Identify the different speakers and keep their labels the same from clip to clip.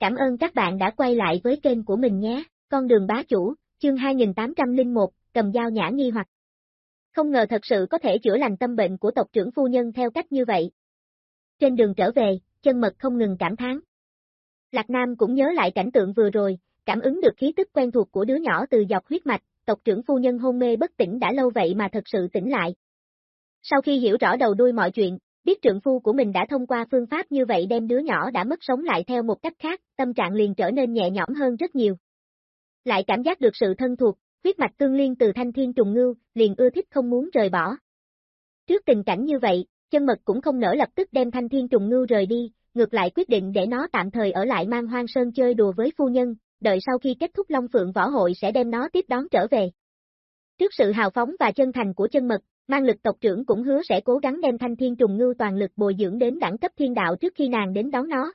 Speaker 1: Cảm ơn các bạn đã quay lại với kênh của mình nhé, con đường bá chủ, chương 2801, cầm dao nhã nghi hoặc. Không ngờ thật sự có thể chữa lành tâm bệnh của tộc trưởng phu nhân theo cách như vậy. Trên đường trở về, chân mật không ngừng cảm thán. Lạc Nam cũng nhớ lại cảnh tượng vừa rồi, cảm ứng được khí tức quen thuộc của đứa nhỏ từ dọc huyết mạch, tộc trưởng phu nhân hôn mê bất tỉnh đã lâu vậy mà thật sự tỉnh lại. Sau khi hiểu rõ đầu đuôi mọi chuyện, biết trượng phu của mình đã thông qua phương pháp như vậy đem đứa nhỏ đã mất sống lại theo một cách khác, tâm trạng liền trở nên nhẹ nhõm hơn rất nhiều. Lại cảm giác được sự thân thuộc, huyết mạch tương liên từ thanh thiên trùng ngưu, liền ưa thích không muốn rời bỏ. Trước tình cảnh như vậy, chân mật cũng không nỡ lập tức đem thanh thiên trùng ngưu rời đi, ngược lại quyết định để nó tạm thời ở lại mang hoang sơn chơi đùa với phu nhân, đợi sau khi kết thúc Long Phượng Võ Hội sẽ đem nó tiếp đón trở về. Trước sự hào phóng và chân thành của chân mật, mang lực tộc trưởng cũng hứa sẽ cố gắng đem thanh thiên trùng ngưu toàn lực bồi dưỡng đến đẳng cấp thiên đạo trước khi nàng đến đón nó.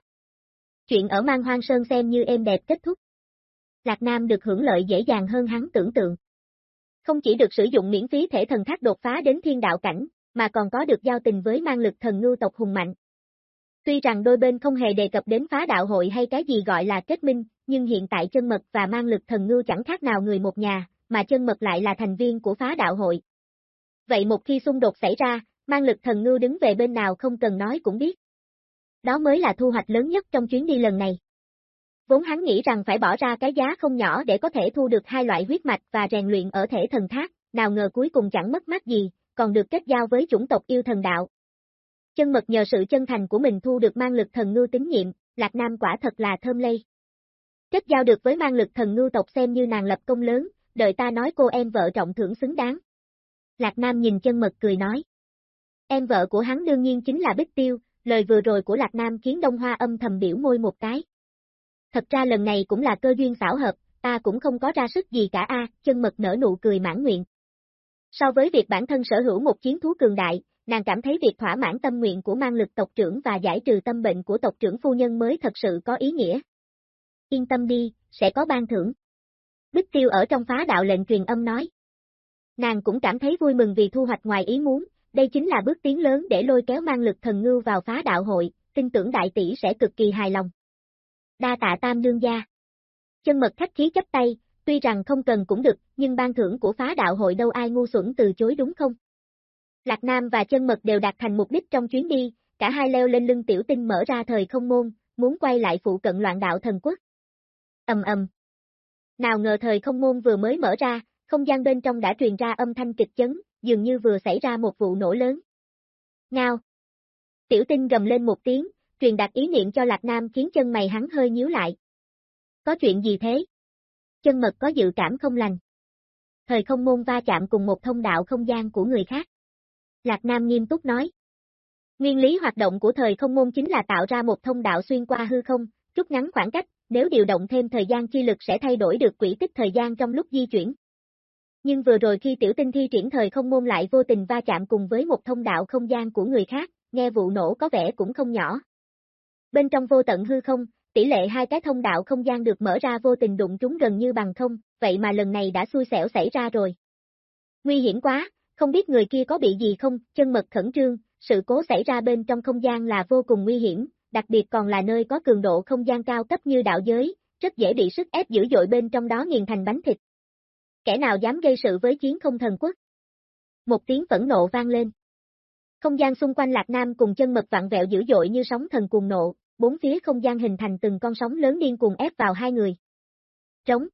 Speaker 1: Chuyện ở mang hoang sơn xem như êm đẹp kết thúc. Lạc Nam được hưởng lợi dễ dàng hơn hắn tưởng tượng. Không chỉ được sử dụng miễn phí thể thần thác đột phá đến thiên đạo cảnh, mà còn có được giao tình với mang lực thần ngưu tộc hùng mạnh. Tuy rằng đôi bên không hề đề cập đến phá đạo hội hay cái gì gọi là kết minh, nhưng hiện tại chân mật và mang lực thần ngưu chẳng khác nào người một nhà, mà chân mật lại là thành viên của phá đạo hội. Vậy một khi xung đột xảy ra, mang lực thần ngưu đứng về bên nào không cần nói cũng biết. Đó mới là thu hoạch lớn nhất trong chuyến đi lần này. Vốn hắn nghĩ rằng phải bỏ ra cái giá không nhỏ để có thể thu được hai loại huyết mạch và rèn luyện ở thể thần thác, nào ngờ cuối cùng chẳng mất mát gì, còn được kết giao với chủng tộc yêu thần đạo. Chân mật nhờ sự chân thành của mình thu được mang lực thần ngưu tín nhiệm, Lạc Nam quả thật là thơm lây. Kết giao được với mang lực thần ngưu tộc xem như nàng lập công lớn, đợi ta nói cô em vợ trọng thưởng xứng đáng. Lạc Nam nhìn chân mật cười nói. Em vợ của hắn đương nhiên chính là Bích Tiêu, lời vừa rồi của Lạc Nam khiến Đông Hoa âm thầm biểu môi một cái. Thật ra lần này cũng là cơ duyên xảo hợp, ta cũng không có ra sức gì cả a, chân mật nở nụ cười mãn nguyện. So với việc bản thân sở hữu một chiến thú cường đại, nàng cảm thấy việc thỏa mãn tâm nguyện của mang lực tộc trưởng và giải trừ tâm bệnh của tộc trưởng phu nhân mới thật sự có ý nghĩa. Yên tâm đi, sẽ có ban thưởng. Bích Tiêu ở trong phá đạo lệnh truyền âm nói. Nàng cũng cảm thấy vui mừng vì thu hoạch ngoài ý muốn, đây chính là bước tiến lớn để lôi kéo mang lực thần ngưu vào phá đạo hội, tin tưởng đại tỷ sẽ cực kỳ hài lòng. Đa tạ tam nương gia. Chân mật khách khí chấp tay, tuy rằng không cần cũng được, nhưng ban thưởng của phá đạo hội đâu ai ngu xuẩn từ chối đúng không? Lạc Nam và chân mật đều đạt thành mục đích trong chuyến đi, cả hai leo lên lưng tiểu tinh mở ra thời không môn, muốn quay lại phụ cận loạn đạo thần quốc. Ầm ầm. Nào ngờ thời không môn vừa mới mở ra, không gian bên trong đã truyền ra âm thanh kịch chấn, dường như vừa xảy ra một vụ nổ lớn. Ngao. Tiểu tinh gầm lên một tiếng, truyền đạt ý niệm cho Lạc Nam khiến chân mày hắn hơi nhíu lại. Có chuyện gì thế? Chân mật có dự cảm không lành. Thời không môn va chạm cùng một thông đạo không gian của người khác. Lạc Nam nghiêm túc nói. Nguyên lý hoạt động của thời không môn chính là tạo ra một thông đạo xuyên qua hư không, rút ngắn khoảng cách, nếu điều động thêm thời gian chi lực sẽ thay đổi được quỹ tích thời gian trong lúc di chuyển. Nhưng vừa rồi khi tiểu tinh thi triển thời không môn lại vô tình va chạm cùng với một thông đạo không gian của người khác, nghe vụ nổ có vẻ cũng không nhỏ. Bên trong vô tận hư không, tỷ lệ hai cái thông đạo không gian được mở ra vô tình đụng chúng gần như bằng không, vậy mà lần này đã xui xẻo xảy ra rồi. Nguy hiểm quá, không biết người kia có bị gì không, chân mật khẩn trương, sự cố xảy ra bên trong không gian là vô cùng nguy hiểm, đặc biệt còn là nơi có cường độ không gian cao cấp như đạo giới, rất dễ bị sức ép dữ dội bên trong đó nghiền thành bánh thịt. Kẻ nào dám gây sự với chiến không thần quốc? Một tiếng phẫn nộ vang lên. Không gian xung quanh Lạc Nam cùng chân mật vặn vẹo dữ dội như sóng thần cuồng nộ, bốn phía không gian hình thành từng con sóng lớn điên cuồng ép vào hai người. Trống.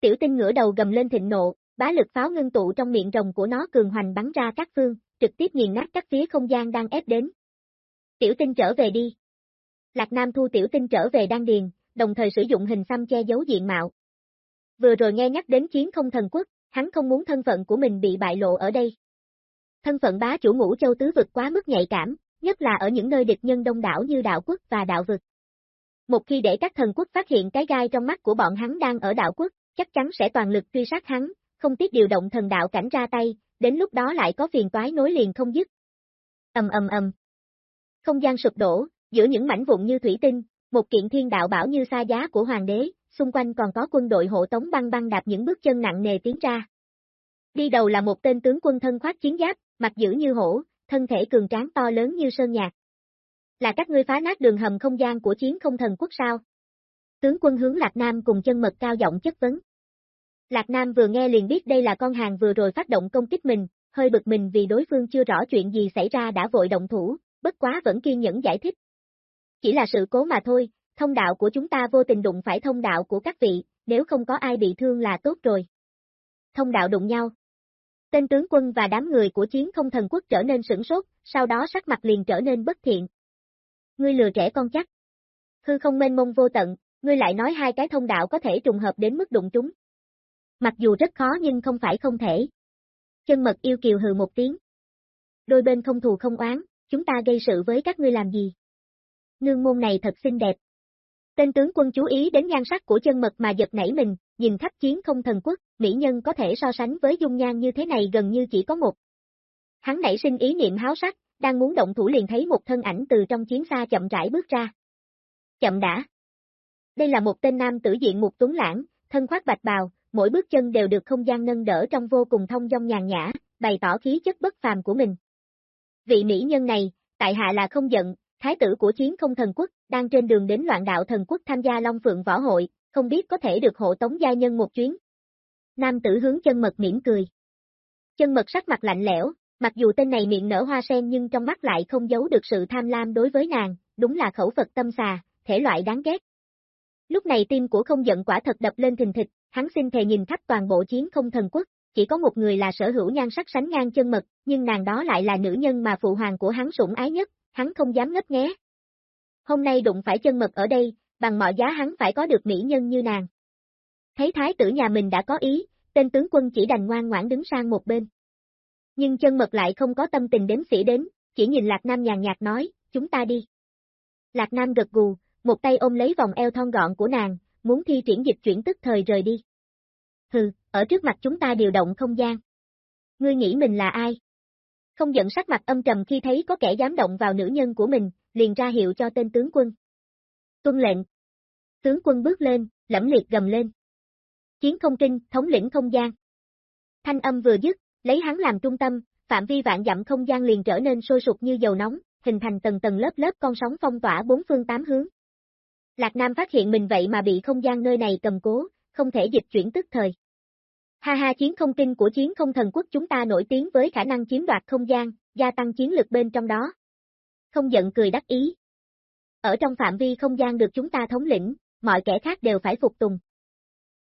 Speaker 1: Tiểu tinh ngửa đầu gầm lên thịnh nộ, bá lực pháo ngưng tụ trong miệng rồng của nó cường hoành bắn ra các phương, trực tiếp nghiền nát các phía không gian đang ép đến. Tiểu tinh trở về đi. Lạc Nam thu tiểu tinh trở về đan điền, đồng thời sử dụng hình xăm che giấu diện mạo. Vừa rồi nghe nhắc đến chiến không thần quốc, hắn không muốn thân phận của mình bị bại lộ ở đây. Thân phận bá chủ ngũ châu tứ vực quá mức nhạy cảm, nhất là ở những nơi địch nhân đông đảo như đạo quốc và đạo vực. Một khi để các thần quốc phát hiện cái gai trong mắt của bọn hắn đang ở đạo quốc, chắc chắn sẽ toàn lực truy sát hắn, không tiếc điều động thần đạo cảnh ra tay, đến lúc đó lại có phiền toái nối liền không dứt. Ầm ầm ầm. Không gian sụp đổ, giữa những mảnh vụn như thủy tinh, một kiện thiên đạo bảo như xa giá của hoàng đế, xung quanh còn có quân đội hộ tống băng băng đạp những bước chân nặng nề tiến ra. Đi đầu là một tên tướng quân thân khoác chiến giáp, mặt dữ như hổ, thân thể cường tráng to lớn như sơn nhạc. Là các ngươi phá nát đường hầm không gian của chiến không thần quốc sao? Tướng quân hướng Lạc Nam cùng chân mật cao giọng chất vấn. Lạc Nam vừa nghe liền biết đây là con hàng vừa rồi phát động công kích mình, hơi bực mình vì đối phương chưa rõ chuyện gì xảy ra đã vội động thủ, bất quá vẫn kiên nhẫn giải thích. Chỉ là sự cố mà thôi, thông đạo của chúng ta vô tình đụng phải thông đạo của các vị, nếu không có ai bị thương là tốt rồi. Thông đạo đụng nhau. Tên tướng quân và đám người của chiến không thần quốc trở nên sửng sốt, sau đó sắc mặt liền trở nên bất thiện. Ngươi lừa trẻ con chắc. Hư không mênh mông vô tận, ngươi lại nói hai cái thông đạo có thể trùng hợp đến mức đụng chúng. Mặc dù rất khó nhưng không phải không thể. Chân mật yêu kiều hừ một tiếng. Đôi bên không thù không oán, chúng ta gây sự với các ngươi làm gì? Nương môn này thật xinh đẹp. Tên tướng quân chú ý đến nhan sắc của chân mật mà giật nảy mình, nhìn khắp chiến không thần quốc, mỹ nhân có thể so sánh với dung nhan như thế này gần như chỉ có một. Hắn nảy sinh ý niệm háo sắc, đang muốn động thủ liền thấy một thân ảnh từ trong chiến xa chậm rãi bước ra. Chậm đã. Đây là một tên nam tử diện một tuấn lãng, thân khoác bạch bào, mỗi bước chân đều được không gian nâng đỡ trong vô cùng thông dong nhàn nhã, bày tỏ khí chất bất phàm của mình. Vị mỹ nhân này, tại hạ là không giận, thái tử của chiến không thần quốc, đang trên đường đến loạn đạo thần quốc tham gia Long Phượng Võ Hội, không biết có thể được hộ tống gia nhân một chuyến. Nam tử hướng chân mật mỉm cười. Chân mật sắc mặt lạnh lẽo, mặc dù tên này miệng nở hoa sen nhưng trong mắt lại không giấu được sự tham lam đối với nàng, đúng là khẩu Phật tâm xà, thể loại đáng ghét. Lúc này tim của không giận quả thật đập lên thình thịch, hắn xin thề nhìn khắp toàn bộ chiến không thần quốc, chỉ có một người là sở hữu nhan sắc sánh ngang chân mật, nhưng nàng đó lại là nữ nhân mà phụ hoàng của hắn sủng ái nhất, hắn không dám ngấp nghé. Hôm nay đụng phải chân mật ở đây, bằng mọi giá hắn phải có được mỹ nhân như nàng. Thấy thái tử nhà mình đã có ý, tên tướng quân chỉ đành ngoan ngoãn đứng sang một bên. Nhưng chân mật lại không có tâm tình đếm xỉa đến, chỉ nhìn Lạc Nam nhàn nhạt nói, chúng ta đi. Lạc Nam gật gù, một tay ôm lấy vòng eo thon gọn của nàng, muốn thi triển dịch chuyển tức thời rời đi. Hừ, ở trước mặt chúng ta điều động không gian. Ngươi nghĩ mình là ai? Không giận sắc mặt âm trầm khi thấy có kẻ dám động vào nữ nhân của mình, liền ra hiệu cho tên tướng quân. Tuân lệnh. Tướng quân bước lên, lẫm liệt gầm lên. Chiến không kinh, thống lĩnh không gian. Thanh âm vừa dứt, lấy hắn làm trung tâm, phạm vi vạn dặm không gian liền trở nên sôi sục như dầu nóng, hình thành tầng tầng lớp lớp con sóng phong tỏa bốn phương tám hướng. Lạc Nam phát hiện mình vậy mà bị không gian nơi này cầm cố, không thể dịch chuyển tức thời. Ha ha chiến không kinh của chiến không thần quốc chúng ta nổi tiếng với khả năng chiếm đoạt không gian, gia tăng chiến lực bên trong đó. Không giận cười đắc ý. Ở trong phạm vi không gian được chúng ta thống lĩnh, mọi kẻ khác đều phải phục tùng.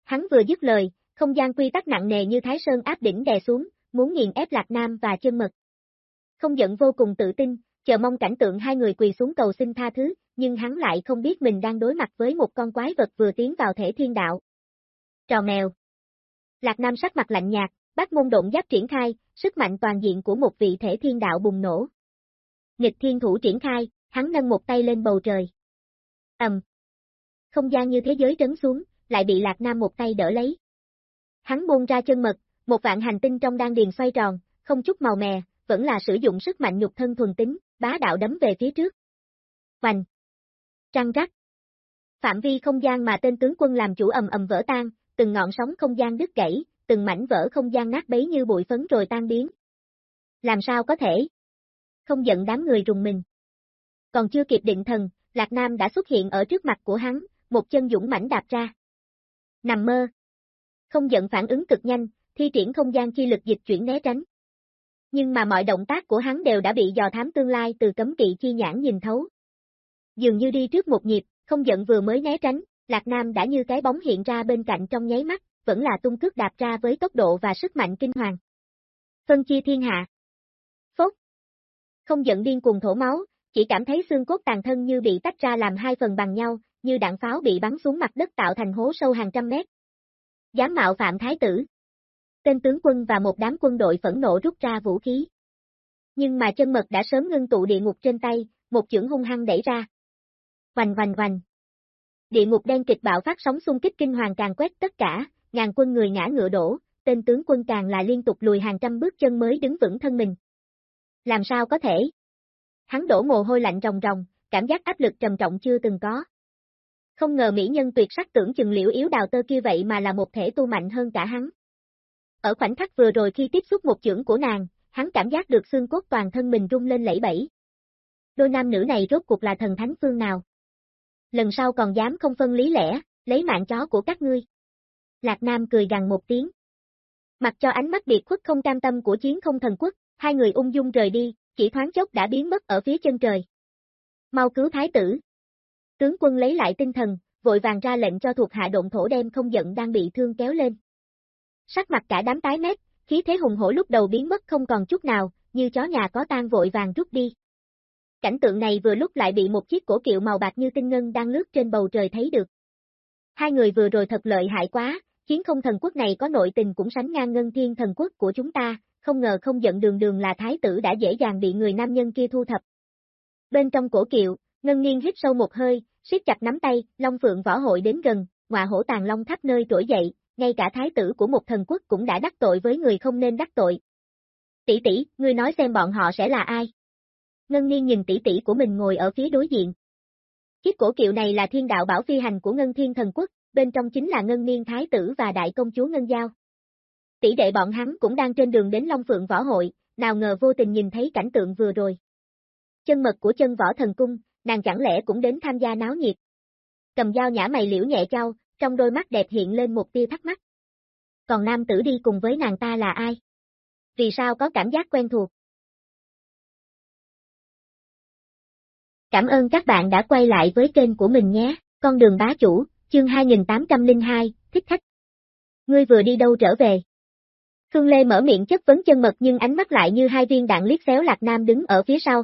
Speaker 1: Hắn vừa dứt lời, không gian quy tắc nặng nề như Thái Sơn áp đỉnh đè xuống, muốn nghiền ép Lạc Nam và chân mật. Không giận vô cùng tự tin, chờ mong cảnh tượng hai người quỳ xuống cầu xin tha thứ, nhưng hắn lại không biết mình đang đối mặt với một con quái vật vừa tiến vào thể thiên đạo. Trò mèo. Lạc Nam sắc mặt lạnh nhạt, bác môn độn giáp triển khai, sức mạnh toàn diện của một vị thể thiên đạo bùng nổ. Nghịch thiên thủ triển khai, hắn nâng một tay lên bầu trời. ầm, Không gian như thế giới trấn xuống, lại bị Lạc Nam một tay đỡ lấy. Hắn buông ra chân mật, một vạn hành tinh trong đan điền xoay tròn, không chút màu mè, vẫn là sử dụng sức mạnh nhục thân thuần tính, bá đạo đấm về phía trước. Hoành. Trăng rắc. Phạm vi không gian mà tên tướng quân làm chủ ầm ầm vỡ tan, từng ngọn sóng không gian đứt gãy, từng mảnh vỡ không gian nát bấy như bụi phấn rồi tan biến. Làm sao có thể? Không giận đám người rùng mình. Còn chưa kịp định thần, Lạc Nam đã xuất hiện ở trước mặt của hắn, một chân dũng mãnh đạp ra. Nằm mơ. Không giận phản ứng cực nhanh, thi triển không gian chi lực dịch chuyển né tránh. Nhưng mà mọi động tác của hắn đều đã bị dò thám tương lai từ cấm kỵ chi nhãn nhìn thấu. Dường như đi trước một nhịp, không giận vừa mới né tránh, Lạc Nam đã như cái bóng hiện ra bên cạnh trong nháy mắt, vẫn là tung cước đạp ra với tốc độ và sức mạnh kinh hoàng. Phân chia thiên hạ. Không giận điên cuồng thổ máu, chỉ cảm thấy xương cốt tàn thân như bị tách ra làm hai phần bằng nhau, như đạn pháo bị bắn xuống mặt đất tạo thành hố sâu hàng trăm mét. Dám mạo phạm thái tử. Tên tướng quân và một đám quân đội phẫn nộ rút ra vũ khí. Nhưng mà chân mật đã sớm ngưng tụ địa ngục trên tay, một chưởng hung hăng đẩy ra. Hoành hoành hoành. Địa ngục đen kịch bạo phát sóng xung kích kinh hoàng càng quét tất cả, ngàn quân người ngã ngựa đổ, tên tướng quân càng là liên tục lùi hàng trăm bước chân mới đứng vững thân mình. Làm sao có thể? Hắn đổ mồ hôi lạnh ròng ròng, cảm giác áp lực trầm trọng chưa từng có. Không ngờ mỹ nhân tuyệt sắc tưởng chừng liễu yếu đào tơ kia vậy mà là một thể tu mạnh hơn cả hắn. Ở khoảnh khắc vừa rồi khi tiếp xúc một chưởng của nàng, hắn cảm giác được xương cốt toàn thân mình rung lên lẫy bẫy. Đôi nam nữ này rốt cuộc là thần thánh phương nào? lần sau còn dám không phân lý lẽ, lấy mạng chó của các ngươi. Lạc Nam cười gằn một tiếng. Mặc cho ánh mắt biệt khuất không cam tâm của chiến không thần quốc, hai người ung dung rời đi, chỉ thoáng chốc đã biến mất ở phía chân trời. Mau cứu thái tử. Tướng quân lấy lại tinh thần, vội vàng ra lệnh cho thuộc hạ động thổ đem không giận đang bị thương kéo lên. Sắc mặt cả đám tái mét, khí thế hùng hổ lúc đầu biến mất không còn chút nào, như chó nhà có tan vội vàng rút đi. Cảnh tượng này vừa lúc lại bị một chiếc cổ kiệu màu bạc như tinh ngân đang lướt trên bầu trời thấy được. Hai người vừa rồi thật lợi hại quá, chiến không thần quốc này có nội tình cũng sánh ngang ngân thiên thần quốc của chúng ta, không ngờ không giận đường đường là thái tử đã dễ dàng bị người nam nhân kia thu thập. Bên trong cổ kiệu, ngân Nghiên hít sâu một hơi, siết chặt nắm tay, Long Phượng võ hội đến gần, ngọa hổ tàng long khắp nơi trỗi dậy, ngay cả thái tử của một thần quốc cũng đã đắc tội với người không nên đắc tội. Tỷ tỷ, ngươi nói xem bọn họ sẽ là ai? Ngân Niên nhìn tỷ tỷ của mình ngồi ở phía đối diện. Chiếc cổ kiệu này là thiên đạo bảo phi hành của Ngân Thiên Thần Quốc, bên trong chính là Ngân Niên Thái tử và Đại Công Chúa Ngân Giao. Tỷ đệ bọn hắn cũng đang trên đường đến Long Phượng Võ Hội, nào ngờ vô tình nhìn thấy cảnh tượng vừa rồi. Chân mật của chân võ thần cung, nàng chẳng lẽ cũng đến tham gia náo nhiệt. Cầm dao nhã mày liễu nhẹ trao, trong đôi mắt đẹp hiện lên một tia thắc mắc. Còn nam tử đi cùng với nàng ta là ai? Vì sao có cảm giác quen thuộc? Cảm ơn các bạn đã quay lại với kênh của mình nhé, con đường bá chủ, chương 2802, thích khách. Ngươi vừa đi đâu trở về? Khương Lê mở miệng chất vấn chân mật nhưng ánh mắt lại như hai viên đạn liếc xéo Lạc Nam đứng ở phía sau.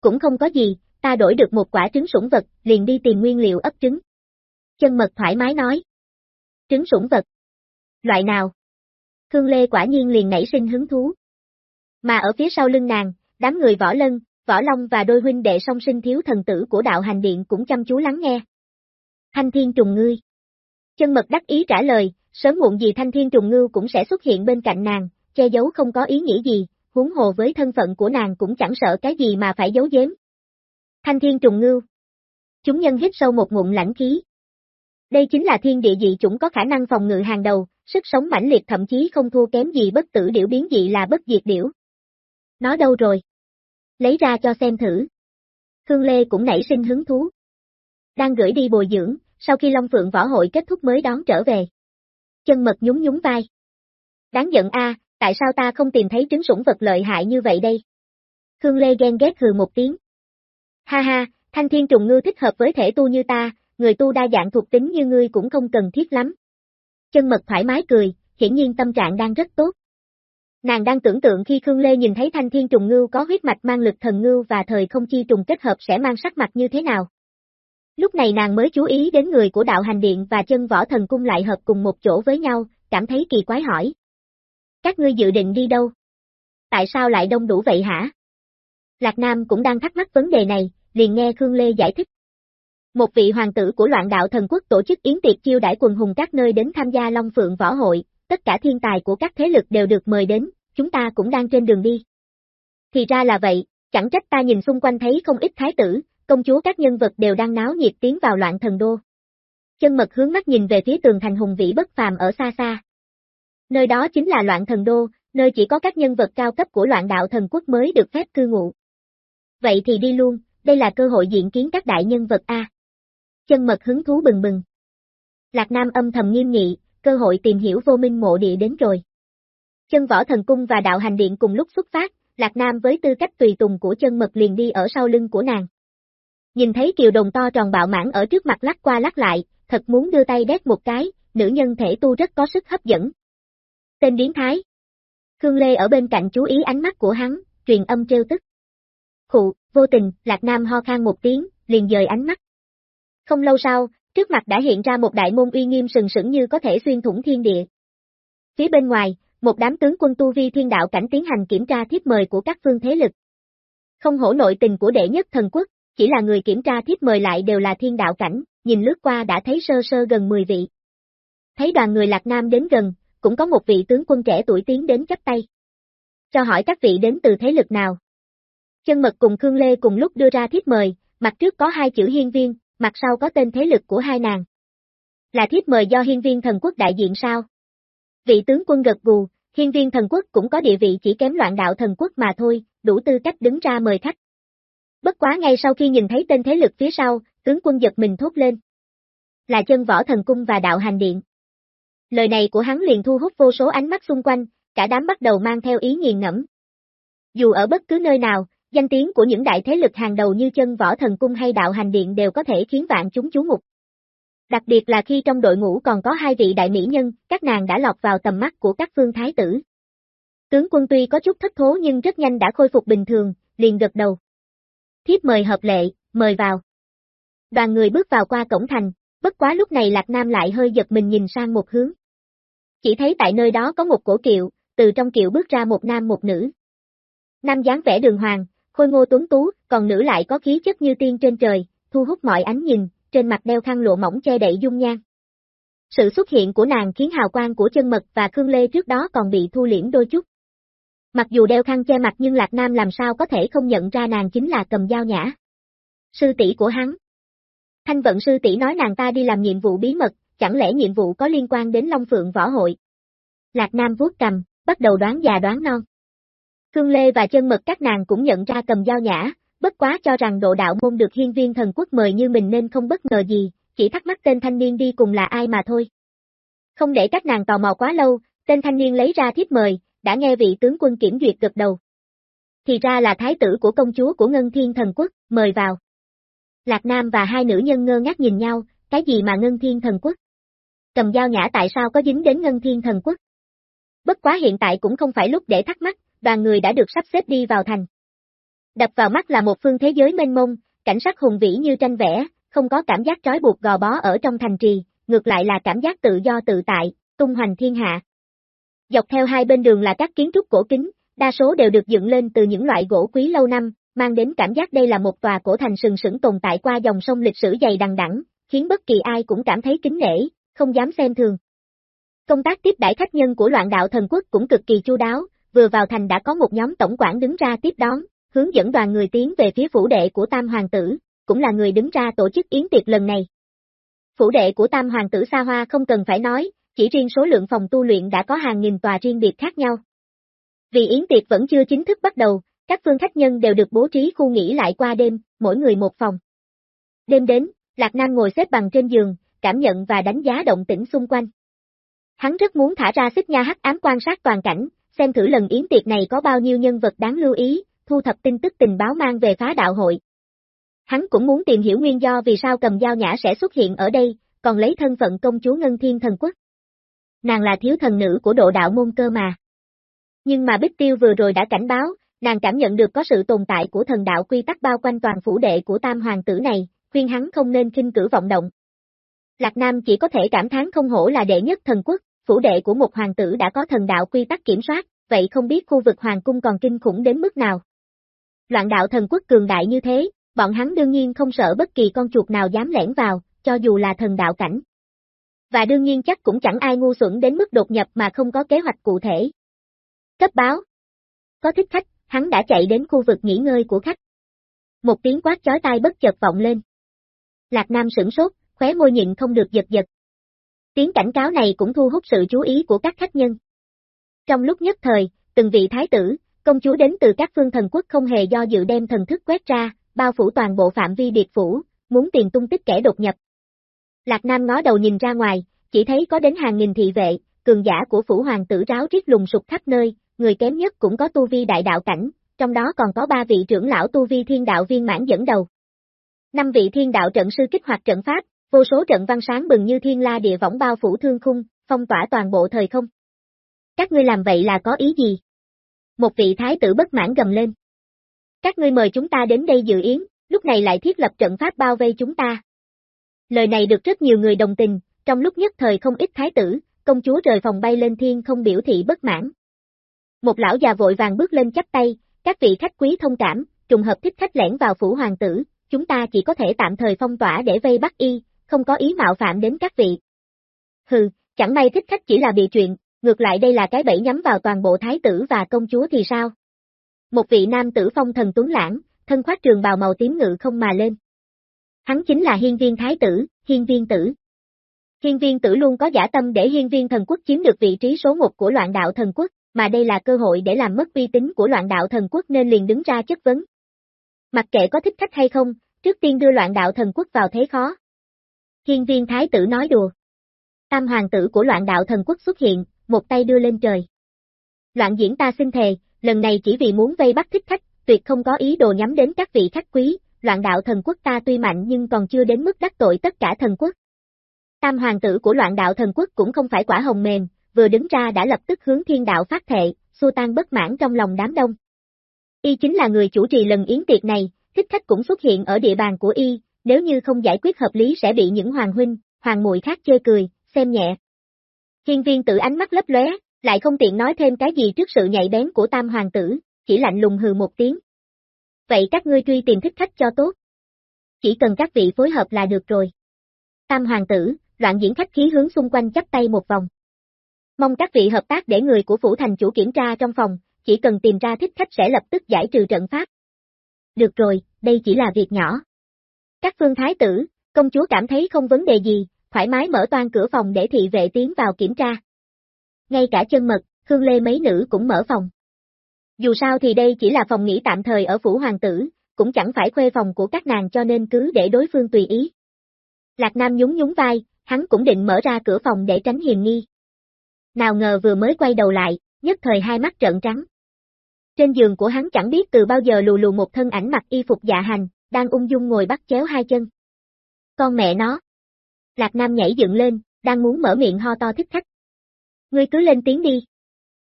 Speaker 1: Cũng không có gì, ta đổi được một quả trứng sủng vật, liền đi tìm nguyên liệu ấp trứng. Chân mật thoải mái nói. Trứng sủng vật. Loại nào? Khương Lê quả nhiên liền nảy sinh hứng thú. Mà ở phía sau lưng nàng, đám người võ lân, võ long và đôi huynh đệ song sinh thiếu thần tử của đạo hành điện cũng chăm chú lắng nghe. Thanh thiên trùng ngươi. Chân mật đắc ý trả lời, sớm muộn gì thanh thiên trùng ngưu cũng sẽ xuất hiện bên cạnh nàng, che giấu không có ý nghĩa gì, huống hồ với thân phận của nàng cũng chẳng sợ cái gì mà phải giấu giếm. Thanh thiên trùng ngưu. Chúng nhân hít sâu một ngụm lãnh khí. Đây chính là thiên địa dị chủng có khả năng phòng ngự hàng đầu, sức sống mãnh liệt thậm chí không thua kém gì bất tử điểu biến dị là bất diệt điểu. Nó đâu rồi? Lấy ra cho xem thử. Khương Lê cũng nảy sinh hứng thú. Đang gửi đi bồi dưỡng, sau khi Long Phượng võ hội kết thúc mới đón trở về. Chân mật nhún nhún vai. Đáng giận a, tại sao ta không tìm thấy trứng sủng vật lợi hại như vậy đây? Khương Lê ghen ghét hừ một tiếng. Ha ha, thanh thiên trùng ngư thích hợp với thể tu như ta, người tu đa dạng thuộc tính như ngươi cũng không cần thiết lắm. Chân mật thoải mái cười, hiển nhiên tâm trạng đang rất tốt. Nàng đang tưởng tượng khi Khương Lê nhìn thấy thanh thiên trùng ngưu có huyết mạch mang lực thần ngưu và thời không chi trùng kết hợp sẽ mang sắc mặt như thế nào. Lúc này nàng mới chú ý đến người của đạo hành điện và chân võ thần cung lại hợp cùng một chỗ với nhau, cảm thấy kỳ quái hỏi. Các ngươi dự định đi đâu? Tại sao lại đông đủ vậy hả? Lạc Nam cũng đang thắc mắc vấn đề này, liền nghe Khương Lê giải thích. Một vị hoàng tử của loạn đạo thần quốc tổ chức yến tiệc chiêu đãi quần hùng các nơi đến tham gia Long Phượng Võ Hội, tất cả thiên tài của các thế lực đều được mời đến, chúng ta cũng đang trên đường đi. Thì ra là vậy, chẳng trách ta nhìn xung quanh thấy không ít thái tử, công chúa các nhân vật đều đang náo nhiệt tiến vào loạn thần đô. Chân mật hướng mắt nhìn về phía tường thành hùng vĩ bất phàm ở xa xa. Nơi đó chính là loạn thần đô, nơi chỉ có các nhân vật cao cấp của loạn đạo thần quốc mới được phép cư ngụ. Vậy thì đi luôn, đây là cơ hội diện kiến các đại nhân vật A. Chân mật hứng thú bừng bừng. Lạc Nam âm thầm nghiêm nghị, cơ hội tìm hiểu vô minh mộ địa đến rồi. Chân võ thần cung và đạo hành điện cùng lúc xuất phát, Lạc Nam với tư cách tùy tùng của chân mật liền đi ở sau lưng của nàng. Nhìn thấy kiều đồng to tròn bạo mãn ở trước mặt lắc qua lắc lại, thật muốn đưa tay đét một cái, nữ nhân thể tu rất có sức hấp dẫn. Tên Điến Thái. Khương Lê ở bên cạnh chú ý ánh mắt của hắn, truyền âm trêu tức. Khụ, vô tình, Lạc Nam ho khan một tiếng, liền dời ánh mắt. Không lâu sau, trước mặt đã hiện ra một đại môn uy nghiêm sừng sững như có thể xuyên thủng thiên địa. Phía bên ngoài, một đám tướng quân tu vi thiên đạo cảnh tiến hành kiểm tra thiếp mời của các phương thế lực. Không hổ nội tình của đệ nhất thần quốc, chỉ là người kiểm tra thiếp mời lại đều là thiên đạo cảnh, nhìn lướt qua đã thấy sơ sơ gần 10 vị. Thấy đoàn người Lạc Nam đến gần, cũng có một vị tướng quân trẻ tuổi tiến đến chấp tay. Cho hỏi các vị đến từ thế lực nào. Chân mật cùng Khương Lê cùng lúc đưa ra thiếp mời, mặt trước có hai chữ hiên viên, mặt sau có tên thế lực của hai nàng. Là thiếp mời do hiên viên thần quốc đại diện sao? Vị tướng quân gật gù, hiên viên thần quốc cũng có địa vị chỉ kém loạn đạo thần quốc mà thôi, đủ tư cách đứng ra mời khách. Bất quá ngay sau khi nhìn thấy tên thế lực phía sau, tướng quân giật mình thốt lên. Là chân võ thần cung và đạo hành điện. Lời này của hắn liền thu hút vô số ánh mắt xung quanh, cả đám bắt đầu mang theo ý nghiền ngẫm. Dù ở bất cứ nơi nào, danh tiếng của những đại thế lực hàng đầu như chân võ thần cung hay đạo hành điện đều có thể khiến vạn chúng chú mục. Đặc biệt là khi trong đội ngũ còn có hai vị đại mỹ nhân, các nàng đã lọt vào tầm mắt của các phương thái tử. Tướng quân tuy có chút thất thố nhưng rất nhanh đã khôi phục bình thường, liền gật đầu. Thiếp mời hợp lệ, mời vào. Đoàn người bước vào qua cổng thành, bất quá lúc này Lạc Nam lại hơi giật mình nhìn sang một hướng. Chỉ thấy tại nơi đó có một cổ kiệu, từ trong kiệu bước ra một nam một nữ. Nam dáng vẻ đường hoàng, khôi ngô tuấn tú, còn nữ lại có khí chất như tiên trên trời, thu hút mọi ánh nhìn, trên mặt đeo khăn lụa mỏng che đậy dung nhan. Sự xuất hiện của nàng khiến hào quang của chân mật và Khương Lê trước đó còn bị thu liễm đôi chút. Mặc dù đeo khăn che mặt nhưng Lạc Nam làm sao có thể không nhận ra nàng chính là cầm dao nhã. Sư tỷ của hắn. Thanh vận sư tỷ nói nàng ta đi làm nhiệm vụ bí mật, chẳng lẽ nhiệm vụ có liên quan đến Long Phượng Võ Hội. Lạc Nam vuốt cầm, bắt đầu đoán già đoán non. Khương Lê và chân mật các nàng cũng nhận ra cầm dao nhã, bất quá cho rằng độ đạo môn được hiên viên thần quốc mời như mình nên không bất ngờ gì, chỉ thắc mắc tên thanh niên đi cùng là ai mà thôi. Không để các nàng tò mò quá lâu, tên thanh niên lấy ra thiếp mời, đã nghe vị tướng quân kiểm duyệt gật đầu. Thì ra là thái tử của công chúa của Ngân Thiên Thần Quốc, mời vào. Lạc Nam và hai nữ nhân ngơ ngác nhìn nhau, cái gì mà Ngân Thiên Thần Quốc? Cầm dao nhã tại sao có dính đến Ngân Thiên Thần Quốc? Bất quá hiện tại cũng không phải lúc để thắc mắc, đoàn người đã được sắp xếp đi vào thành. Đập vào mắt là một phương thế giới mênh mông, cảnh sắc hùng vĩ như tranh vẽ, không có cảm giác trói buộc gò bó ở trong thành trì, ngược lại là cảm giác tự do tự tại, tung hoành thiên hạ. Dọc theo hai bên đường là các kiến trúc cổ kính, đa số đều được dựng lên từ những loại gỗ quý lâu năm, mang đến cảm giác đây là một tòa cổ thành sừng sững tồn tại qua dòng sông lịch sử dày đằng đẵng, khiến bất kỳ ai cũng cảm thấy kính nể, không dám xem thường. Công tác tiếp đãi khách nhân của loạn đạo thần quốc cũng cực kỳ chu đáo, vừa vào thành đã có một nhóm tổng quản đứng ra tiếp đón, hướng dẫn đoàn người tiến về phía phủ đệ của Tam Hoàng tử, cũng là người đứng ra tổ chức yến tiệc lần này. Phủ đệ của Tam Hoàng tử xa hoa không cần phải nói, chỉ riêng số lượng phòng tu luyện đã có hàng nghìn tòa riêng biệt khác nhau. Vì yến tiệc vẫn chưa chính thức bắt đầu, các phương khách nhân đều được bố trí khu nghỉ lại qua đêm, mỗi người một phòng. Đêm đến, Lạc Nam ngồi xếp bằng trên giường, cảm nhận và đánh giá động tĩnh xung quanh. Hắn rất muốn thả ra xích nha hắc ám quan sát toàn cảnh, xem thử lần yến tiệc này có bao nhiêu nhân vật đáng lưu ý, thu thập tin tức tình báo mang về phá đạo hội. Hắn cũng muốn tìm hiểu nguyên do vì sao cầm dao nhã sẽ xuất hiện ở đây, còn lấy thân phận công chúa Ngân Thiên Thần Quốc. Nàng là thiếu thần nữ của độ đạo môn cơ mà. Nhưng mà Bích Tiêu vừa rồi đã cảnh báo, nàng cảm nhận được có sự tồn tại của thần đạo quy tắc bao quanh toàn phủ đệ của tam hoàng tử này, khuyên hắn không nên kinh cử vọng động. Lạc Nam chỉ có thể cảm thán không hổ là đệ nhất thần quốc, phủ đệ của một hoàng tử đã có thần đạo quy tắc kiểm soát, vậy không biết khu vực hoàng cung còn kinh khủng đến mức nào. Loạn đạo thần quốc cường đại như thế, bọn hắn đương nhiên không sợ bất kỳ con chuột nào dám lẻn vào, cho dù là thần đạo cảnh. Và đương nhiên chắc cũng chẳng ai ngu xuẩn đến mức đột nhập mà không có kế hoạch cụ thể. Cấp báo. Có thích khách, hắn đã chạy đến khu vực nghỉ ngơi của khách. Một tiếng quát chói tai bất chợt vọng lên. Lạc Nam sửng sốt, khóe môi nhịn không được giật giật. Tiếng cảnh cáo này cũng thu hút sự chú ý của các khách nhân. Trong lúc nhất thời, từng vị thái tử, công chúa đến từ các phương thần quốc không hề do dự đem thần thức quét ra, bao phủ toàn bộ phạm vi biệt phủ, muốn tìm tung tích kẻ đột nhập. Lạc Nam ngó đầu nhìn ra ngoài, chỉ thấy có đến hàng nghìn thị vệ, cường giả của phủ hoàng tử ráo riết lùng sục khắp nơi, người kém nhất cũng có tu vi đại đạo cảnh, trong đó còn có ba vị trưởng lão tu vi thiên đạo viên mãn dẫn đầu. Năm vị thiên đạo trận sư kích hoạt trận pháp, vô số trận văn sáng bừng như thiên la địa võng bao phủ thương khung, phong tỏa toàn bộ thời không. Các ngươi làm vậy là có ý gì? Một vị thái tử bất mãn gầm lên. Các ngươi mời chúng ta đến đây dự yến, lúc này lại thiết lập trận pháp bao vây chúng ta. Lời này được rất nhiều người đồng tình, trong lúc nhất thời không ít thái tử, công chúa rời phòng bay lên thiên không biểu thị bất mãn. Một lão già vội vàng bước lên chắp tay, các vị khách quý thông cảm, trùng hợp thích khách lẻn vào phủ hoàng tử, chúng ta chỉ có thể tạm thời phong tỏa để vây bắt y, không có ý mạo phạm đến các vị. Hừ, chẳng may thích khách chỉ là bị chuyện, ngược lại đây là cái bẫy nhắm vào toàn bộ thái tử và công chúa thì sao? Một vị nam tử phong thần tuấn lãng, thân khoác trường bào màu tím ngự không mà lên. Hắn chính là hiên viên thái tử, hiên viên tử. Hiên viên tử luôn có giả tâm để hiên viên thần quốc chiếm được vị trí số một của loạn đạo thần quốc, mà đây là cơ hội để làm mất uy tín của loạn đạo thần quốc nên liền đứng ra chất vấn. Mặc kệ có thích khách hay không, trước tiên đưa loạn đạo thần quốc vào thế khó. Hiên viên thái tử nói đùa. Tam hoàng tử của loạn đạo thần quốc xuất hiện, một tay đưa lên trời. Loạn diễn ta xin thề, lần này chỉ vì muốn vây bắt thích khách, tuyệt không có ý đồ nhắm đến các vị khách quý, loạn đạo thần quốc ta tuy mạnh nhưng còn chưa đến mức đắc tội tất cả thần quốc. Tam hoàng tử của loạn đạo thần quốc cũng không phải quả hồng mềm, vừa đứng ra đã lập tức hướng thiên đạo phát thệ, xua tan bất mãn trong lòng đám đông. Y chính là người chủ trì lần yến tiệc này, thích khách cũng xuất hiện ở địa bàn của Y, nếu như không giải quyết hợp lý sẽ bị những hoàng huynh, hoàng muội khác chê cười, xem nhẹ. Hiên viên tự ánh mắt lấp lóe, lại không tiện nói thêm cái gì trước sự nhạy bén của tam hoàng tử, chỉ lạnh lùng hừ một tiếng. Vậy các ngươi truy tìm thích khách cho tốt. Chỉ cần các vị phối hợp là được rồi. Tam hoàng tử, đoạn diễn khách khí hướng xung quanh chắp tay một vòng. Mong các vị hợp tác để người của phủ thành chủ kiểm tra trong phòng, chỉ cần tìm ra thích khách sẽ lập tức giải trừ trận pháp. Được rồi, đây chỉ là việc nhỏ. Các phương thái tử, công chúa cảm thấy không vấn đề gì, thoải mái mở toan cửa phòng để thị vệ tiến vào kiểm tra. Ngay cả chân mật, Hương Lê mấy nữ cũng mở phòng. Dù sao thì đây chỉ là phòng nghỉ tạm thời ở phủ hoàng tử, cũng chẳng phải khuê phòng của các nàng cho nên cứ để đối phương tùy ý. Lạc Nam nhún nhún vai, hắn cũng định mở ra cửa phòng để tránh hiền nghi. Nào ngờ vừa mới quay đầu lại, nhất thời hai mắt trợn trắng. Trên giường của hắn chẳng biết từ bao giờ lù lù một thân ảnh mặc y phục dạ hành, đang ung dung ngồi bắt chéo hai chân. Con mẹ nó. Lạc Nam nhảy dựng lên, đang muốn mở miệng ho to thích khách. Ngươi cứ lên tiếng đi.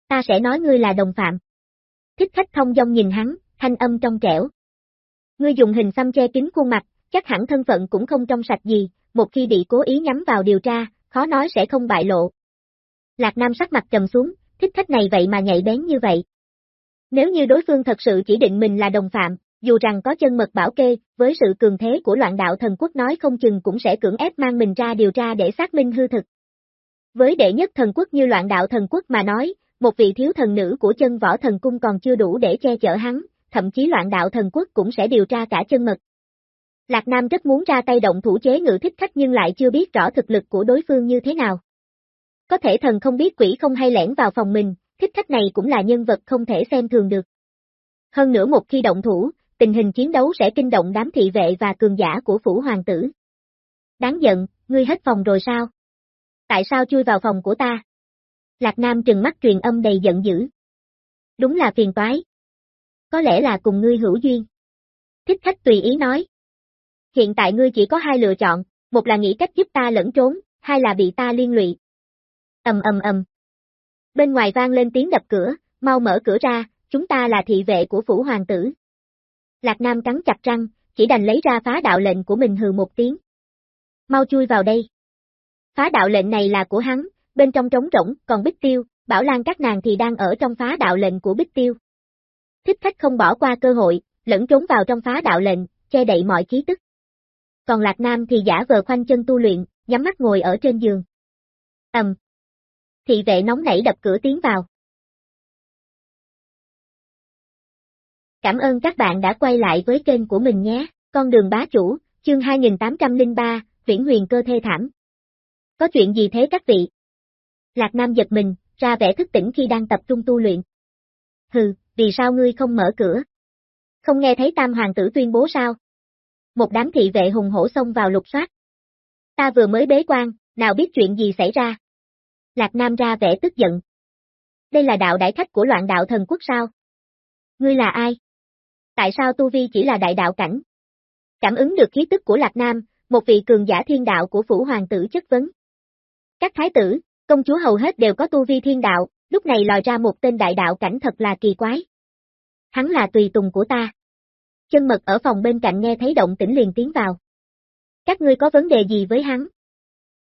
Speaker 1: Ta sẽ nói ngươi là đồng phạm. Thích khách thông dong nhìn hắn, thanh âm trong trẻo. Ngươi dùng hình xăm che kín khuôn mặt, chắc hẳn thân phận cũng không trong sạch gì, một khi bị cố ý nhắm vào điều tra, khó nói sẽ không bại lộ. Lạc Nam sắc mặt trầm xuống, thích khách này vậy mà nhạy bén như vậy. Nếu như đối phương thật sự chỉ định mình là đồng phạm, dù rằng có chân mật bảo kê, với sự cường thế của loạn đạo thần quốc nói không chừng cũng sẽ cưỡng ép mang mình ra điều tra để xác minh hư thực. Với đệ nhất thần quốc như loạn đạo thần quốc mà nói, một vị thiếu thần nữ của chân võ thần cung còn chưa đủ để che chở hắn, thậm chí loạn đạo thần quốc cũng sẽ điều tra cả chân mật. Lạc Nam rất muốn ra tay động thủ chế ngự thích khách nhưng lại chưa biết rõ thực lực của đối phương như thế nào. Có thể thần không biết quỷ không hay lẻn vào phòng mình, thích khách này cũng là nhân vật không thể xem thường được. Hơn nữa một khi động thủ, tình hình chiến đấu sẽ kinh động đám thị vệ và cường giả của phủ hoàng tử. Đáng giận, ngươi hết phòng rồi sao? Tại sao chui vào phòng của ta? Lạc Nam trừng mắt truyền âm đầy giận dữ. Đúng là phiền toái. Có lẽ là cùng ngươi hữu duyên. Thích khách tùy ý nói. Hiện tại ngươi chỉ có hai lựa chọn, một là nghĩ cách giúp ta lẫn trốn, hai là bị ta liên lụy. ầm ầm ầm. Bên ngoài vang lên tiếng đập cửa, mau mở cửa ra, chúng ta là thị vệ của phủ hoàng tử. Lạc Nam cắn chặt răng, chỉ đành lấy ra phá đạo lệnh của mình hừ một tiếng. Mau chui vào đây. Phá đạo lệnh này là của hắn, bên trong trống rỗng, còn Bích Tiêu, Bảo Lan các nàng thì đang ở trong phá đạo lệnh của Bích Tiêu. Thích khách không bỏ qua cơ hội, lẫn trốn vào trong phá đạo lệnh, che đậy mọi ký tức. Còn Lạc Nam thì giả vờ khoanh chân tu luyện, nhắm mắt ngồi ở trên giường. Ầm. Thị vệ nóng nảy đập cửa tiến vào. Cảm ơn các bạn đã quay lại với kênh của mình nhé, con đường bá chủ, chương 2803, viễn huyền cơ thê thảm. Có chuyện gì thế các vị? Lạc Nam giật mình, ra vẻ thức tỉnh khi đang tập trung tu luyện. Hừ, vì sao ngươi không mở cửa? Không nghe thấy tam hoàng tử tuyên bố sao? Một đám thị vệ hùng hổ xông vào lục soát. Ta vừa mới bế quan, nào biết chuyện gì xảy ra? Lạc Nam ra vẻ tức giận. Đây là đạo đại khách của loạn đạo thần quốc sao? Ngươi là ai? Tại sao Tu Vi chỉ là đại đạo cảnh? Cảm ứng được khí tức của Lạc Nam, một vị cường giả thiên đạo của phủ hoàng tử chất vấn. Các thái tử, công chúa hầu hết đều có Tu Vi thiên đạo, lúc này lòi ra một tên đại đạo cảnh thật là kỳ quái. Hắn là tùy tùng của ta. Chân mật ở phòng bên cạnh nghe thấy động tĩnh liền tiến vào. Các ngươi có vấn đề gì với hắn?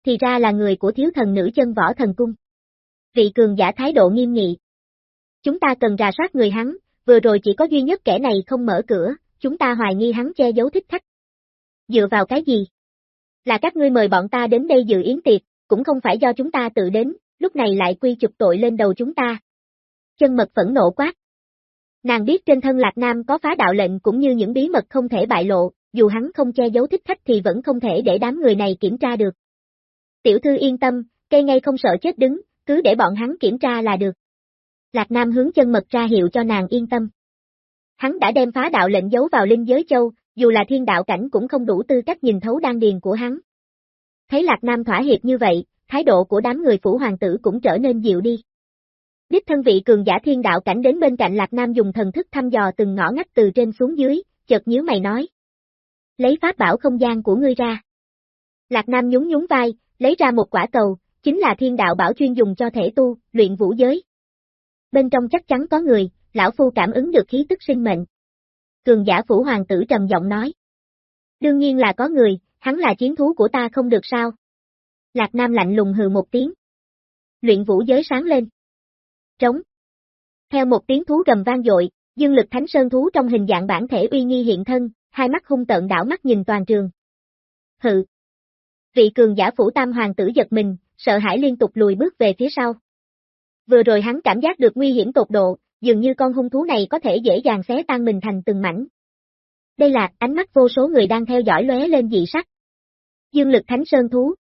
Speaker 1: Thì ra là người của thiếu thần nữ chân võ thần cung. Vị cường giả thái độ nghiêm nghị. Chúng ta cần rà soát người hắn, vừa rồi chỉ có duy nhất kẻ này không mở cửa, chúng ta hoài nghi hắn che giấu thích khách. Dựa vào cái gì? Là các ngươi mời bọn ta đến đây dự yến tiệc, cũng không phải do chúng ta tự đến, lúc này lại quy chụp tội lên đầu chúng ta. Chân mật phẫn nộ quát. Nàng biết trên thân Lạc Nam có phá đạo lệnh cũng như những bí mật không thể bại lộ, dù hắn không che giấu thích khách thì vẫn không thể để đám người này kiểm tra được. Tiểu thư yên tâm, cây ngay không sợ chết đứng, cứ để bọn hắn kiểm tra là được. Lạc Nam hướng chân mật ra hiệu cho nàng yên tâm. Hắn đã đem phá đạo lệnh giấu vào linh giới châu, dù là thiên đạo cảnh cũng không đủ tư cách nhìn thấu đan điền của hắn. Thấy Lạc Nam thỏa hiệp như vậy, thái độ của đám người phủ hoàng tử cũng trở nên dịu đi. Đích thân vị cường giả thiên đạo cảnh đến bên cạnh Lạc Nam dùng thần thức thăm dò từng ngõ ngách từ trên xuống dưới, chợt nhíu mày nói. Lấy pháp bảo không gian của ngươi ra. Lạc Nam nhún nhún vai, lấy ra một quả cầu, chính là thiên đạo bảo chuyên dùng cho thể tu, luyện vũ giới. Bên trong chắc chắn có người, lão phu cảm ứng được khí tức sinh mệnh. Cường giả phủ hoàng tử trầm giọng nói. Đương nhiên là có người, hắn là chiến thú của ta không được sao. Lạc Nam lạnh lùng hừ một tiếng. Luyện vũ giới sáng lên. Trống. Theo một tiếng thú gầm vang dội, dương lực thánh sơn thú trong hình dạng bản thể uy nghi hiện thân, hai mắt hung tợn đảo mắt nhìn toàn trường. Hự. Vị cường giả phủ tam hoàng tử giật mình, sợ hãi liên tục lùi bước về phía sau. Vừa rồi hắn cảm giác được nguy hiểm tột độ, dường như con hung thú này có thể dễ dàng xé tan mình thành từng mảnh. Đây là ánh mắt vô số người đang theo dõi lóe lên dị sắc. Dương lực thánh sơn thú.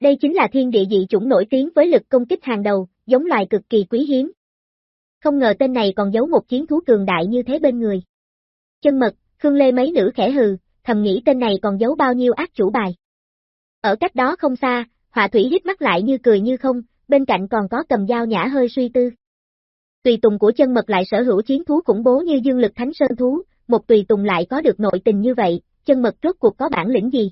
Speaker 1: Đây chính là thiên địa dị chủng nổi tiếng với lực công kích hàng đầu, giống loài cực kỳ quý hiếm. Không ngờ tên này còn giấu một chiến thú cường đại như thế bên người. Chân mật, Khương Lê mấy nữ khẽ hừ, thầm nghĩ tên này còn giấu bao nhiêu ác chủ bài. Ở cách đó không xa, họa thủy hít mắt lại như cười như không, bên cạnh còn có cầm dao nhã hơi suy tư. Tùy tùng của chân mật lại sở hữu chiến thú khủng bố như dương lực thánh sơn thú, một tùy tùng lại có được nội tình như vậy, chân mật rốt cuộc có bản lĩnh gì?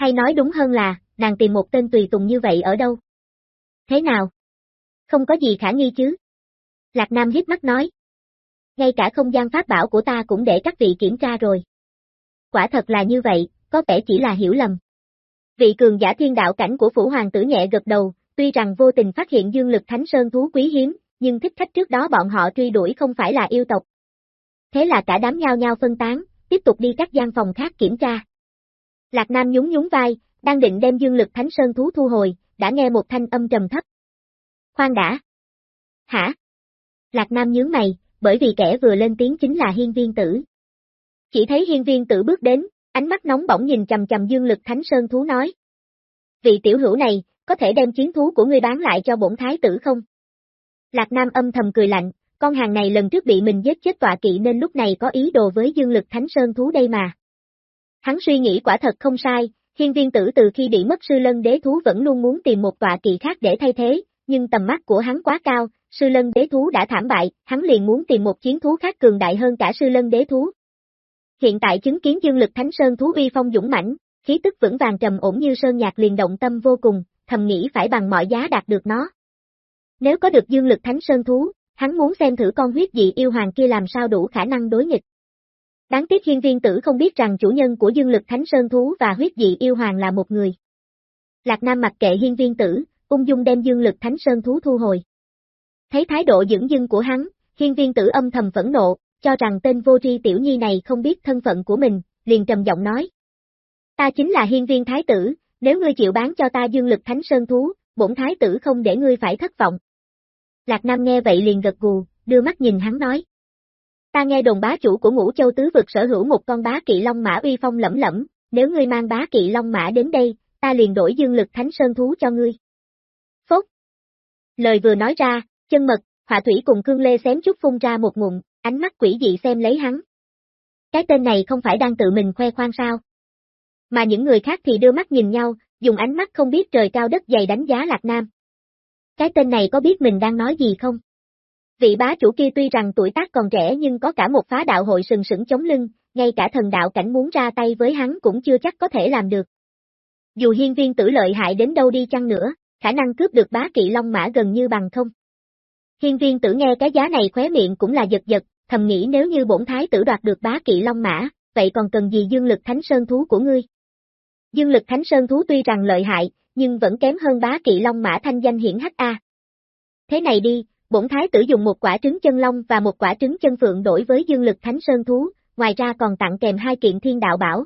Speaker 1: Hay nói đúng hơn là, nàng tìm một tên tùy tùng như vậy ở đâu? Thế nào? Không có gì khả nghi chứ? Lạc Nam hiếp mắt nói. Ngay cả không gian pháp bảo của ta cũng để các vị kiểm tra rồi. Quả thật là như vậy, có vẻ chỉ là hiểu lầm. Vị cường giả thiên đạo cảnh của phủ hoàng tử nhẹ gật đầu, tuy rằng vô tình phát hiện dương lực thánh sơn thú quý hiếm, nhưng thích khách trước đó bọn họ truy đuổi không phải là yêu tộc. Thế là cả đám nhau nhau phân tán, tiếp tục đi các gian phòng khác kiểm tra. Lạc Nam nhún nhún vai, đang định đem dương lực thánh sơn thú thu hồi, đã nghe một thanh âm trầm thấp. Khoan đã. Hả? Lạc Nam nhướng mày, bởi vì kẻ vừa lên tiếng chính là hiên viên tử. Chỉ thấy hiên viên tử bước đến, ánh mắt nóng bỏng nhìn chầm chầm dương lực thánh sơn thú nói. Vị tiểu hữu này, có thể đem chiến thú của ngươi bán lại cho bổn thái tử không? Lạc Nam âm thầm cười lạnh, con hàng này lần trước bị mình giết chết tọa kỵ nên lúc này có ý đồ với dương lực thánh sơn thú đây mà. Hắn suy nghĩ quả thật không sai, hiên viên tử từ khi bị mất sư lân đế thú vẫn luôn muốn tìm một tọa kỵ khác để thay thế, nhưng tầm mắt của hắn quá cao, sư lân đế thú đã thảm bại, hắn liền muốn tìm một chiến thú khác cường đại hơn cả sư lân đế thú. Hiện tại chứng kiến dương lực thánh sơn thú uy phong dũng mãnh, khí tức vững vàng trầm ổn như sơn nhạc liền động tâm vô cùng, thầm nghĩ phải bằng mọi giá đạt được nó. Nếu có được dương lực thánh sơn thú, hắn muốn xem thử con huyết dị yêu hoàng kia làm sao đủ khả năng đối nghịch. Đáng tiếc hiên viên tử không biết rằng chủ nhân của dương lực thánh sơn thú và huyết dị yêu hoàng là một người. Lạc Nam mặc kệ hiên viên tử, ung dung đem dương lực thánh sơn thú thu hồi. Thấy thái độ dưỡng dưng của hắn, hiên viên tử âm thầm phẫn nộ, cho rằng tên vô tri tiểu nhi này không biết thân phận của mình, liền trầm giọng nói. Ta chính là hiên viên thái tử, nếu ngươi chịu bán cho ta dương lực thánh sơn thú, bổn thái tử không để ngươi phải thất vọng. Lạc Nam nghe vậy liền gật gù, đưa mắt nhìn hắn nói. Ta nghe đồn bá chủ của ngũ châu tứ vực sở hữu một con bá kỵ long mã uy phong lẫm lẫm, nếu ngươi mang bá kỵ long mã đến đây, ta liền đổi dương lực thánh sơn thú cho ngươi. Phốt. Lời vừa nói ra, chân mật, họa thủy cùng cương lê xém chút phun ra một ngụm, ánh mắt quỷ dị xem lấy hắn. Cái tên này không phải đang tự mình khoe khoang sao? Mà những người khác thì đưa mắt nhìn nhau, dùng ánh mắt không biết trời cao đất dày đánh giá Lạc Nam. Cái tên này có biết mình đang nói gì không? Vị bá chủ kia tuy rằng tuổi tác còn trẻ nhưng có cả một phá đạo hội sừng sững chống lưng, ngay cả thần đạo cảnh muốn ra tay với hắn cũng chưa chắc có thể làm được. Dù hiên viên tử lợi hại đến đâu đi chăng nữa, khả năng cướp được bá kỵ long mã gần như bằng không. Hiên viên tử nghe cái giá này khóe miệng cũng là giật giật, thầm nghĩ nếu như bổn thái tử đoạt được bá kỵ long mã, vậy còn cần gì dương lực thánh sơn thú của ngươi? Dương lực thánh sơn thú tuy rằng lợi hại, nhưng vẫn kém hơn bá kỵ long mã thanh danh hiển hắc A. Thế này đi, bổn thái tử dùng một quả trứng chân long và một quả trứng chân phượng đổi với dương lực thánh sơn thú, ngoài ra còn tặng kèm hai kiện thiên đạo bảo.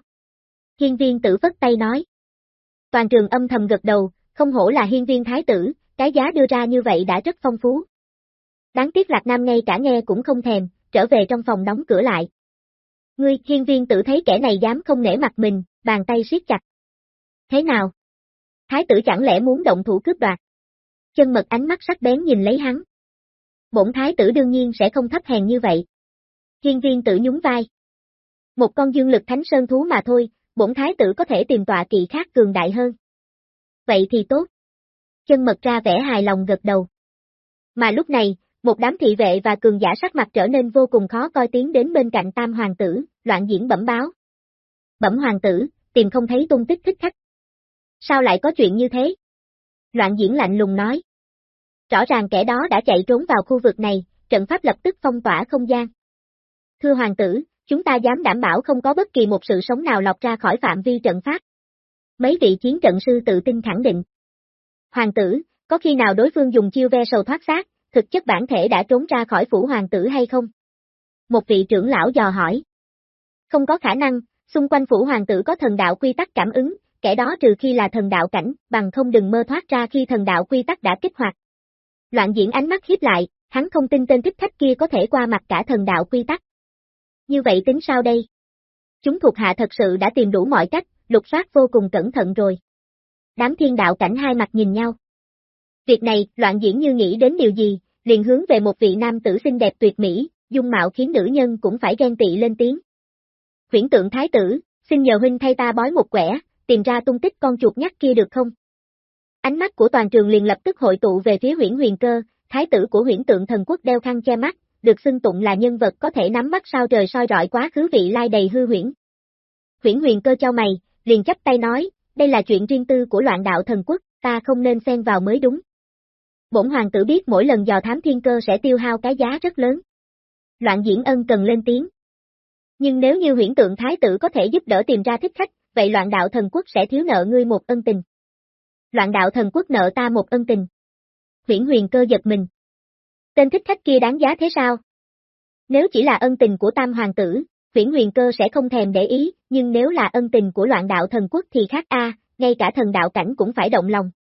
Speaker 1: Hiên viên tử phất tay nói. Toàn trường âm thầm gật đầu, không hổ là hiên viên thái tử, cái giá đưa ra như vậy đã rất phong phú. Đáng tiếc Lạc Nam ngay cả nghe cũng không thèm, trở về trong phòng đóng cửa lại. Ngươi, hiên viên tử thấy kẻ này dám không nể mặt mình, bàn tay siết chặt. Thế nào? Thái tử chẳng lẽ muốn động thủ cướp đoạt? Chân mật ánh mắt sắc bén nhìn lấy hắn. Bổn thái tử đương nhiên sẽ không thấp hèn như vậy. Hiên viên tử nhún vai. Một con dương lực thánh sơn thú mà thôi, bổn thái tử có thể tìm tọa kỵ khác cường đại hơn, vậy thì tốt. Chân mật ra vẻ hài lòng gật đầu. Mà lúc này, một đám thị vệ và cường giả sắc mặt trở nên vô cùng khó coi tiến đến bên cạnh tam hoàng tử, loạn diễn bẩm báo. Bẩm hoàng tử, tìm không thấy tung tích thích khách. Sao lại có chuyện như thế? Loạn diễn lạnh lùng nói. Rõ ràng kẻ đó đã chạy trốn vào khu vực này, trận pháp lập tức phong tỏa không gian. Thưa hoàng tử, chúng ta dám đảm bảo không có bất kỳ một sự sống nào lọc ra khỏi phạm vi trận pháp. Mấy vị chiến trận sư tự tin khẳng định. Hoàng tử, có khi nào đối phương dùng chiêu ve sầu thoát xác, thực chất bản thể đã trốn ra khỏi phủ hoàng tử hay không? Một vị trưởng lão dò hỏi. Không có khả năng, xung quanh phủ hoàng tử có thần đạo quy tắc cảm ứng, kẻ đó trừ khi là thần đạo cảnh, bằng không đừng mơ thoát ra khi thần đạo quy tắc đã kích hoạt. Loạn diễn ánh mắt hiếp lại, hắn không tin tên thích khách kia có thể qua mặt cả thần đạo quy tắc. Như vậy tính sao đây? Chúng thuộc hạ thật sự đã tìm đủ mọi cách, lục soát vô cùng cẩn thận rồi. Đám thiên đạo cảnh hai mặt nhìn nhau. Việc này, loạn diễn như nghĩ đến điều gì, liền hướng về một vị nam tử xinh đẹp tuyệt mỹ, dung mạo khiến nữ nhân cũng phải ghen tị lên tiếng. Huyển tượng thái tử, xin nhờ huynh thay ta bói một quẻ, tìm ra tung tích con chuột nhắt kia được không? Ánh mắt của toàn trường liền lập tức hội tụ về phía huyển huyền cơ, thái tử của huyển tượng thần quốc đeo khăn che mắt, được xưng tụng là nhân vật có thể nắm bắt sao trời soi rọi quá khứ vị lai đầy hư huyễn. Huyển huyền cơ cho mày, liền chấp tay nói, đây là chuyện riêng tư của loạn đạo thần quốc, ta không nên xen vào mới đúng. Bổn hoàng tử biết mỗi lần dò thám thiên cơ sẽ tiêu hao cái giá rất lớn. Loạn diễn ân cần lên tiếng. Nhưng nếu như huyển tượng thái tử có thể giúp đỡ tìm ra thích khách, vậy loạn đạo thần quốc sẽ thiếu nợ ngươi một ân tình. Loạn đạo thần quốc nợ ta một ân tình. Viễn huyền cơ giật mình. Tên thích khách kia đáng giá thế sao? Nếu chỉ là ân tình của tam hoàng tử, Viễn huyền cơ sẽ không thèm để ý, nhưng nếu là ân tình của loạn đạo thần quốc thì khác a, ngay cả thần đạo cảnh cũng phải động lòng.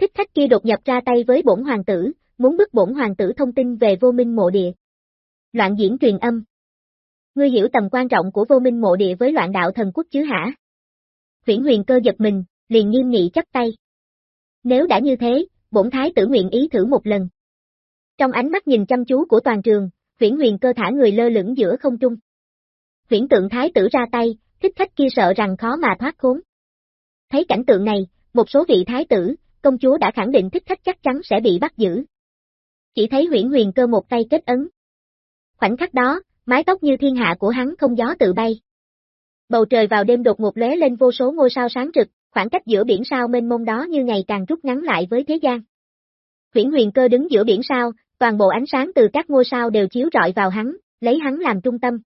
Speaker 1: Thích khách kia đột nhập ra tay với bổn hoàng tử, muốn bức bổn hoàng tử thông tin về vô minh mộ địa. Loạn diễn truyền âm. Ngươi hiểu tầm quan trọng của vô minh mộ địa với loạn đạo thần quốc chứ hả? Viễn huyền cơ giật mình, liền nghiêm nghị chấp tay. Nếu đã như thế, bổn thái tử nguyện ý thử một lần. Trong ánh mắt nhìn chăm chú của toàn trường, huyển huyền cơ thả người lơ lửng giữa không trung. Huyển tượng thái tử ra tay, thích khách kia sợ rằng khó mà thoát khốn. Thấy cảnh tượng này, một số vị thái tử, công chúa đã khẳng định thích khách chắc chắn sẽ bị bắt giữ. Chỉ thấy huyển huyền cơ một tay kết ấn. Khoảnh khắc đó, mái tóc như thiên hạ của hắn không gió tự bay. Bầu trời vào đêm đột ngột lóe lên vô số ngôi sao sáng rực, khoảng cách giữa biển sao mênh mông đó như ngày càng rút ngắn lại với thế gian. Huyển huyền cơ đứng giữa biển sao, toàn bộ ánh sáng từ các ngôi sao đều chiếu rọi vào hắn, lấy hắn làm trung tâm.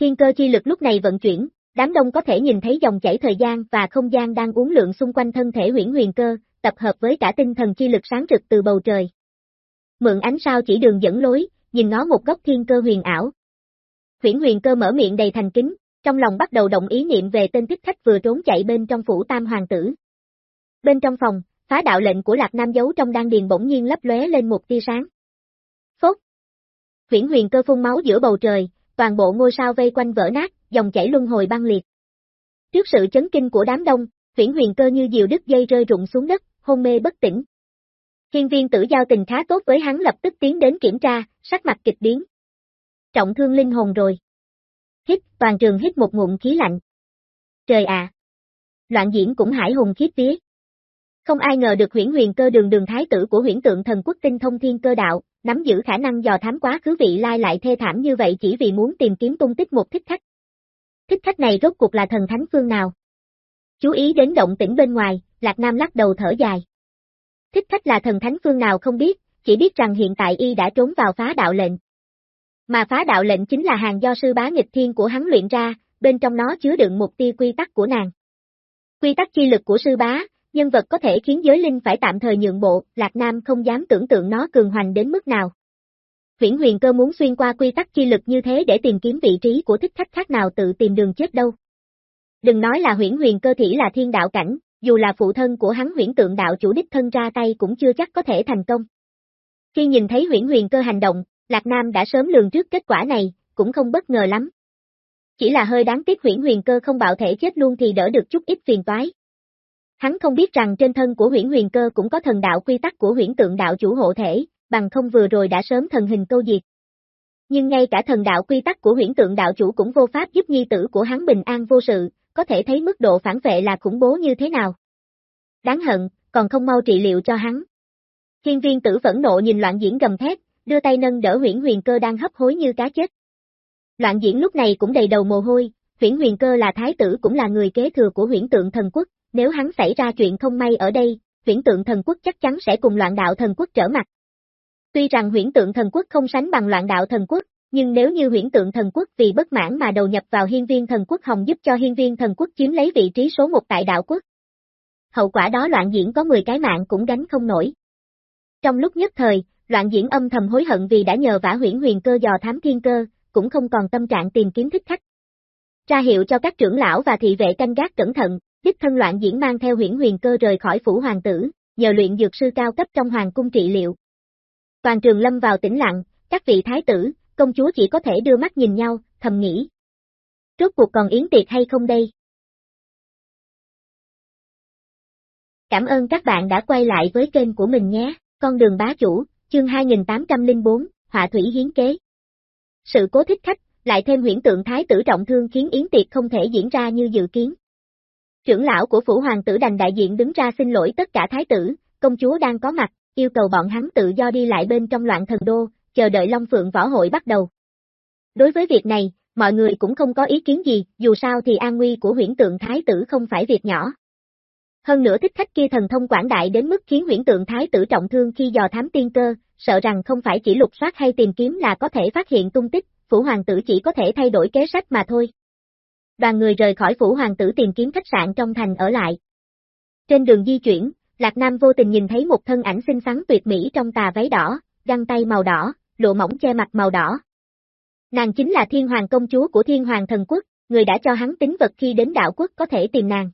Speaker 1: Thiên cơ chi lực lúc này vận chuyển, đám đông có thể nhìn thấy dòng chảy thời gian và không gian đang uốn lượn xung quanh thân thể huyển huyền cơ, tập hợp với cả tinh thần chi lực sáng rực từ bầu trời. Mượn ánh sao chỉ đường dẫn lối, nhìn nó một góc thiên cơ huyền ảo. Huyển huyền cơ mở miệng đầy thành kính, trong lòng bắt đầu động ý niệm về tên thích khách vừa trốn chạy bên trong phủ tam hoàng tử. Bên trong phòng, phá đạo lệnh của Lạc Nam giấu trong đan điền bỗng nhiên lấp lóe lên một tia sáng. Phốt! Huyển huyền cơ phun máu giữa bầu trời, toàn bộ ngôi sao vây quanh vỡ nát, dòng chảy luân hồi băng liệt. Trước sự chấn kinh của đám đông, huyển huyền cơ như diều đứt dây rơi rụng xuống đất, hôn mê bất tỉnh. Hiên viên tử giao tình khá tốt với hắn lập tức tiến đến kiểm tra, sắc mặt kịch biến. Trọng thương linh hồn rồi. Hít, toàn trường hít một ngụm khí lạnh. Trời ạ! Loạn diễn cũng hải hùng khiếp vía. Không ai ngờ được huyển huyền cơ đường đường thái tử của huyển tượng thần quốc tinh thông thiên cơ đạo, nắm giữ khả năng dò thám quá khứ vị lai lại thê thảm như vậy chỉ vì muốn tìm kiếm tung tích một thích khách. Thích khách này rốt cuộc là thần thánh phương nào? Chú ý đến động tĩnh bên ngoài, Lạc Nam lắc đầu thở dài. Thích khách là thần thánh phương nào không biết, chỉ biết rằng hiện tại y đã trốn vào phá đạo lệnh. Mà phá đạo lệnh chính là hàng do sư bá nghịch thiên của hắn luyện ra, bên trong nó chứa đựng một tia quy tắc của nàng. Quy tắc chi lực của sư bá, nhân vật có thể khiến giới linh phải tạm thời nhượng bộ, Lạc Nam không dám tưởng tượng nó cường hoành đến mức nào. Huyển huyền cơ muốn xuyên qua quy tắc chi lực như thế để tìm kiếm vị trí của thích khách khác nào tự tìm đường chết đâu. Đừng nói là huyển huyền cơ thỉ là thiên đạo cảnh, dù là phụ thân của hắn huyển tượng đạo chủ đích thân ra tay cũng chưa chắc có thể thành công. Khi nhìn thấy huyển huyền cơ hành động, Lạc Nam đã sớm lường trước kết quả này, cũng không bất ngờ lắm. Chỉ là hơi đáng tiếc huyển huyền cơ không bạo thể chết luôn thì đỡ được chút ít phiền toái. Hắn không biết rằng trên thân của huyển huyền cơ cũng có thần đạo quy tắc của huyển tượng đạo chủ hộ thể, bằng không vừa rồi đã sớm thần hình câu diệt. Nhưng ngay cả thần đạo quy tắc của huyển tượng đạo chủ cũng vô pháp giúp nhi tử của hắn bình an vô sự, có thể thấy mức độ phản vệ là khủng bố như thế nào. Đáng hận, còn không mau trị liệu cho hắn. Thiên viên tử phẫn nộ nhìn loạn diễn gầm thét, đưa tay nâng đỡ huyển huyền cơ đang hấp hối như cá chết. Loạn diễn lúc này cũng đầy đầu mồ hôi, huyển huyền cơ là thái tử cũng là người kế thừa của huyển tượng thần quốc, nếu hắn xảy ra chuyện không may ở đây, huyển tượng thần quốc chắc chắn sẽ cùng loạn đạo thần quốc trở mặt. Tuy rằng huyển tượng thần quốc không sánh bằng loạn đạo thần quốc, nhưng nếu như huyển tượng thần quốc vì bất mãn mà đầu nhập vào hiên viên thần quốc hồng giúp cho hiên viên thần quốc chiếm lấy vị trí số một tại đạo quốc. Hậu quả đó loạn diễn có 10 cái mạng cũng gánh không nổi. Trong lúc nhất thời, loạn diễn âm thầm hối hận vì đã nhờ vả huyển huyền cơ dò thám thiên cơ, cũng không còn tâm trạng tìm kiếm thích khách. Ra hiệu cho các trưởng lão và thị vệ canh gác cẩn thận, đích thân loạn diễn mang theo huyển huyền cơ rời khỏi phủ hoàng tử, nhờ luyện dược sư cao cấp trong hoàng cung trị liệu. Toàn trường lâm vào tĩnh lặng, các vị thái tử, công chúa chỉ có thể đưa mắt nhìn nhau, thầm nghĩ. Rốt cuộc còn yến tiệc hay không đây? Cảm ơn các bạn đã quay lại với kênh của mình nhé, con đường bá chủ, chương 2804, họa thủy hiến kế. Sự cố thích khách, lại thêm huyễn tượng thái tử trọng thương khiến yến tiệc không thể diễn ra như dự kiến. Trưởng lão của phủ hoàng tử đành đại diện đứng ra xin lỗi tất cả thái tử, công chúa đang có mặt, yêu cầu bọn hắn tự do đi lại bên trong loạn thần đô, chờ đợi Long Phượng võ hội bắt đầu. Đối với việc này, mọi người cũng không có ý kiến gì, dù sao thì an nguy của huyễn tượng thái tử không phải việc nhỏ. Hơn nữa thích khách kia thần thông quảng đại đến mức khiến huyễn tượng thái tử trọng thương khi dò thám tiên cơ, sợ rằng không phải chỉ lục soát hay tìm kiếm là có thể phát hiện tung tích, phủ hoàng tử chỉ có thể thay đổi kế sách mà thôi. Đoàn người rời khỏi phủ hoàng tử tìm kiếm khách sạn trong thành ở lại. Trên đường di chuyển, Lạc Nam vô tình nhìn thấy một thân ảnh xinh xắn tuyệt mỹ trong tà váy đỏ, găng tay màu đỏ, lụa mỏng che mặt màu đỏ. Nàng chính là thiên hoàng công chúa của thiên hoàng thần quốc, người đã cho hắn tính vật khi đến đạo quốc có thể tìm nàng.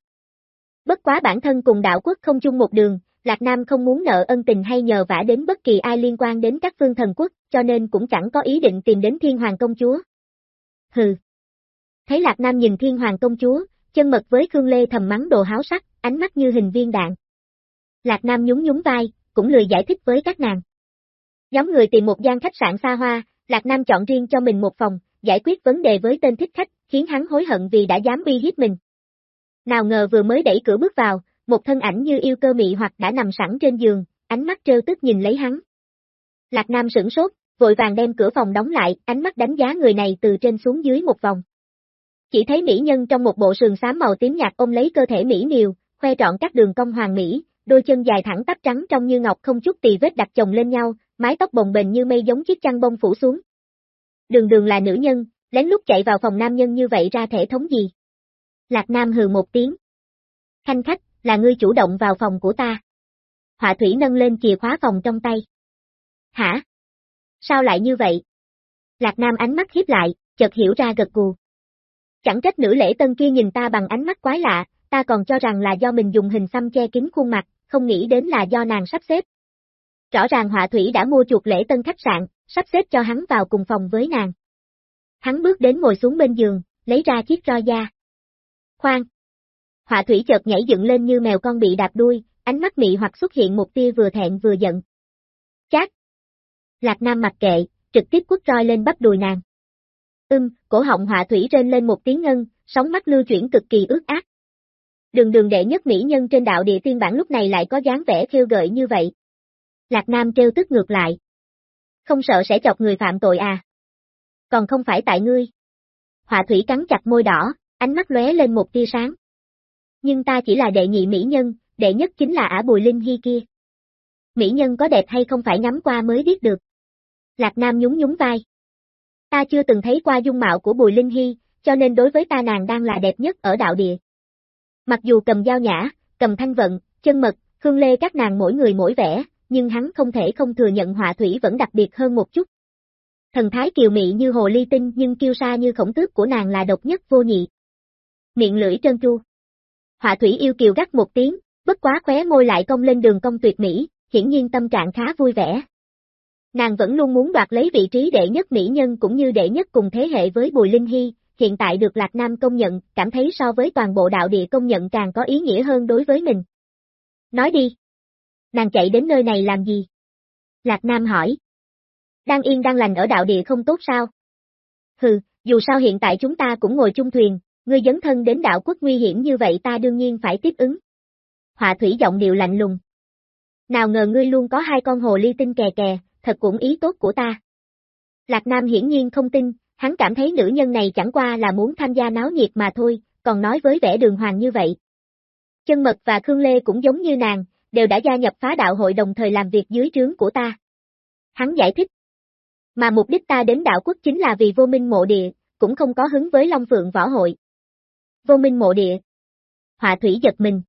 Speaker 1: Bất quá bản thân cùng đạo quốc không chung một đường, Lạc Nam không muốn nợ ân tình hay nhờ vả đến bất kỳ ai liên quan đến các phương thần quốc, cho nên cũng chẳng có ý định tìm đến thiên hoàng công chúa. Hừ. Thấy Lạc Nam nhìn thiên hoàng công chúa, chân mật với Khương Lê thầm mắng đồ háo sắc, ánh mắt như hình viên đạn. Lạc Nam nhún nhún vai, cũng lười giải thích với các nàng. Nhóm người tìm một gian khách sạn xa hoa, Lạc Nam chọn riêng cho mình một phòng, giải quyết vấn đề với tên thích khách, khiến hắn hối hận vì đã dám uy hiếp mình. Nào ngờ vừa mới đẩy cửa bước vào, một thân ảnh như yêu cơ mị hoặc đã nằm sẵn trên giường, ánh mắt trêu tức nhìn lấy hắn. Lạc Nam sửng sốt, vội vàng đem cửa phòng đóng lại, ánh mắt đánh giá người này từ trên xuống dưới một vòng. Chỉ thấy mỹ nhân trong một bộ sườn xám màu tím nhạt ôm lấy cơ thể mỹ miều, khoe trọn các đường cong hoàng mỹ, đôi chân dài thẳng tắp trắng trong như ngọc không chút tì vết đặt chồng lên nhau, mái tóc bồng bềnh như mây giống chiếc chăn bông phủ xuống. Đường đường là nữ nhân, lén lút chạy vào phòng nam nhân như vậy ra thể thống gì? Lạc Nam hừ một tiếng. Khanh khách, là ngươi chủ động vào phòng của ta. Họa thủy nâng lên chìa khóa phòng trong tay. Hả? Sao lại như vậy? Lạc Nam ánh mắt hiếp lại, chợt hiểu ra gật gù. Chẳng trách nữ lễ tân kia nhìn ta bằng ánh mắt quái lạ, ta còn cho rằng là do mình dùng hình xăm che kín khuôn mặt, không nghĩ đến là do nàng sắp xếp. Rõ ràng họa thủy đã mua chuột lễ tân khách sạn, sắp xếp cho hắn vào cùng phòng với nàng. Hắn bước đến ngồi xuống bên giường, lấy ra chiếc roi da. Khoan! Họa thủy chợt nhảy dựng lên như mèo con bị đạp đuôi, ánh mắt mị hoặc xuất hiện một tia vừa thẹn vừa giận. Chát! Lạc Nam mặc kệ, trực tiếp quất roi lên bắp đùi nàng. Ưm, cổ họng họa thủy rên lên một tiếng ngân, sóng mắt lưu chuyển cực kỳ ướt át. Đường đường đệ nhất mỹ nhân trên đạo địa tiên bản lúc này lại có dáng vẻ khiêu gợi như vậy. Lạc Nam trêu tức ngược lại. Không sợ sẽ chọc người phạm tội à? Còn không phải tại ngươi. Họa thủy cắn chặt môi đỏ, ánh mắt lóe lên một tia sáng. Nhưng ta chỉ là đệ nhị mỹ nhân, đệ nhất chính là ả bùi linh hy kia. Mỹ nhân có đẹp hay không phải ngắm qua mới biết được. Lạc Nam nhún nhún vai. Ta chưa từng thấy qua dung mạo của bùi linh hy, cho nên đối với ta nàng đang là đẹp nhất ở đạo địa. Mặc dù cầm dao nhã, cầm thanh vận, chân mật, hương lê các nàng mỗi người mỗi vẻ, nhưng hắn không thể không thừa nhận họa thủy vẫn đặc biệt hơn một chút. Thần thái kiều mị như hồ ly tinh nhưng kiêu sa như khổng tước của nàng là độc nhất vô nhị. Miệng lưỡi trơn tru. Họa thủy yêu kiều gắt một tiếng, bất quá khóe môi lại cong lên đường cong tuyệt mỹ, hiển nhiên tâm trạng khá vui vẻ. Nàng vẫn luôn muốn đoạt lấy vị trí đệ nhất mỹ nhân cũng như đệ nhất cùng thế hệ với Bùi Linh Hy, hiện tại được Lạc Nam công nhận, cảm thấy so với toàn bộ đạo địa công nhận càng có ý nghĩa hơn đối với mình. Nói đi. Nàng chạy đến nơi này làm gì? Lạc Nam hỏi. Đang yên đang lành ở đạo địa không tốt sao? Hừ, dù sao hiện tại chúng ta cũng ngồi chung thuyền, ngươi dấn thân đến đạo quốc nguy hiểm như vậy ta đương nhiên phải tiếp ứng. Họa thủy giọng điệu lạnh lùng. Nào ngờ ngươi luôn có hai con hồ ly tinh kè kè, thật cũng ý tốt của ta. Lạc Nam hiển nhiên không tin, hắn cảm thấy nữ nhân này chẳng qua là muốn tham gia náo nhiệt mà thôi, còn nói với vẻ đường hoàng như vậy. Chân mật và Khương Lê cũng giống như nàng, đều đã gia nhập phá đạo hội đồng thời làm việc dưới trướng của ta. Hắn giải thích. Mà mục đích ta đến đạo quốc chính là vì vô minh mộ địa, cũng không có hứng với Long Phượng võ hội. Vô minh mộ địa. Họa thủy giật mình.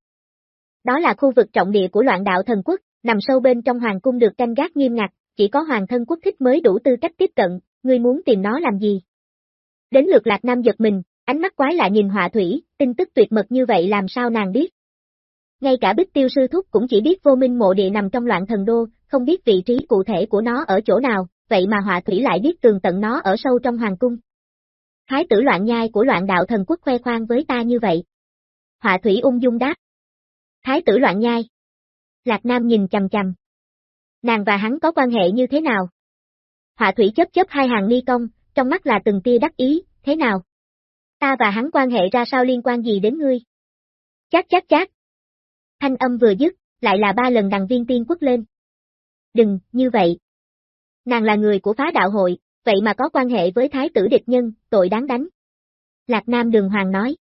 Speaker 1: Đó là khu vực trọng địa của loạn đạo thần quốc, nằm sâu bên trong hoàng cung được canh gác nghiêm ngặt, chỉ có hoàng thân quốc thích mới đủ tư cách tiếp cận, ngươi muốn tìm nó làm gì? Đến lượt lạc nam giật mình, ánh mắt quái lạ nhìn họa thủy, tin tức tuyệt mật như vậy làm sao nàng biết? Ngay cả bích tiêu sư thúc cũng chỉ biết vô minh mộ địa nằm trong loạn thần đô, không biết vị trí cụ thể của nó ở chỗ nào, vậy mà họa thủy lại biết tường tận nó ở sâu trong hoàng cung. Thái tử loạn nhai của loạn đạo thần quốc khoe khoang với ta như vậy. Họa thủy ung dung đáp. Thái tử loạn nhai. Lạc Nam nhìn chầm chầm. Nàng và hắn có quan hệ như thế nào? Họa thủy chấp chấp hai hàng ni công, trong mắt là từng tia đắc ý, thế nào? Ta và hắn quan hệ ra sao liên quan gì đến ngươi? Chát chát chát. Thanh âm vừa dứt, lại là ba lần đằng viên tiên quốc lên. Đừng, như vậy. Nàng là người của phá đạo hội, vậy mà có quan hệ với thái tử địch nhân, tội đáng đánh. Lạc Nam Đường Hoàng nói.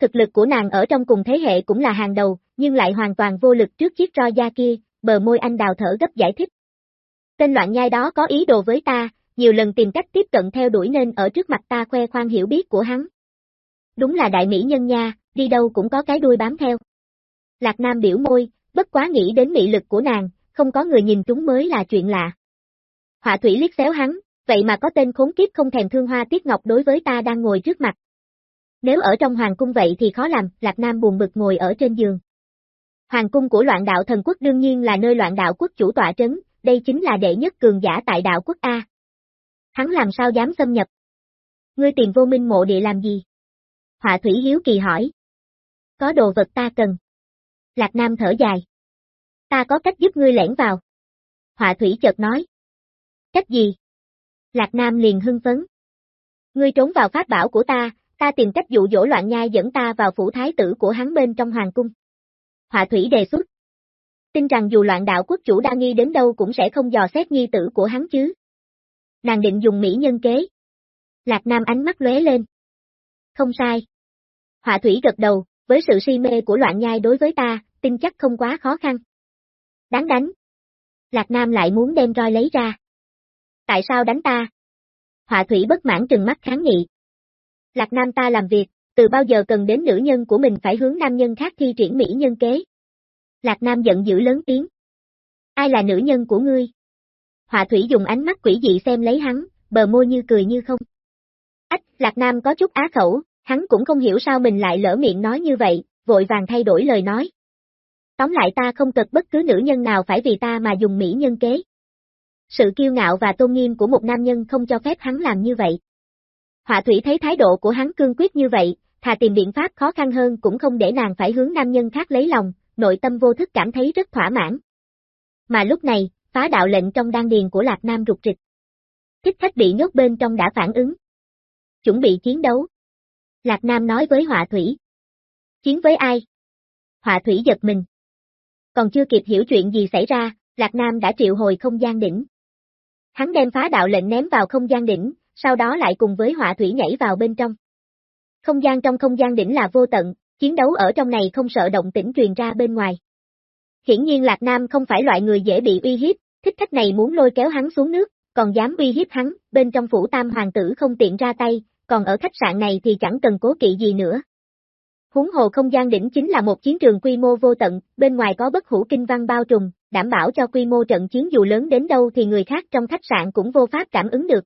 Speaker 1: Thực lực của nàng ở trong cùng thế hệ cũng là hàng đầu, nhưng lại hoàn toàn vô lực trước chiếc roi da kia, bờ môi anh đào thở gấp giải thích. Tên loạn nhai đó có ý đồ với ta, nhiều lần tìm cách tiếp cận theo đuổi nên ở trước mặt ta khoe khoang hiểu biết của hắn. Đúng là đại mỹ nhân nha, đi đâu cũng có cái đuôi bám theo. Lạc Nam biểu môi, bất quá nghĩ đến mỹ lực của nàng, không có người nhìn chúng mới là chuyện lạ. Họa thủy liếc xéo hắn, vậy mà có tên khốn kiếp không thèm thương hoa tiết ngọc đối với ta đang ngồi trước mặt. Nếu ở trong hoàng cung vậy thì khó làm, Lạc Nam buồn bực ngồi ở trên giường. Hoàng cung của loạn đạo thần quốc đương nhiên là nơi loạn đạo quốc chủ tọa trấn, đây chính là đệ nhất cường giả tại đạo quốc A. Hắn làm sao dám xâm nhập? Ngươi tìm vô minh mộ địa làm gì? Họa thủy hiếu kỳ hỏi. Có đồ vật ta cần. Lạc Nam thở dài. Ta có cách giúp ngươi lẻn vào. Họa thủy chợt nói. Cách gì? Lạc Nam liền hưng phấn. Ngươi trốn vào pháp bảo của ta, ta tìm cách dụ dỗ loạn nhai dẫn ta vào phủ thái tử của hắn bên trong hoàng cung. Họa thủy đề xuất. Tin rằng dù loạn đạo quốc chủ đa nghi đến đâu cũng sẽ không dò xét nghi tử của hắn chứ. Nàng định dùng mỹ nhân kế. Lạc Nam ánh mắt lóe lên. Không sai. Họa thủy gật đầu, với sự si mê của loạn nhai đối với ta, tin chắc không quá khó khăn. Đáng đánh. Lạc Nam lại muốn đem roi lấy ra. Tại sao đánh ta? Họa thủy bất mãn trừng mắt kháng nghị. Lạc Nam ta làm việc, từ bao giờ cần đến nữ nhân của mình phải hướng nam nhân khác thi triển mỹ nhân kế. Lạc Nam giận dữ lớn tiếng. Ai là nữ nhân của ngươi? Họa thủy dùng ánh mắt quỷ dị xem lấy hắn, bờ môi như cười như không. Ách, Lạc Nam có chút á khẩu, hắn cũng không hiểu sao mình lại lỡ miệng nói như vậy, vội vàng thay đổi lời nói. Tóm lại ta không cực bất cứ nữ nhân nào phải vì ta mà dùng mỹ nhân kế. Sự kiêu ngạo và tôn nghiêm của một nam nhân không cho phép hắn làm như vậy. Họa thủy thấy thái độ của hắn cương quyết như vậy, thà tìm biện pháp khó khăn hơn cũng không để nàng phải hướng nam nhân khác lấy lòng, nội tâm vô thức cảm thấy rất thỏa mãn. Mà lúc này, phá đạo lệnh trong đan điền của Lạc Nam rụt rịch. Thích khách bị nhốt bên trong đã phản ứng. Chuẩn bị chiến đấu. Lạc Nam nói với Họa Thủy. Chiến với ai? Họa Thủy giật mình. Còn chưa kịp hiểu chuyện gì xảy ra, Lạc Nam đã triệu hồi không gian đỉnh. Hắn đem phá đạo lệnh ném vào không gian đỉnh, sau đó lại cùng với họa thủy nhảy vào bên trong. Không gian trong không gian đỉnh là vô tận, chiến đấu ở trong này không sợ động tĩnh truyền ra bên ngoài. Hiển nhiên Lạc Nam không phải loại người dễ bị uy hiếp, thích khách này muốn lôi kéo hắn xuống nước, còn dám uy hiếp hắn, bên trong phủ tam hoàng tử không tiện ra tay, còn ở khách sạn này thì chẳng cần cố kỵ gì nữa. Húng hồ không gian đỉnh chính là một chiến trường quy mô vô tận, bên ngoài có bất hủ kinh văn bao trùm, đảm bảo cho quy mô trận chiến dù lớn đến đâu thì người khác trong khách sạn cũng vô pháp cảm ứng được.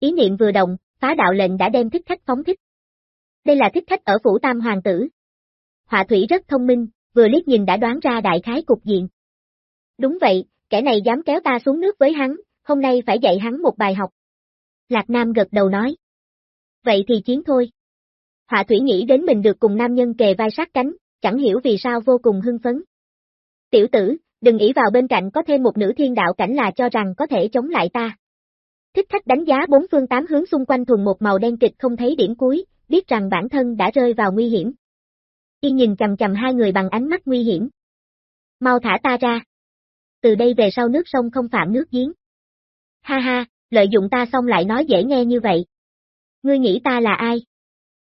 Speaker 1: Ý niệm vừa động, phá đạo lệnh đã đem thích khách phóng thích. Đây là thích khách ở phủ tam hoàng tử. Họa thủy rất thông minh, vừa liếc nhìn đã đoán ra đại khái cục diện. Đúng vậy, kẻ này dám kéo ta xuống nước với hắn, hôm nay phải dạy hắn một bài học. Lạc Nam gật đầu nói. Vậy thì chiến thôi. Họa thủy nghĩ đến mình được cùng nam nhân kề vai sát cánh, chẳng hiểu vì sao vô cùng hưng phấn. Tiểu tử, đừng nghĩ vào bên cạnh có thêm một nữ thiên đạo cảnh là cho rằng có thể chống lại ta. Thích khách đánh giá bốn phương tám hướng xung quanh thuần một màu đen kịch không thấy điểm cuối, biết rằng bản thân đã rơi vào nguy hiểm. Y nhìn chầm chầm hai người bằng ánh mắt nguy hiểm. Mau thả ta ra. Từ đây về sau nước sông không phạm nước giếng. Ha ha, lợi dụng ta xong lại nói dễ nghe như vậy. Ngươi nghĩ ta là ai?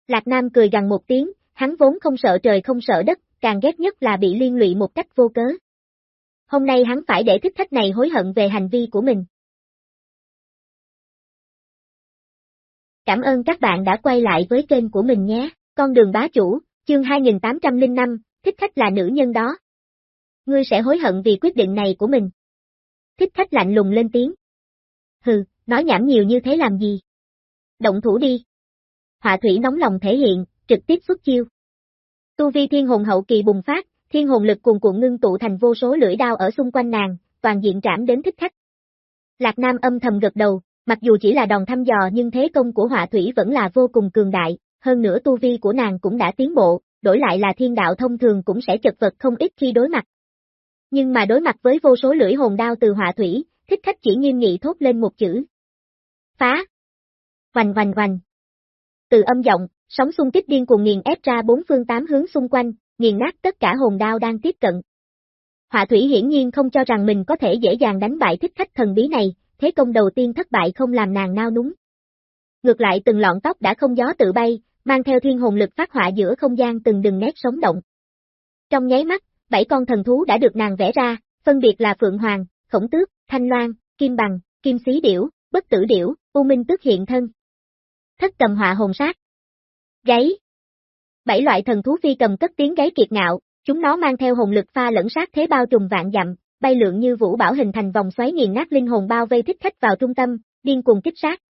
Speaker 1: Lạc Nam cười gần một tiếng, hắn vốn không sợ trời không sợ đất, càng ghét nhất là bị liên lụy một cách vô cớ. Hôm nay hắn phải để thích khách này hối hận về hành vi của mình. Cảm ơn các bạn đã quay lại với kênh của mình nhé, con đường bá chủ, chương 2805, thích khách là nữ nhân đó. Ngươi sẽ hối hận vì quyết định này của mình. Thích khách lạnh lùng lên tiếng. Hừ, nói nhảm nhiều như thế làm gì? Động thủ đi. Họa thủy nóng lòng thể hiện, trực tiếp xuất chiêu. Tu vi thiên hồn hậu kỳ bùng phát, thiên hồn lực cuồn cuộn ngưng tụ thành vô số lưỡi đao ở xung quanh nàng, toàn diện trảm đến thích khách. Lạc Nam âm thầm gật đầu, mặc dù chỉ là đòn thăm dò nhưng thế công của họa thủy vẫn là vô cùng cường đại, hơn nữa tu vi của nàng cũng đã tiến bộ, đổi lại là thiên đạo thông thường cũng sẽ chật vật không ít khi đối mặt. Nhưng mà đối mặt với vô số lưỡi hồn đao từ họa thủy, thích khách chỉ nghiêm nghị thốt lên một chữ. Phá! Hoành hoành hoành! Từ âm giọng, sóng xung kích điên cuồng nghiền ép ra bốn phương tám hướng xung quanh, nghiền nát tất cả hồn đao đang tiếp cận. Họa thủy hiển nhiên không cho rằng mình có thể dễ dàng đánh bại thích khách thần bí này, thế công đầu tiên thất bại không làm nàng nao núng. Ngược lại từng lọn tóc đã không gió tự bay, mang theo thiên hồn lực phát họa giữa không gian từng đường nét sống động. Trong nháy mắt, bảy con thần thú đã được nàng vẽ ra, phân biệt là Phượng Hoàng, Khổng Tước, Thanh Loan, Kim Bằng, Kim Xí Điểu, Bất Tử Điểu, U Minh Tước hiện thân. Thất cầm họa hồn sát. Gáy. Bảy loại thần thú phi cầm cất tiếng gáy kiệt ngạo, chúng nó mang theo hồn lực pha lẫn sát thế bao trùm vạn dặm, bay lượn như vũ bảo hình thành vòng xoáy nghiền nát linh hồn bao vây thích khách vào trung tâm, điên cuồng kích sát.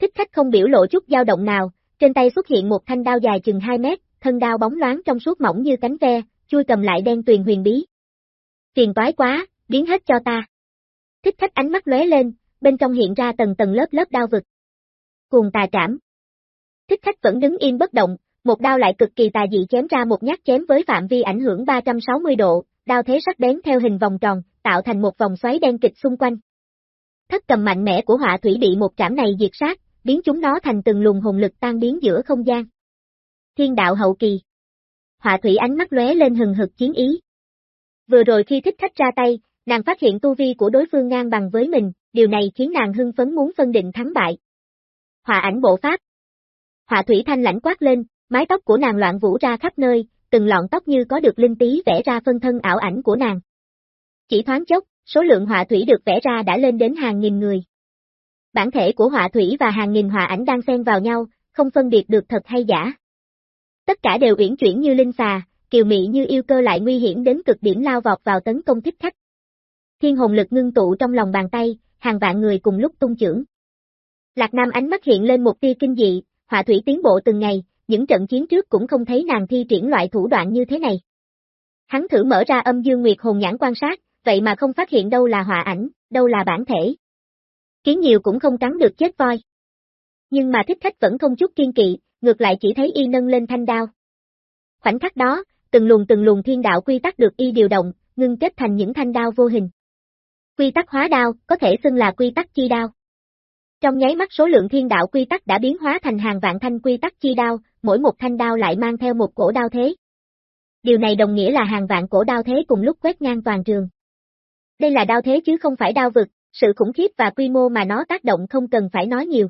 Speaker 1: Thích khách không biểu lộ chút dao động nào, trên tay xuất hiện một thanh đao dài chừng 2 mét, thân đao bóng loáng trong suốt mỏng như cánh ve, chui cầm lại đen tuyền huyền bí. Phiền toái quá, biến hết cho ta. Thích khách ánh mắt lóe lên, bên trong hiện ra tầng tầng lớp lớp đao vực. Cuồng tà trảm. Thích khách vẫn đứng yên bất động, một đao lại cực kỳ tà dị chém ra một nhát chém với phạm vi ảnh hưởng 360 độ, đao thế sắc bén theo hình vòng tròn, tạo thành một vòng xoáy đen kịch xung quanh. Thất cầm mạnh mẽ của họa thủy bị một trảm này diệt sát, biến chúng nó thành từng luồng hồn lực tan biến giữa không gian. Thiên đạo hậu kỳ. Họa thủy ánh mắt lóe lên hừng hực chiến ý. Vừa rồi khi thích khách ra tay, nàng phát hiện tu vi của đối phương ngang bằng với mình, điều này khiến nàng hưng phấn muốn phân định thắng bại. Họa ảnh bộ pháp. Họa thủy thanh lãnh quát lên, mái tóc của nàng loạn vũ ra khắp nơi, từng lọn tóc như có được linh tí vẽ ra phân thân ảo ảnh của nàng. Chỉ thoáng chốc, số lượng họa thủy được vẽ ra đã lên đến hàng nghìn người. Bản thể của họa thủy và hàng nghìn họa ảnh đang xen vào nhau, không phân biệt được thật hay giả. Tất cả đều uyển chuyển như linh xà, kiều mị như yêu cơ lại nguy hiểm đến cực điểm lao vọt vào tấn công thích khách. Thiên hồn lực ngưng tụ trong lòng bàn tay, hàng vạn người cùng lúc tung trưởng. Lạc Nam ánh mắt hiện lên một tia kinh dị, họa thủy tiến bộ từng ngày, những trận chiến trước cũng không thấy nàng thi triển loại thủ đoạn như thế này. Hắn thử mở ra âm dương nguyệt hồn nhãn quan sát, vậy mà không phát hiện đâu là họa ảnh, đâu là bản thể. Kiến nhiều cũng không cắn được chết voi. Nhưng mà thích khách vẫn không chút kiên kỵ, ngược lại chỉ thấy y nâng lên thanh đao. Khoảnh khắc đó, từng luồng từng luồng thiên đạo quy tắc được y điều động, ngưng kết thành những thanh đao vô hình. Quy tắc hóa đao, có thể xưng là quy tắc chi đao. Trong nháy mắt số lượng thiên đạo quy tắc đã biến hóa thành hàng vạn thanh quy tắc chi đao, mỗi một thanh đao lại mang theo một cổ đao thế. Điều này đồng nghĩa là hàng vạn cổ đao thế cùng lúc quét ngang toàn trường. Đây là đao thế chứ không phải đao vực, sự khủng khiếp và quy mô mà nó tác động không cần phải nói nhiều.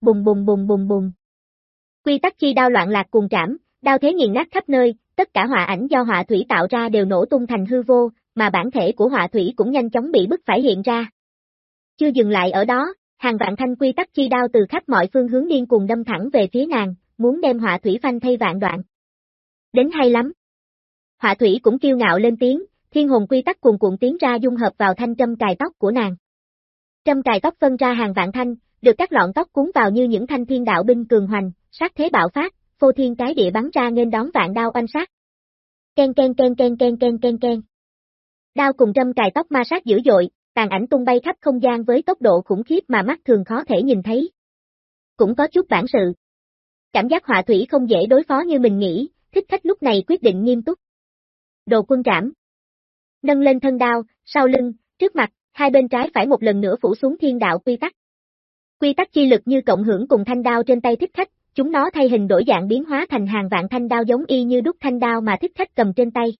Speaker 1: Bùng bùng bùng bùng bùng. Quy tắc chi đao loạn lạc cùng trảm, đao thế nghiền nát khắp nơi, tất cả họa ảnh do họa thủy tạo ra đều nổ tung thành hư vô, mà bản thể của họa thủy cũng nhanh chóng bị bức phải hiện ra. Chưa dừng lại ở đó, hàng vạn thanh quy tắc chi đao từ khắp mọi phương hướng điên cuồng đâm thẳng về phía nàng, muốn đem họa thủy phanh thay vạn đoạn. Đến hay lắm. Họa thủy cũng kiêu ngạo lên tiếng, thiên hồn quy tắc cuồn cuộn tiến ra dung hợp vào thanh trâm cài tóc của nàng. Trâm cài tóc phân ra hàng vạn thanh, được các lọn tóc cuốn vào như những thanh thiên đạo binh cường hoành, sát thế bạo phát, phô thiên cái địa bắn ra nên đón vạn đao oanh sát. Ken ken ken ken ken ken ken ken. Đao cùng trâm cài tóc ma sát dữ dội, tàn ảnh tung bay khắp không gian với tốc độ khủng khiếp mà mắt thường khó thể nhìn thấy. Cũng có chút bản sự. Cảm giác họa thủy không dễ đối phó như mình nghĩ, thích khách lúc này quyết định nghiêm túc. Đồ quân trảm. Nâng lên thân đao, sau lưng, trước mặt, hai bên trái phải một lần nữa phủ xuống thiên đạo quy tắc. Quy tắc chi lực như cộng hưởng cùng thanh đao trên tay thích khách, chúng nó thay hình đổi dạng biến hóa thành hàng vạn thanh đao giống y như đúc thanh đao mà thích khách cầm trên tay.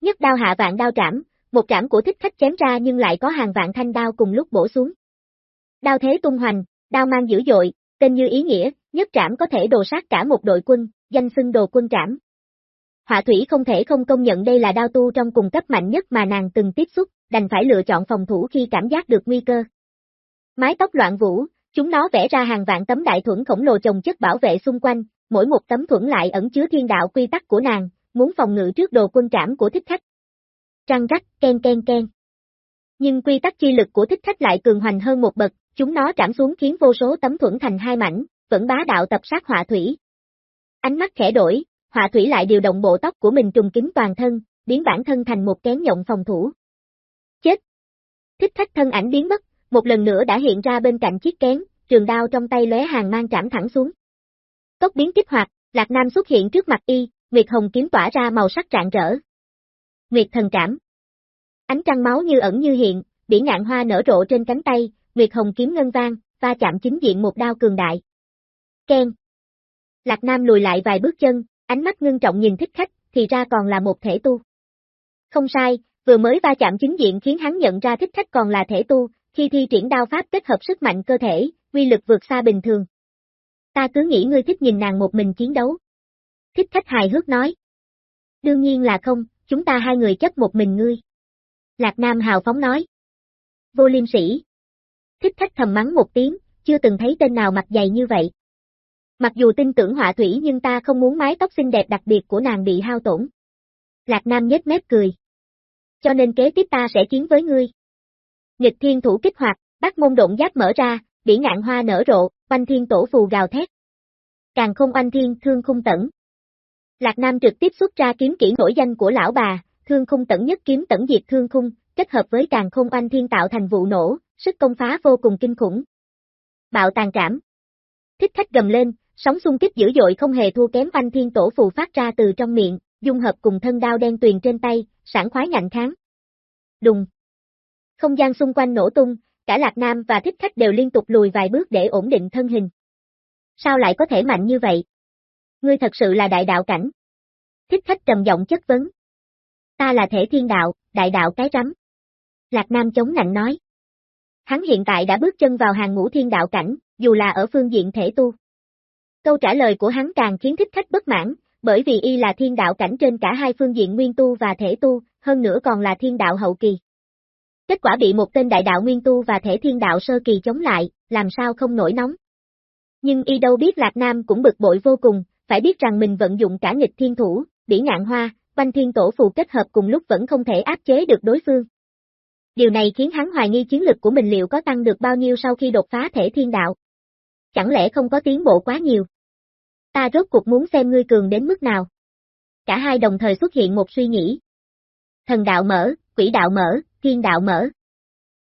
Speaker 1: Nhất đao hạ vạn đao trảm, một trảm của thích khách chém ra nhưng lại có hàng vạn thanh đao cùng lúc bổ xuống. Đao thế tung hoành, đao mang dữ dội, tên như ý nghĩa, nhất trảm có thể đồ sát cả một đội quân, danh xưng đồ quân trảm. Họa thủy không thể không công nhận đây là đao tu trong cùng cấp mạnh nhất mà nàng từng tiếp xúc, đành phải lựa chọn phòng thủ khi cảm giác được nguy cơ. Mái tóc loạn vũ, chúng nó vẽ ra hàng vạn tấm đại thuẫn khổng lồ chồng chất bảo vệ xung quanh, mỗi một tấm thuẫn lại ẩn chứa thiên đạo quy tắc của nàng, muốn phòng ngự trước đồ quân trảm của thích khách. Trăng rắc, ken ken ken. Nhưng quy tắc chi lực của thích khách lại cường hoành hơn một bậc, chúng nó trảm xuống khiến vô số tấm thuẫn thành hai mảnh, vẫn bá đạo tập sát họa thủy. Ánh mắt khẽ đổi, họa thủy lại điều động bộ tóc của mình trùng kín toàn thân, biến bản thân thành một kén nhộng phòng thủ. Chết! Thích khách thân ảnh biến mất, một lần nữa đã hiện ra bên cạnh chiếc kén, trường đao trong tay lóe hàng mang trảm thẳng xuống. Tốc biến kích hoạt, Lạc Nam xuất hiện trước mặt y, Nguyệt Hồng kiếm tỏa ra màu sắc rạng rỡ. Nguyệt thần trảm. Ánh trăng máu như ẩn như hiện, biển ngạn hoa nở rộ trên cánh tay, Nguyệt Hồng kiếm ngân vang, va chạm chính diện một đao cường đại. Ken. Lạc Nam lùi lại vài bước chân, ánh mắt ngưng trọng nhìn thích khách, thì ra còn là một thể tu. Không sai, vừa mới va chạm chính diện khiến hắn nhận ra thích khách còn là thể tu, khi thi triển đao pháp kết hợp sức mạnh cơ thể, quy lực vượt xa bình thường. Ta cứ nghĩ ngươi thích nhìn nàng một mình chiến đấu. Thích khách hài hước nói. Đương nhiên là không, chúng ta hai người chấp một mình ngươi. Lạc Nam hào phóng nói. Vô liêm sĩ. Thích khách thầm mắng một tiếng, chưa từng thấy tên nào mặt dày như vậy. Mặc dù tin tưởng họa thủy nhưng ta không muốn mái tóc xinh đẹp đặc biệt của nàng bị hao tổn. Lạc Nam nhếch mép cười. Cho nên kế tiếp ta sẽ chiến với ngươi. Nghịch thiên thủ kích hoạt, bắt môn động giáp mở ra, biển ngạn hoa nở rộ, oanh thiên tổ phù gào thét. Càng không oanh thiên thương khung tẩn. Lạc Nam trực tiếp xuất ra kiếm kỹ nổi danh của lão bà, thương khung tẩn nhất kiếm tẩn diệt thương khung, kết hợp với càng không oanh thiên tạo thành vụ nổ, sức công phá vô cùng kinh khủng. Bạo tàn trảm. Thích khách gầm lên, sóng xung kích dữ dội không hề thua kém oanh thiên tổ phù phát ra từ trong miệng, dung hợp cùng thân đao đen tuyền trên tay, sảng khoái ngạnh kháng. Đùng. Không gian xung quanh nổ tung, cả Lạc Nam và thích khách đều liên tục lùi vài bước để ổn định thân hình. Sao lại có thể mạnh như vậy? Ngươi thật sự là đại đạo cảnh. Thích khách trầm giọng chất vấn. Ta là thể thiên đạo, đại đạo cái rắm. Lạc Nam chống nạnh nói. Hắn hiện tại đã bước chân vào hàng ngũ thiên đạo cảnh, dù là ở phương diện thể tu. Câu trả lời của hắn càng khiến thích khách bất mãn, bởi vì y là thiên đạo cảnh trên cả hai phương diện nguyên tu và thể tu, hơn nữa còn là thiên đạo hậu kỳ. Kết quả bị một tên đại đạo nguyên tu và thể thiên đạo sơ kỳ chống lại, làm sao không nổi nóng. Nhưng y đâu biết Lạc Nam cũng bực bội vô cùng, phải biết rằng mình vận dụng cả nghịch thiên thủ, bỉ ngạn hoa, banh thiên tổ phù kết hợp cùng lúc vẫn không thể áp chế được đối phương. Điều này khiến hắn hoài nghi chiến lực của mình liệu có tăng được bao nhiêu sau khi đột phá thể thiên đạo. Chẳng lẽ không có tiến bộ quá nhiều? Ta rốt cuộc muốn xem ngươi cường đến mức nào. Cả hai đồng thời xuất hiện một suy nghĩ. Thần đạo mở, quỷ đạo mở, thiên đạo mở.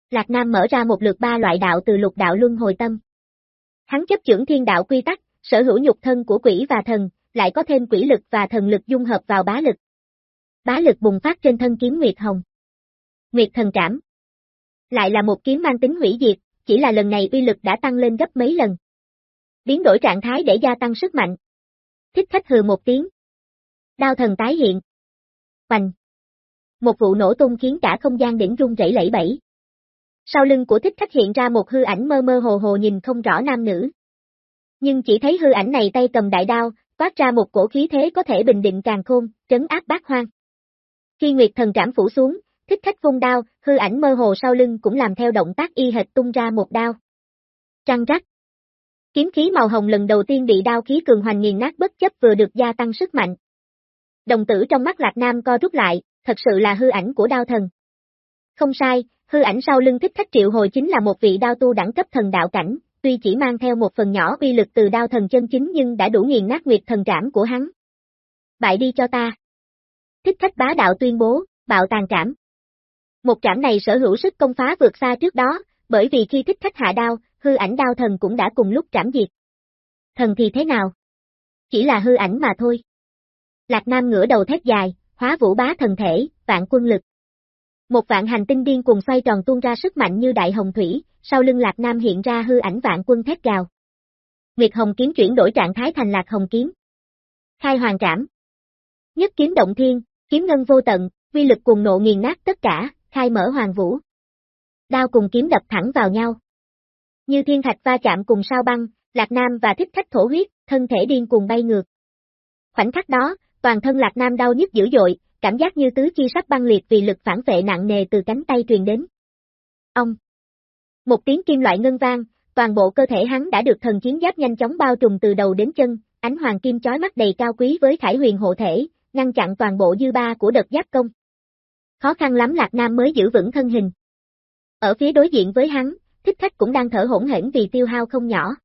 Speaker 1: Lạc Nam mở ra một lượt ba loại đạo từ lục đạo luân hồi tâm. Hắn chấp trưởng thiên đạo quy tắc, sở hữu nhục thân của quỷ và thần, lại có thêm quỷ lực và thần lực dung hợp vào bá lực. Bá lực bùng phát trên thân kiếm Nguyệt Hồng. Nguyệt thần trảm. Lại là một kiếm mang tính hủy diệt, chỉ là lần này uy lực đã tăng lên gấp mấy lần. Biến đổi trạng thái để gia tăng sức mạnh. Thích khách hừ một tiếng. Đao thần tái hiện. Bành. Một vụ nổ tung khiến cả không gian đỉnh rung rẩy lẫy bẫy. Sau lưng của thích khách hiện ra một hư ảnh mơ mơ hồ hồ nhìn không rõ nam nữ. Nhưng chỉ thấy hư ảnh này tay cầm đại đao, toát ra một cổ khí thế có thể bình định càng khôn, trấn áp bát hoang. Khi Nguyệt thần trảm phủ xuống, thích khách vung đao, hư ảnh mơ hồ sau lưng cũng làm theo động tác y hệt tung ra một đao. Trăng rắc. Kiếm khí màu hồng lần đầu tiên bị đao khí cường hoành nghiền nát bất chấp vừa được gia tăng sức mạnh. Đồng tử trong mắt Lạc Nam co rút lại, thật sự là hư ảnh của đao thần. Không sai, hư ảnh sau lưng thích khách triệu hồi chính là một vị đao tu đẳng cấp thần đạo cảnh, tuy chỉ mang theo một phần nhỏ uy lực từ đao thần chân chính nhưng đã đủ nghiền nát nguyệt thần trảm của hắn. Bại đi cho ta. Thích khách bá đạo tuyên bố, bạo tàn trảm. Một trảm này sở hữu sức công phá vượt xa trước đó, bởi vì khi thích khách hạ đao, hư ảnh đao thần cũng đã cùng lúc trảm diệt. Thần thì thế nào? Chỉ là hư ảnh mà thôi. Lạc Nam ngửa đầu thét dài, hóa vũ bá thần thể, vạn quân lực. Một vạn hành tinh điên cùng xoay tròn tuôn ra sức mạnh như đại hồng thủy, sau lưng Lạc Nam hiện ra hư ảnh vạn quân thét gào. Nguyệt Hồng kiếm chuyển đổi trạng thái thành Lạc Hồng kiếm. Khai hoàng trảm. Nhất kiếm động thiên, kiếm ngân vô tận, uy lực cuồng nộ nghiền nát tất cả, khai mở hoàng vũ. Đao cùng kiếm đập thẳng vào nhau. Như thiên thạch va chạm cùng sao băng, Lạc Nam và thích khách thổ huyết, thân thể điên cuồng bay ngược. Khoảnh khắc đó, toàn thân Lạc Nam đau nhức dữ dội, cảm giác như tứ chi sắp băng liệt vì lực phản vệ nặng nề từ cánh tay truyền đến. Ông! Một tiếng kim loại ngân vang, toàn bộ cơ thể hắn đã được thần chiến giáp nhanh chóng bao trùm từ đầu đến chân, ánh hoàng kim chói mắt đầy cao quý với khải huyền hộ thể, ngăn chặn toàn bộ dư ba của đợt giáp công. Khó khăn lắm Lạc Nam mới giữ vững thân hình. Ở phía đối diện với hắn, thích khách cũng đang thở hỗn hển vì tiêu hao không nhỏ.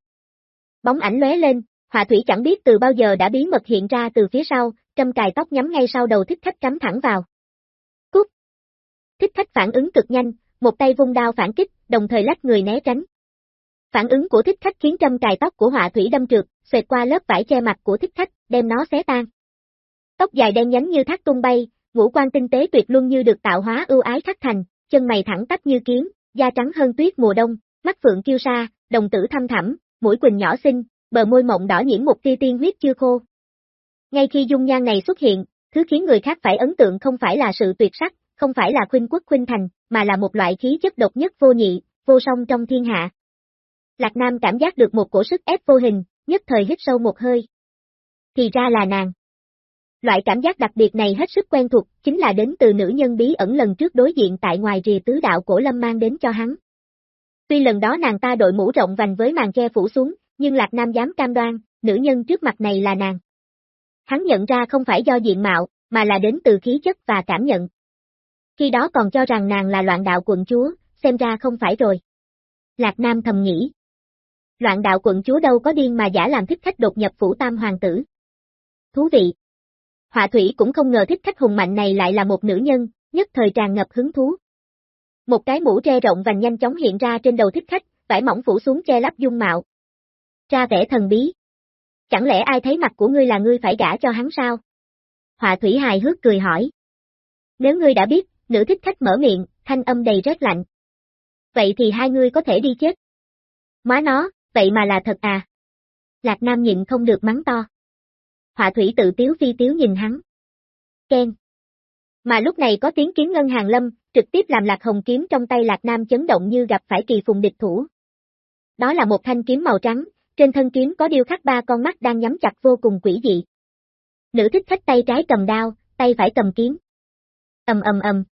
Speaker 1: Bóng ảnh lóe lên, họa thủy chẳng biết từ bao giờ đã bí mật hiện ra từ phía sau, trâm cài tóc nhắm ngay sau đầu thích khách cắm thẳng vào. Cút! Thích khách phản ứng cực nhanh, một tay vung đao phản kích, đồng thời lách người né tránh. Phản ứng của thích khách khiến trâm cài tóc của họa thủy đâm trượt, xẹt qua lớp vải che mặt của thích khách, đem nó xé tan. Tóc dài đen nhánh như thác tung bay, ngũ quan tinh tế tuyệt luân như được tạo hóa ưu ái khắc thành, chân mày thẳng tắp như kiếm, da trắng hơn tuyết mùa đông, mắt phượng kiêu sa, đồng tử thâm thẳm, mũi quỳnh nhỏ xinh, bờ môi mộng đỏ nhiễm một tia tiên huyết chưa khô. Ngay khi dung nhan này xuất hiện, thứ khiến người khác phải ấn tượng không phải là sự tuyệt sắc, không phải là khuynh quốc khuynh thành, mà là một loại khí chất độc nhất vô nhị, vô song trong thiên hạ. Lạc Nam cảm giác được một cổ sức ép vô hình, nhất thời hít sâu một hơi. Thì ra là nàng. Loại cảm giác đặc biệt này hết sức quen thuộc, chính là đến từ nữ nhân bí ẩn lần trước đối diện tại ngoài rìa tứ đạo cổ lâm mang đến cho hắn. Tuy lần đó nàng ta đội mũ rộng vành với màn che phủ xuống, nhưng Lạc Nam dám cam đoan, nữ nhân trước mặt này là nàng. Hắn nhận ra không phải do diện mạo, mà là đến từ khí chất và cảm nhận. Khi đó còn cho rằng nàng là loạn đạo quận chúa, xem ra không phải rồi. Lạc Nam thầm nghĩ. Loạn đạo quận chúa đâu có điên mà giả làm thích khách đột nhập phủ tam hoàng tử. Thú vị. Họa thủy cũng không ngờ thích khách hùng mạnh này lại là một nữ nhân, nhất thời tràn ngập hứng thú. Một cái mũ tre rộng và nhanh chóng hiện ra trên đầu thích khách, vải mỏng phủ xuống che lấp dung mạo. Ra vẻ thần bí. Chẳng lẽ ai thấy mặt của ngươi là ngươi phải gả cho hắn sao? Họa thủy hài hước cười hỏi. Nếu ngươi đã biết, nữ thích khách mở miệng, thanh âm đầy rét lạnh. Vậy thì hai ngươi có thể đi chết. Má nó, vậy mà là thật à? Lạc Nam nhịn không được mắng to. Họa thủy tự tiếu phi tiếu nhìn hắn. Ken. Mà lúc này có tiếng kiếm ngân hàng lâm, trực tiếp làm lạc hồng kiếm trong tay lạc nam chấn động như gặp phải kỳ phùng địch thủ. Đó là một thanh kiếm màu trắng, trên thân kiếm có điêu khắc ba con mắt đang nhắm chặt vô cùng quỷ dị. Nữ thích khách tay trái cầm đao, tay phải cầm kiếm. Ầm ầm ầm.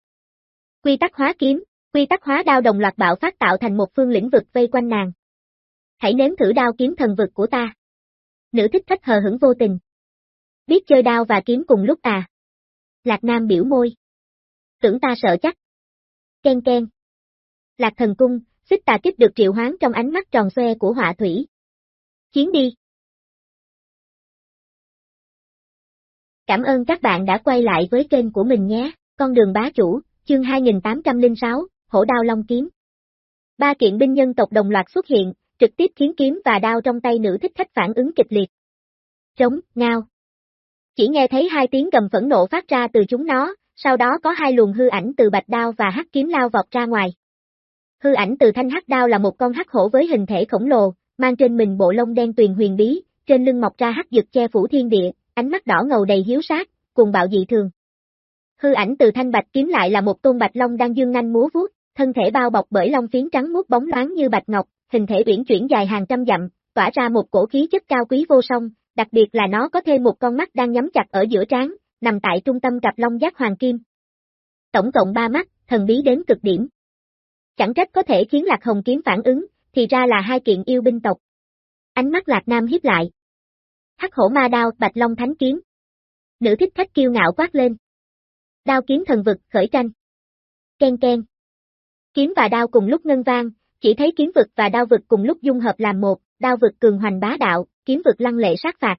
Speaker 1: Quy tắc hóa kiếm, quy tắc hóa đao đồng loạt bạo phát tạo thành một phương lĩnh vực vây quanh nàng. Hãy nếm thử đao kiếm thần vực của ta. Nữ thích khách hờ hững vô tình. Biết chơi đao và kiếm cùng lúc à? Lạc Nam biểu môi. Tưởng ta sợ chắc. Ken ken. Lạc thần cung, xích tà kích được triệu hoán trong ánh mắt tròn xoe của họa thủy. Chiến đi. Cảm ơn các bạn đã quay lại với kênh của mình nhé, con đường bá chủ, chương 2806, hổ đao long kiếm. Ba kiện binh nhân tộc đồng loạt xuất hiện, trực tiếp khiến kiếm và đao trong tay nữ thích khách phản ứng kịch liệt. Trống, ngao. Chỉ nghe thấy hai tiếng gầm phẫn nộ phát ra từ chúng nó, sau đó có hai luồng hư ảnh từ bạch đao và hắc kiếm lao vọt ra ngoài. Hư ảnh từ thanh hắc đao là một con hắc hổ với hình thể khổng lồ, mang trên mình bộ lông đen tuyền huyền bí, trên lưng mọc ra hắc dực che phủ thiên địa, ánh mắt đỏ ngầu đầy hiếu sát, cùng bạo dị thường. Hư ảnh từ thanh bạch kiếm lại là một tôn bạch long đang dương nhanh múa vuốt, thân thể bao bọc bởi long phiến trắng muốt bóng loáng như bạch ngọc, hình thể uyển chuyển dài hàng trăm dặm, tỏa ra một cổ khí chất cao quý vô song, đặc biệt là nó có thêm một con mắt đang nhắm chặt ở giữa trán, nằm tại trung tâm cặp long giác hoàng kim. Tổng cộng ba mắt, thần bí đến cực điểm. Chẳng trách có thể khiến Lạc Hồng kiếm phản ứng, thì ra là hai kiện yêu binh tộc. Ánh mắt Lạc Nam hiếp lại. Hắc hổ ma đao, bạch long thánh kiếm. Nữ thích khách kiêu ngạo quát lên. Đao kiếm thần vực, khởi tranh. Ken ken. Kiếm và đao cùng lúc ngân vang, chỉ thấy kiếm vực và đao vực cùng lúc dung hợp làm một, đao vực cường hoành bá đạo, kiếm vực lăng lệ sát phạt.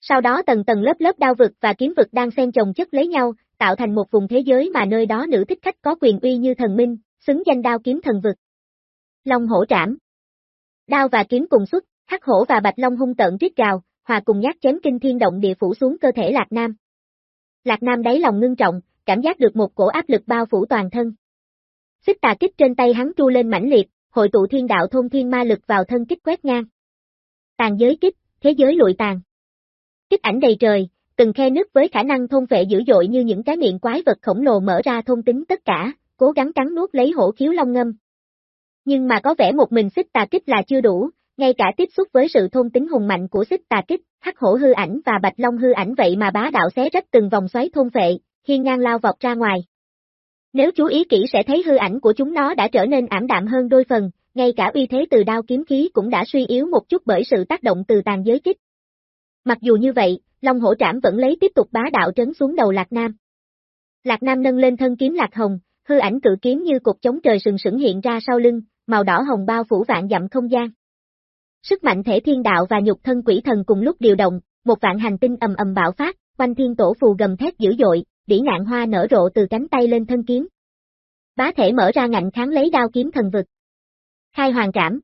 Speaker 1: Sau đó tầng tầng lớp lớp đao vực và kiếm vực đang xen chồng chất lấy nhau, tạo thành một vùng thế giới mà nơi đó nữ thích khách có quyền uy như thần minh, xứng danh đao kiếm thần vực. Long hổ trảm. Đao và kiếm cùng xuất, hắc hổ và bạch long hung tợn rít gào, hòa cùng nhát chém kinh thiên động địa phủ xuống cơ thể Lạc Nam. Lạc Nam đáy lòng ngưng trọng, cảm giác được một cổ áp lực bao phủ toàn thân. Xích tà kích trên tay hắn tru lên mãnh liệt, hội tụ thiên đạo thôn thiên ma lực vào thân kích quét ngang. Tàn giới kích, thế giới lụi tàn. Kích ảnh đầy trời, từng khe nứt với khả năng thôn vệ dữ dội như những cái miệng quái vật khổng lồ mở ra thôn tính tất cả, cố gắng cắn nuốt lấy hổ khiếu long ngâm. Nhưng mà có vẻ một mình xích tà kích là chưa đủ, ngay cả tiếp xúc với sự thôn tính hùng mạnh của xích tà kích, hắc hổ hư ảnh và bạch long hư ảnh vậy mà bá đạo xé rách từng vòng xoáy thôn vệ, hiên ngang lao vọt ra ngoài. Nếu chú ý kỹ sẽ thấy hư ảnh của chúng nó đã trở nên ảm đạm hơn đôi phần, ngay cả uy thế từ đao kiếm khí cũng đã suy yếu một chút bởi sự tác động từ tàn giới kích. Mặc dù như vậy, Long hổ trảm vẫn lấy tiếp tục bá đạo trấn xuống đầu Lạc Nam. Lạc Nam nâng lên thân kiếm Lạc Hồng, hư ảnh cự kiếm như cục chống trời sừng sững hiện ra sau lưng, màu đỏ hồng bao phủ vạn dặm không gian. Sức mạnh thể thiên đạo và nhục thân quỷ thần cùng lúc điều động, một vạn hành tinh ầm ầm bạo phát, quanh thiên tổ phù gầm thét dữ dội, đỉ ngạn hoa nở rộ từ cánh tay lên thân kiếm. Bá thể mở ra ngạnh kháng lấy đao kiếm thần vực. Khai hoàng trảm.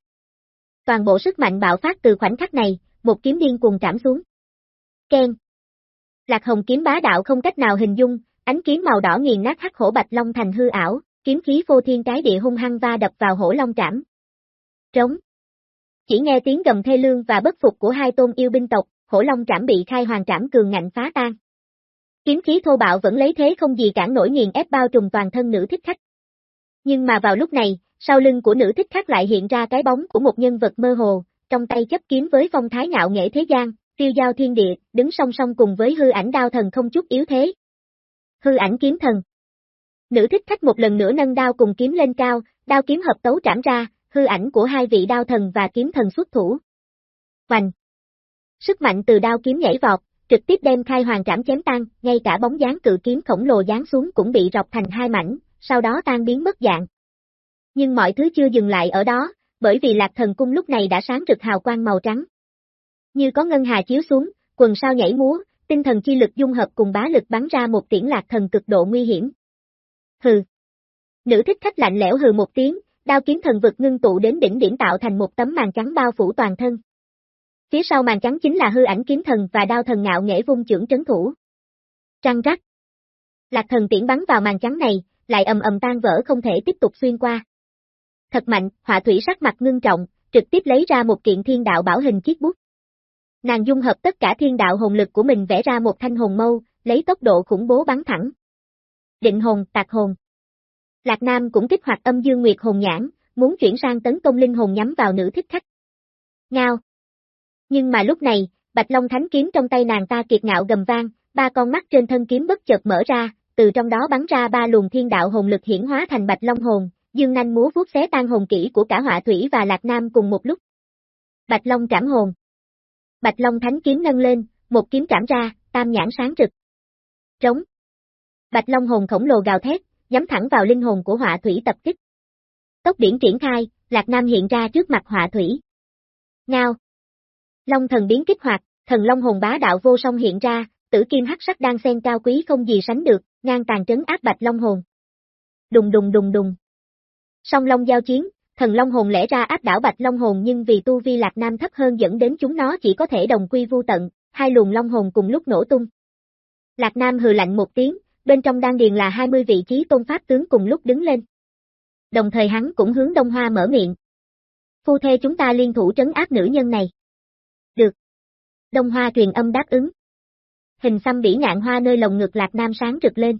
Speaker 1: Toàn bộ sức mạnh bạo phát từ khoảnh khắc này, một kiếm điên cuồng trảm xuống. Ken. Lạc hồng kiếm bá đạo không cách nào hình dung, ánh kiếm màu đỏ nghiền nát hắc hổ bạch long thành hư ảo, kiếm khí phô thiên cái địa hung hăng va đập vào hổ long trảm. Trống. Chỉ nghe tiếng gầm thê lương và bất phục của hai tôn yêu binh tộc, hổ long trảm bị khai hoàng trảm cường ngạnh phá tan. Kiếm khí thô bạo vẫn lấy thế không gì cản nổi nghiền ép bao trùm toàn thân nữ thích khách. Nhưng mà vào lúc này, sau lưng của nữ thích khách lại hiện ra cái bóng của một nhân vật mơ hồ, trong tay chấp kiếm với phong thái ngạo nghệ thế gian, tiêu giao thiên địa, đứng song song cùng với hư ảnh đao thần không chút yếu thế. Hư ảnh kiếm thần. Nữ thích khách một lần nữa nâng đao cùng kiếm lên cao, đao kiếm hợp tấu trảm ra, hư ảnh của hai vị đao thần và kiếm thần xuất thủ. Hoành. Sức mạnh từ đao kiếm nhảy vọt, trực tiếp đem khai hoàng trảm chém tan, ngay cả bóng dáng cự kiếm khổng lồ giáng xuống cũng bị rọc thành hai mảnh, sau đó tan biến mất dạng. Nhưng mọi thứ chưa dừng lại ở đó, bởi vì lạc thần cung lúc này đã sáng rực hào quang màu trắng. Như có ngân hà chiếu xuống, quần sao nhảy múa, tinh thần chi lực dung hợp cùng bá lực bắn ra một tiễn lạc thần cực độ nguy hiểm. Hừ. Nữ thích khách lạnh lẽo hừ một tiếng, đao kiếm thần vực ngưng tụ đến đỉnh điểm tạo thành một tấm màn trắng bao phủ toàn thân. Phía sau màn trắng chính là hư ảnh kiếm thần và đao thần ngạo nghễ vung trưởng trấn thủ. Trăng rắc. Lạc thần tiễn bắn vào màn trắng này, lại ầm ầm tan vỡ không thể tiếp tục xuyên qua. Thật mạnh, họa thủy sắc mặt ngưng trọng, trực tiếp lấy ra một kiện thiên đạo bảo hình chiếc bút. Nàng dung hợp tất cả thiên đạo hồn lực của mình vẽ ra một thanh hồn mâu, lấy tốc độ khủng bố bắn thẳng. Định hồn, tạc hồn. Lạc Nam cũng kích hoạt âm dương nguyệt hồn nhãn, muốn chuyển sang tấn công linh hồn nhắm vào nữ thích khách. Ngao. Nhưng mà lúc này, Bạch Long Thánh kiếm trong tay nàng ta kiệt ngạo gầm vang, ba con mắt trên thân kiếm bất chợt mở ra, từ trong đó bắn ra ba luồng thiên đạo hồn lực hiển hóa thành Bạch Long hồn, dương nanh múa vuốt xé tan hồn kỹ của cả Họa Thủy và Lạc Nam cùng một lúc. Bạch Long trảm hồn. Bạch Long Thánh kiếm nâng lên, một kiếm trảm ra, tam nhãn sáng rực. Trống. Bạch Long hồn khổng lồ gào thét, nhắm thẳng vào linh hồn của Họa Thủy tập kích. Tốc điển triển khai, Lạc Nam hiện ra trước mặt Họa Thủy. Ngao. Long thần biến kích hoạt, thần long hồn bá đạo vô song hiện ra, tử kim hắc sắc đang xen cao quý không gì sánh được, ngang tàn trấn áp bạch long hồn. Đùng đùng đùng đùng. Song long giao chiến, thần long hồn lẽ ra áp đảo bạch long hồn nhưng vì tu vi lạc nam thấp hơn dẫn đến chúng nó chỉ có thể đồng quy vu tận, hai luồng long hồn cùng lúc nổ tung. Lạc nam hừ lạnh một tiếng, bên trong đan điền là 20 vị trí tôn pháp tướng cùng lúc đứng lên. Đồng thời hắn cũng hướng Đông Hoa mở miệng. Phu thê chúng ta liên thủ trấn áp nữ nhân này. Được. Đông Hoa truyền âm đáp ứng. Hình xăm bỉ ngạn hoa nơi lồng ngực lạc nam sáng rực lên.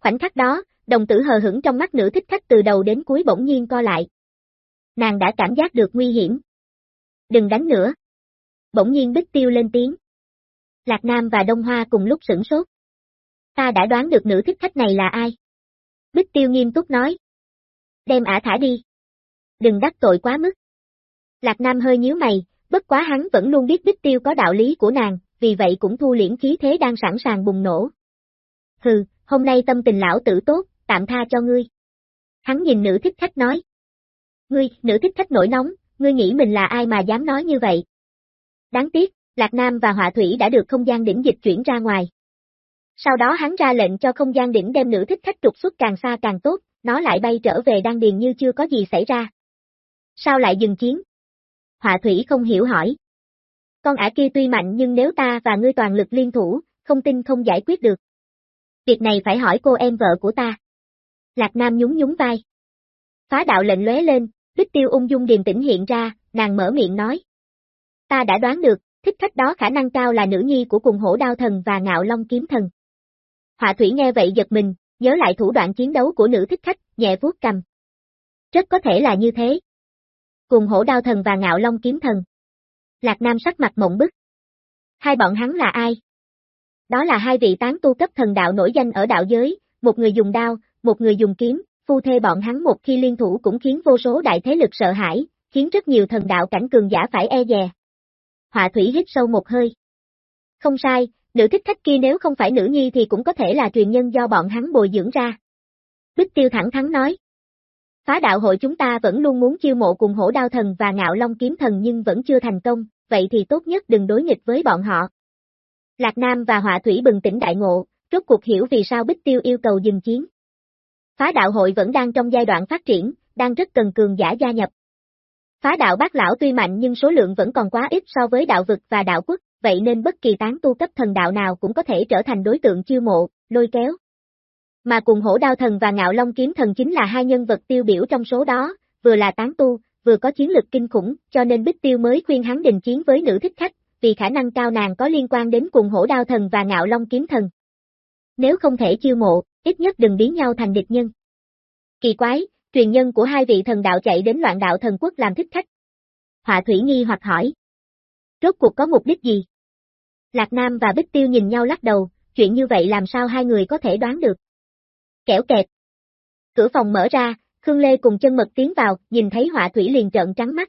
Speaker 1: Khoảnh khắc đó, đồng tử hờ hững trong mắt nữ thích khách từ đầu đến cuối bỗng nhiên co lại. Nàng đã cảm giác được nguy hiểm. Đừng đánh nữa. Bỗng nhiên Bích Tiêu lên tiếng. Lạc Nam và Đông Hoa cùng lúc sửng sốt. Ta đã đoán được nữ thích khách này là ai. Bích Tiêu nghiêm túc nói. Đem ả thả đi. Đừng đắc tội quá mức. Lạc Nam hơi nhíu mày, bất quá hắn vẫn luôn biết Bích Tiêu có đạo lý của nàng, vì vậy cũng thu liễn khí thế đang sẵn sàng bùng nổ. Hừ, hôm nay tâm tình lão tử tốt, tạm tha cho ngươi. Hắn nhìn nữ thích khách nói. Ngươi, nữ thích khách nổi nóng, ngươi nghĩ mình là ai mà dám nói như vậy? Đáng tiếc, Lạc Nam và Họa Thủy đã được không gian đỉnh dịch chuyển ra ngoài. Sau đó hắn ra lệnh cho không gian đỉnh đem nữ thích khách trục xuất càng xa càng tốt, nó lại bay trở về đan điền như chưa có gì xảy ra. Sao lại dừng chiến? Họa Thủy không hiểu hỏi. Con ả kia tuy mạnh nhưng nếu ta và ngươi toàn lực liên thủ, không tin không giải quyết được. Việc này phải hỏi cô em vợ của ta. Lạc Nam nhún nhún vai. Phá đạo lệnh lóe lên, Bích Tiêu ung dung điềm tĩnh hiện ra, nàng mở miệng nói. Ta đã đoán được, thích khách đó khả năng cao là nữ nhi của cùng hổ đao thần và ngạo long kiếm thần. Họa thủy nghe vậy giật mình, nhớ lại thủ đoạn chiến đấu của nữ thích khách, nhẹ vuốt cầm. Rất có thể là như thế. Cùng hổ đao thần và ngạo long kiếm thần. Lạc Nam sắc mặt mộng bức. Hai bọn hắn là ai? Đó là hai vị tán tu cấp thần đạo nổi danh ở đạo giới, một người dùng đao, một người dùng kiếm, phu thê bọn hắn một khi liên thủ cũng khiến vô số đại thế lực sợ hãi, khiến rất nhiều thần đạo cảnh cường giả phải e dè. Họa thủy hít sâu một hơi. Không sai, nữ thích khách kia nếu không phải nữ nhi thì cũng có thể là truyền nhân do bọn hắn bồi dưỡng ra. Bích tiêu thẳng thắn nói. Phá đạo hội chúng ta vẫn luôn muốn chiêu mộ cùng hổ đao thần và ngạo long kiếm thần nhưng vẫn chưa thành công, vậy thì tốt nhất đừng đối nghịch với bọn họ. Lạc Nam và Họa Thủy bừng tỉnh đại ngộ, rốt cuộc hiểu vì sao Bích Tiêu yêu cầu dừng chiến. Phá đạo hội vẫn đang trong giai đoạn phát triển, đang rất cần cường giả gia nhập. Phá đạo bác lão tuy mạnh nhưng số lượng vẫn còn quá ít so với đạo vực và đạo quốc, vậy nên bất kỳ tán tu cấp thần đạo nào cũng có thể trở thành đối tượng chiêu mộ, lôi kéo. Mà cùng hổ đao thần và ngạo long kiếm thần chính là hai nhân vật tiêu biểu trong số đó, vừa là tán tu, vừa có chiến lực kinh khủng, cho nên Bích Tiêu mới khuyên hắn đình chiến với nữ thích khách, vì khả năng cao nàng có liên quan đến cùng hổ đao thần và ngạo long kiếm thần. Nếu không thể chiêu mộ, ít nhất đừng biến nhau thành địch nhân. Kỳ quái, truyền nhân của hai vị thần đạo chạy đến loạn đạo thần quốc làm thích khách. Họa thủy nghi hoặc hỏi. Rốt cuộc có mục đích gì? Lạc Nam và Bích Tiêu nhìn nhau lắc đầu, chuyện như vậy làm sao hai người có thể đoán được. Kẻo kẹt. Cửa phòng mở ra, Khương Lê cùng chân mật tiến vào, nhìn thấy họa thủy liền trợn trắng mắt.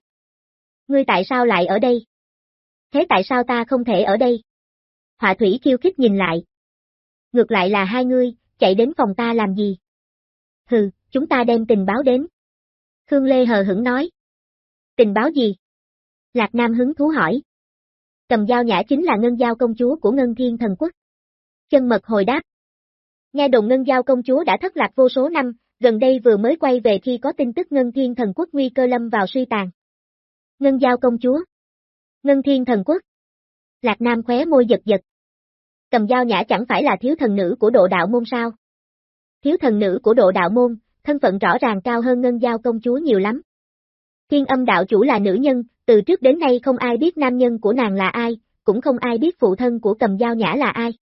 Speaker 1: Ngươi tại sao lại ở đây? Thế tại sao ta không thể ở đây? Họa thủy khiêu khích nhìn lại. Ngược lại là hai ngươi, chạy đến phòng ta làm gì? Hừ, chúng ta đem tình báo đến. Khương Lê hờ hững nói. Tình báo gì? Lạc Nam hứng thú hỏi. Cầm dao nhã chính là ngân giao công chúa của ngân thiên thần quốc. Chân mật hồi đáp. Nghe đồn ngân giao công chúa đã thất lạc vô số năm, gần đây vừa mới quay về khi có tin tức ngân thiên thần quốc nguy cơ lâm vào suy tàn. Ngân giao công chúa. Ngân thiên thần quốc. Lạc Nam khóe môi giật giật. Cầm dao nhã chẳng phải là thiếu thần nữ của độ đạo môn sao? Thiếu thần nữ của độ đạo môn, thân phận rõ ràng cao hơn ngân giao công chúa nhiều lắm. Thiên âm đạo chủ là nữ nhân, từ trước đến nay không ai biết nam nhân của nàng là ai, cũng không ai biết phụ thân của cầm dao nhã là ai.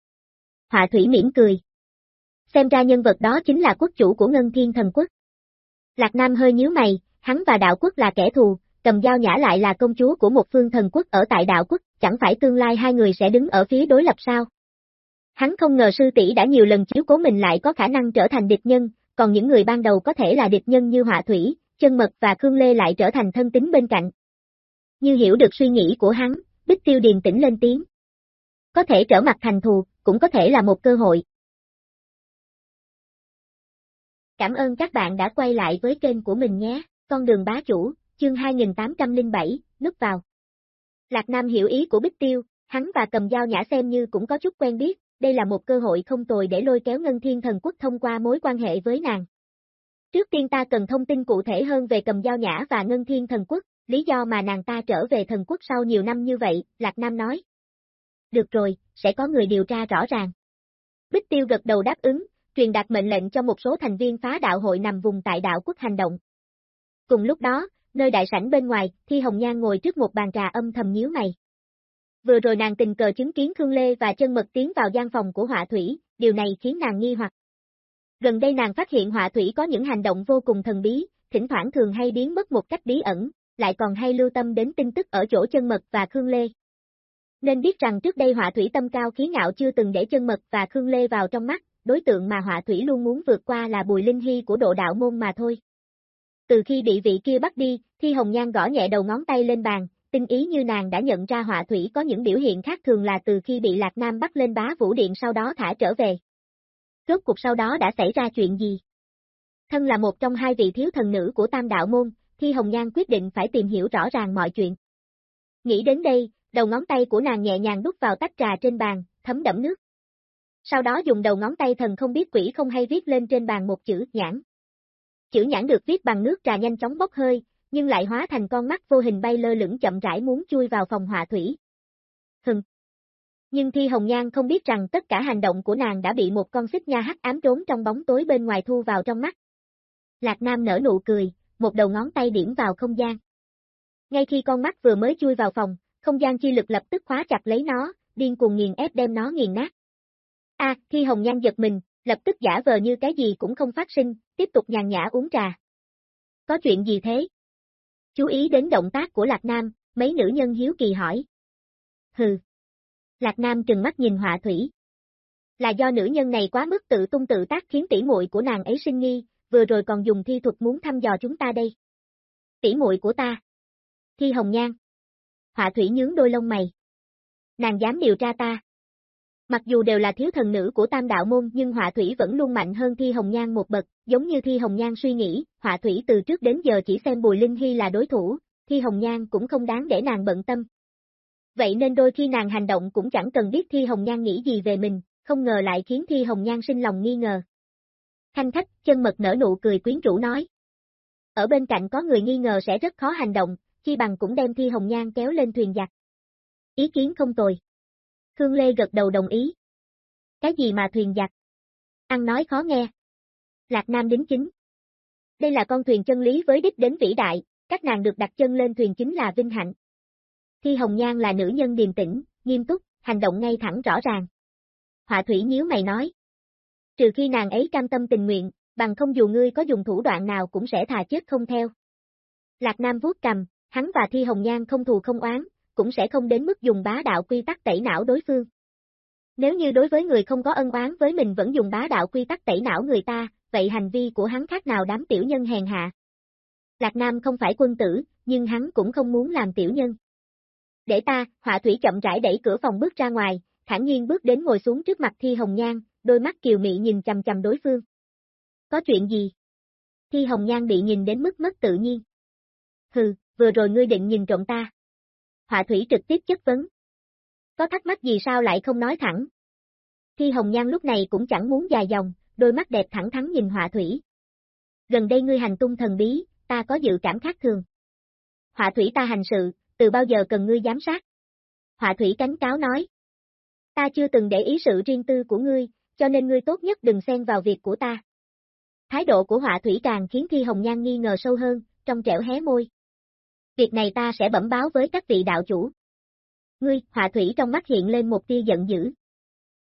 Speaker 1: Họa thủy mỉm cười. Xem ra nhân vật đó chính là quốc chủ của ngân thiên thần quốc. Lạc Nam hơi nhíu mày, hắn và đạo quốc là kẻ thù, cầm dao nhã lại là công chúa của một phương thần quốc ở tại đạo quốc, chẳng phải tương lai hai người sẽ đứng ở phía đối lập sao? Hắn không ngờ sư tỷ đã nhiều lần chiếu cố mình lại có khả năng trở thành địch nhân, còn những người ban đầu có thể là địch nhân như họa thủy, chân mật và Khương Lê lại trở thành thân tính bên cạnh. Như hiểu được suy nghĩ của hắn, Bích Tiêu điềm tĩnh lên tiếng. Có thể trở mặt thành thù, cũng có thể là một cơ hội. Cảm ơn các bạn đã quay lại với kênh của mình nhé, con đường bá chủ, chương 2807, núp vào. Lạc Nam hiểu ý của Bích Tiêu, hắn và cầm dao nhã xem như cũng có chút quen biết, đây là một cơ hội không tồi để lôi kéo Ngân Thiên Thần Quốc thông qua mối quan hệ với nàng. Trước tiên ta cần thông tin cụ thể hơn về cầm dao nhã và Ngân Thiên Thần Quốc, lý do mà nàng ta trở về thần quốc sau nhiều năm như vậy, Lạc Nam nói. Được rồi, sẽ có người điều tra rõ ràng. Bích Tiêu gật đầu đáp ứng, truyền đạt mệnh lệnh cho một số thành viên phá đạo hội nằm vùng tại đạo quốc hành động. Cùng lúc đó, nơi đại sảnh bên ngoài, Thi Hồng Nhan ngồi trước một bàn trà âm thầm nhíu mày. Vừa rồi nàng tình cờ chứng kiến Khương Lê và chân mật tiến vào gian phòng của họa thủy, điều này khiến nàng nghi hoặc. Gần đây nàng phát hiện họa thủy có những hành động vô cùng thần bí, thỉnh thoảng thường hay biến mất một cách bí ẩn, lại còn hay lưu tâm đến tin tức ở chỗ chân mật và Khương Lê. Nên biết rằng trước đây họa thủy tâm cao khí ngạo chưa từng để chân mật và Khương Lê vào trong mắt, đối tượng mà họa thủy luôn muốn vượt qua là Bùi Linh Hy của độ đạo môn mà thôi. Từ khi bị vị kia bắt đi, Thi Hồng Nhan gõ nhẹ đầu ngón tay lên bàn, tinh ý như nàng đã nhận ra họa thủy có những biểu hiện khác thường là từ khi bị Lạc Nam bắt lên bá vũ điện sau đó thả trở về. Rốt cuộc sau đó đã xảy ra chuyện gì? Thân là một trong hai vị thiếu thần nữ của tam đạo môn, Thi Hồng Nhan quyết định phải tìm hiểu rõ ràng mọi chuyện. Nghĩ đến đây, đầu ngón tay của nàng nhẹ nhàng đút vào tách trà trên bàn, thấm đẫm nước. Sau đó dùng đầu ngón tay thần không biết quỷ không hay viết lên trên bàn một chữ nhãn. Chữ nhãn được viết bằng nước trà nhanh chóng bốc hơi, nhưng lại hóa thành con mắt vô hình bay lơ lửng chậm rãi muốn chui vào phòng họa thủy. Hừng. Nhưng Thi Hồng Nhan không biết rằng tất cả hành động của nàng đã bị một con xích nha hắc ám trốn trong bóng tối bên ngoài thu vào trong mắt. Lạc Nam nở nụ cười, một đầu ngón tay điểm vào không gian. Ngay khi con mắt vừa mới chui vào phòng, không gian chi lực lập tức khóa chặt lấy nó, điên cuồng nghiền ép đem nó nghiền nát. A, Thi Hồng Nhan giật mình, lập tức giả vờ như cái gì cũng không phát sinh, tiếp tục nhàn nhã uống trà. Có chuyện gì thế? Chú ý đến động tác của Lạc Nam, mấy nữ nhân hiếu kỳ hỏi. Hừ. Lạc Nam trừng mắt nhìn họa thủy. Là do nữ nhân này quá mức tự tung tự tác khiến tỷ muội của nàng ấy sinh nghi, vừa rồi còn dùng thi thuật muốn thăm dò chúng ta đây. Tỷ muội của ta. Thi hồng nhan. Họa thủy nhướng đôi lông mày. Nàng dám điều tra ta. Mặc dù đều là thiếu thần nữ của tam đạo môn nhưng họa thủy vẫn luôn mạnh hơn Thi Hồng Nhan một bậc, giống như Thi Hồng Nhan suy nghĩ, họa thủy từ trước đến giờ chỉ xem Bùi Linh Hy là đối thủ, Thi Hồng Nhan cũng không đáng để nàng bận tâm. Vậy nên đôi khi nàng hành động cũng chẳng cần biết Thi Hồng Nhan nghĩ gì về mình, không ngờ lại khiến Thi Hồng Nhan sinh lòng nghi ngờ. Thanh khách, chân mật nở nụ cười quyến rũ nói. Ở bên cạnh có người nghi ngờ sẽ rất khó hành động, chi bằng cũng đem Thi Hồng Nhan kéo lên thuyền giặc. Ý kiến không tồi. Khương Lê gật đầu đồng ý. Cái gì mà thuyền giặc? Ăn nói khó nghe. Lạc Nam đính chính. Đây là con thuyền chân lý với đích đến vĩ đại, các nàng được đặt chân lên thuyền chính là vinh hạnh. Thi Hồng Nhan là nữ nhân điềm tĩnh, nghiêm túc, hành động ngay thẳng rõ ràng. Họa thủy nhíu mày nói. Trừ khi nàng ấy cam tâm tình nguyện, bằng không dù ngươi có dùng thủ đoạn nào cũng sẽ thà chết không theo. Lạc Nam vuốt cầm, hắn và Thi Hồng Nhan không thù không oán, cũng sẽ không đến mức dùng bá đạo quy tắc tẩy não đối phương. Nếu như đối với người không có ân oán với mình vẫn dùng bá đạo quy tắc tẩy não người ta, vậy hành vi của hắn khác nào đám tiểu nhân hèn hạ. Lạc Nam không phải quân tử, nhưng hắn cũng không muốn làm tiểu nhân. Để ta, họa thủy chậm rãi đẩy cửa phòng bước ra ngoài, thản nhiên bước đến ngồi xuống trước mặt Thi Hồng Nhan, đôi mắt kiều mị nhìn chầm chầm đối phương. Có chuyện gì? Thi Hồng Nhan bị nhìn đến mức mất tự nhiên. Hừ, vừa rồi ngươi định nhìn trộm ta. Họa thủy trực tiếp chất vấn. Có thắc mắc gì sao lại không nói thẳng? Thi Hồng Nhan lúc này cũng chẳng muốn dài dòng, đôi mắt đẹp thẳng thắn nhìn họa thủy. Gần đây ngươi hành tung thần bí, ta có dự cảm khác thường. Họa thủy ta hành sự, từ bao giờ cần ngươi giám sát? Họa thủy cánh cáo nói. Ta chưa từng để ý sự riêng tư của ngươi, cho nên ngươi tốt nhất đừng xen vào việc của ta. Thái độ của họa thủy càng khiến Thi Hồng Nhan nghi ngờ sâu hơn, trong trẻo hé môi. Việc này ta sẽ bẩm báo với các vị đạo chủ. Ngươi, họa thủy trong mắt hiện lên một tia giận dữ.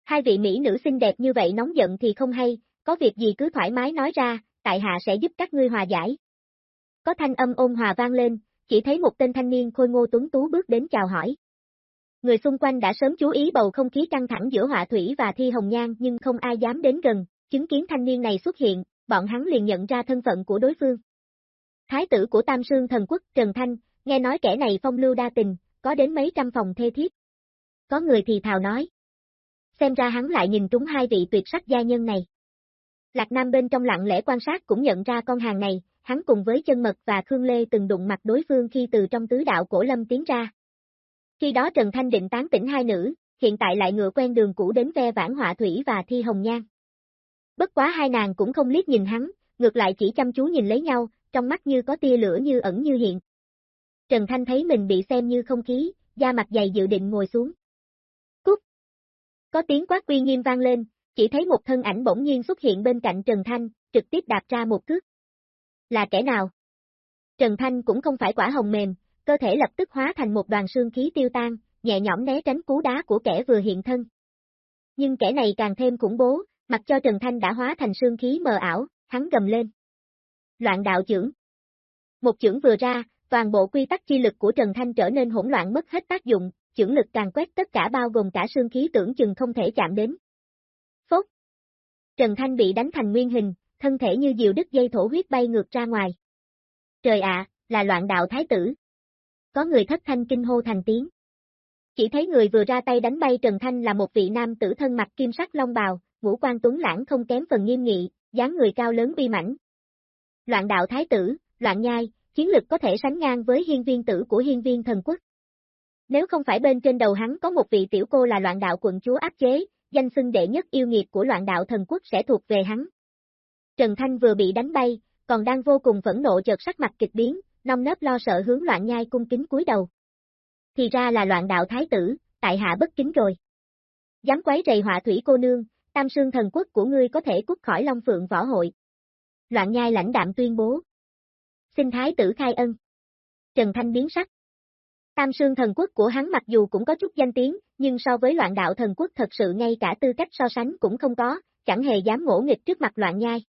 Speaker 1: Hai vị mỹ nữ xinh đẹp như vậy nóng giận thì không hay, có việc gì cứ thoải mái nói ra, tại hạ sẽ giúp các ngươi hòa giải. Có thanh âm ôn hòa vang lên, chỉ thấy một tên thanh niên khôi ngô tuấn tú bước đến chào hỏi. Người xung quanh đã sớm chú ý bầu không khí căng thẳng giữa họa thủy và thi hồng nhan nhưng không ai dám đến gần, chứng kiến thanh niên này xuất hiện, bọn hắn liền nhận ra thân phận của đối phương. Thái tử của Tam Sương Thần Quốc Trần Thanh, nghe nói kẻ này phong lưu đa tình, có đến mấy trăm phòng thê thiếp. Có người thì thào nói. Xem ra hắn lại nhìn trúng hai vị tuyệt sắc gia nhân này. Lạc Nam bên trong lặng lẽ quan sát cũng nhận ra con hàng này, hắn cùng với chân mật và Khương Lê từng đụng mặt đối phương khi từ trong tứ đạo cổ lâm tiến ra. Khi đó Trần Thanh định tán tỉnh hai nữ, hiện tại lại ngựa quen đường cũ đến ve vãn họa thủy và thi hồng nhan. Bất quá hai nàng cũng không liếc nhìn hắn, ngược lại chỉ chăm chú nhìn lấy nhau, trong mắt như có tia lửa như ẩn như hiện. Trần Thanh thấy mình bị xem như không khí, da mặt dày dự định ngồi xuống. Cút! Có tiếng quát quy nghiêm vang lên, chỉ thấy một thân ảnh bỗng nhiên xuất hiện bên cạnh Trần Thanh, trực tiếp đạp ra một cước. Là kẻ nào? Trần Thanh cũng không phải quả hồng mềm, cơ thể lập tức hóa thành một đoàn sương khí tiêu tan, nhẹ nhõm né tránh cú đá của kẻ vừa hiện thân. Nhưng kẻ này càng thêm khủng bố, mặc cho Trần Thanh đã hóa thành sương khí mờ ảo, hắn gầm lên. Loạn đạo chưởng Một chưởng vừa ra, toàn bộ quy tắc chi lực của Trần Thanh trở nên hỗn loạn mất hết tác dụng, chưởng lực càng quét tất cả bao gồm cả xương khí tưởng chừng không thể chạm đến. Phốt. Trần Thanh bị đánh thành nguyên hình, thân thể như diều đứt dây thổ huyết bay ngược ra ngoài. Trời ạ, là loạn đạo thái tử. Có người thất thanh kinh hô thành tiếng. Chỉ thấy người vừa ra tay đánh bay Trần Thanh là một vị nam tử thân mặt kim sắc long bào, ngũ quan tuấn lãng không kém phần nghiêm nghị, dáng người cao lớn uy mãnh. Loạn đạo thái tử, loạn nhai, chiến lực có thể sánh ngang với hiên viên tử của hiên viên thần quốc. Nếu không phải bên trên đầu hắn có một vị tiểu cô là loạn đạo quận chúa áp chế, danh xưng đệ nhất yêu nghiệt của loạn đạo thần quốc sẽ thuộc về hắn. Trần Thanh vừa bị đánh bay, còn đang vô cùng phẫn nộ chợt sắc mặt kịch biến, nong nớp lo sợ hướng loạn nhai cung kính cúi đầu. Thì ra là loạn đạo thái tử, tại hạ bất kính rồi. Dám quấy rầy họa thủy cô nương, tam sương thần quốc của ngươi có thể cút khỏi Long Phượng võ hội. Loạn nhai lãnh đạm tuyên bố. Xin thái tử khai ân. Trần Thanh biến sắc. Tam Sương thần quốc của hắn mặc dù cũng có chút danh tiếng, nhưng so với loạn đạo thần quốc thật sự ngay cả tư cách so sánh cũng không có, chẳng hề dám ngỗ nghịch trước mặt loạn nhai.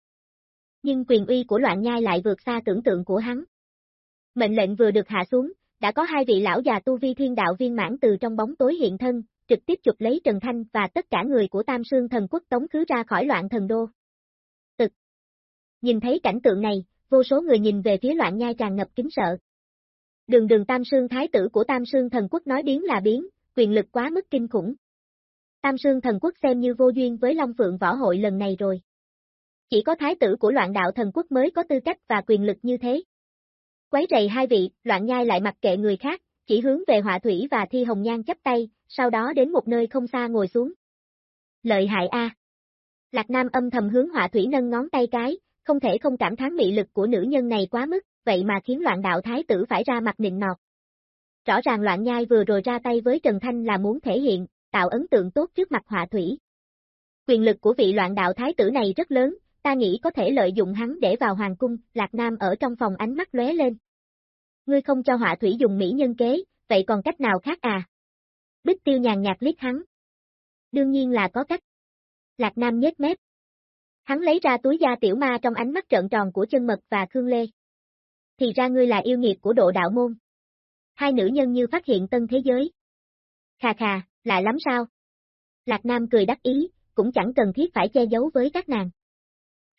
Speaker 1: Nhưng quyền uy của loạn nhai lại vượt xa tưởng tượng của hắn. Mệnh lệnh vừa được hạ xuống, đã có hai vị lão già tu vi thiên đạo viên mãn từ trong bóng tối hiện thân, trực tiếp chụp lấy Trần Thanh và tất cả người của Tam Sương thần quốc tống khứ ra khỏi loạn thần đô. Nhìn thấy cảnh tượng này, vô số người nhìn về phía loạn nhai tràn ngập kính sợ. Đường đường Tam Sương Thái tử của Tam Sương Thần Quốc nói biến là biến, quyền lực quá mức kinh khủng. Tam Sương Thần Quốc xem như vô duyên với Long Phượng Võ Hội lần này rồi. Chỉ có Thái tử của loạn đạo thần quốc mới có tư cách và quyền lực như thế. Quấy rầy hai vị, loạn nhai lại mặc kệ người khác, chỉ hướng về họa thủy và thi hồng nhan chấp tay, sau đó đến một nơi không xa ngồi xuống. Lợi hại A. Lạc Nam âm thầm hướng họa thủy nâng ngón tay cái, không thể không cảm thán mị lực của nữ nhân này quá mức, vậy mà khiến loạn đạo thái tử phải ra mặt nịnh nọt. Rõ ràng loạn nhai vừa rồi ra tay với Trần Thanh là muốn thể hiện, tạo ấn tượng tốt trước mặt họa thủy. Quyền lực của vị loạn đạo thái tử này rất lớn, ta nghĩ có thể lợi dụng hắn để vào hoàng cung, Lạc Nam ở trong phòng ánh mắt lóe lên. Ngươi không cho họa thủy dùng mỹ nhân kế, vậy còn cách nào khác à? Bích tiêu nhàn nhạt liếc hắn. Đương nhiên là có cách. Lạc Nam nhếch mép. Hắn lấy ra túi da tiểu ma trong ánh mắt trợn tròn của chân mật và Khương Lê. Thì ra ngươi là yêu nghiệt của độ đạo môn. Hai nữ nhân như phát hiện tân thế giới. Khà khà, lại lắm sao? Lạc Nam cười đắc ý, cũng chẳng cần thiết phải che giấu với các nàng.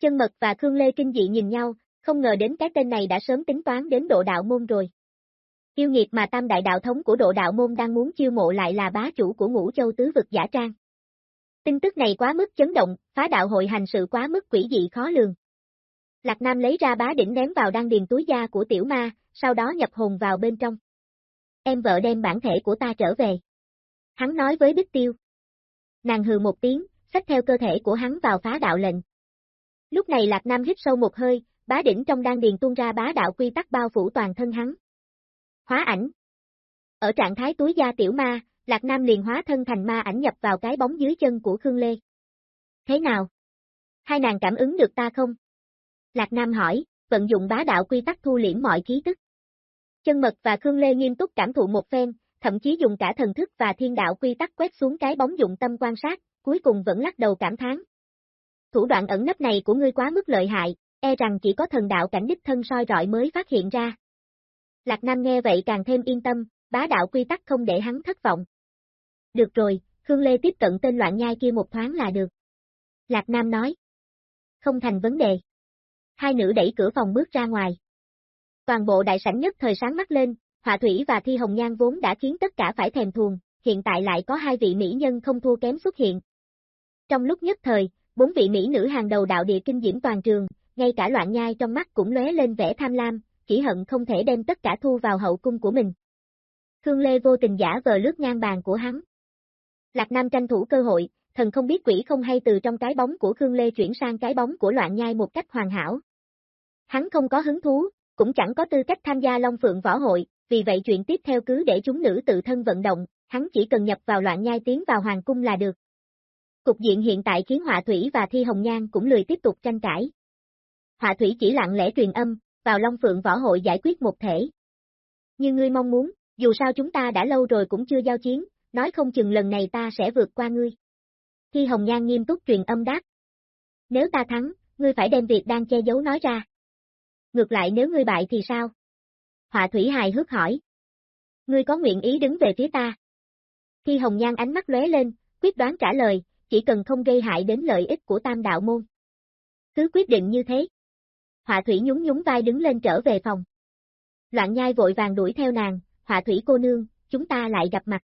Speaker 1: Chân mật và Khương Lê kinh dị nhìn nhau, không ngờ đến cái tên này đã sớm tính toán đến độ đạo môn rồi. Yêu nghiệt mà tam đại đạo thống của độ đạo môn đang muốn chiêu mộ lại là bá chủ của ngũ châu tứ vực giả trang. Tin tức này quá mức chấn động, phá đạo hội hành sự quá mức quỷ dị khó lường. Lạc Nam lấy ra bá đỉnh ném vào đan điền túi da của tiểu ma, sau đó nhập hồn vào bên trong. Em vợ đem bản thể của ta trở về. Hắn nói với Bích Tiêu. Nàng hừ một tiếng, xách theo cơ thể của hắn vào phá đạo lệnh. Lúc này Lạc Nam hít sâu một hơi, bá đỉnh trong đan điền tuôn ra bá đạo quy tắc bao phủ toàn thân hắn. Hóa ảnh. Ở trạng thái túi da tiểu ma, Lạc Nam liền hóa thân thành ma ảnh nhập vào cái bóng dưới chân của Khương Lê. Thế nào? Hai nàng cảm ứng được ta không? Lạc Nam hỏi, vận dụng bá đạo quy tắc thu liễm mọi khí tức. Chân mật và Khương Lê nghiêm túc cảm thụ một phen, thậm chí dùng cả thần thức và thiên đạo quy tắc quét xuống cái bóng dụng tâm quan sát, cuối cùng vẫn lắc đầu cảm thán. Thủ đoạn ẩn nấp này của ngươi quá mức lợi hại, e rằng chỉ có thần đạo cảnh đích thân soi rọi mới phát hiện ra. Lạc Nam nghe vậy càng thêm yên tâm, bá đạo quy tắc không để hắn thất vọng. Được rồi, Khương Lê tiếp cận tên loạn nhai kia một thoáng là được. Lạc Nam nói. Không thành vấn đề. Hai nữ đẩy cửa phòng bước ra ngoài. Toàn bộ đại sảnh nhất thời sáng mắt lên, Họa Thủy và Thi Hồng Nhan vốn đã khiến tất cả phải thèm thuồng, hiện tại lại có hai vị mỹ nhân không thua kém xuất hiện. Trong lúc nhất thời, bốn vị mỹ nữ hàng đầu đạo địa kinh diễm toàn trường, ngay cả loạn nhai trong mắt cũng lóe lên vẻ tham lam, chỉ hận không thể đem tất cả thu vào hậu cung của mình. Khương Lê vô tình giả vờ lướt ngang bàn của hắn. Lạc Nam tranh thủ cơ hội, thần không biết quỷ không hay từ trong cái bóng của Khương Lê chuyển sang cái bóng của loạn nhai một cách hoàn hảo. Hắn không có hứng thú, cũng chẳng có tư cách tham gia Long Phượng Võ Hội, vì vậy chuyện tiếp theo cứ để chúng nữ tự thân vận động, hắn chỉ cần nhập vào loạn nhai tiến vào hoàng cung là được. Cục diện hiện tại khiến Họa Thủy và Thi Hồng Nhan cũng lười tiếp tục tranh cãi. Họa Thủy chỉ lặng lẽ truyền âm, vào Long Phượng Võ Hội giải quyết một thể. Như ngươi mong muốn, dù sao chúng ta đã lâu rồi cũng chưa giao chiến, nói không chừng lần này ta sẽ vượt qua ngươi. Thi Hồng Nhan nghiêm túc truyền âm đáp. Nếu ta thắng, ngươi phải đem việc đang che giấu nói ra. Ngược lại nếu ngươi bại thì sao? Họa Thủy hài hước hỏi. Ngươi có nguyện ý đứng về phía ta? Thi Hồng Nhan ánh mắt lóe lên, quyết đoán trả lời, chỉ cần không gây hại đến lợi ích của tam đạo môn. Cứ quyết định như thế. Họa Thủy nhún nhún vai đứng lên trở về phòng. Loạn nhai vội vàng đuổi theo nàng, Họa Thủy cô nương, chúng ta lại gặp mặt.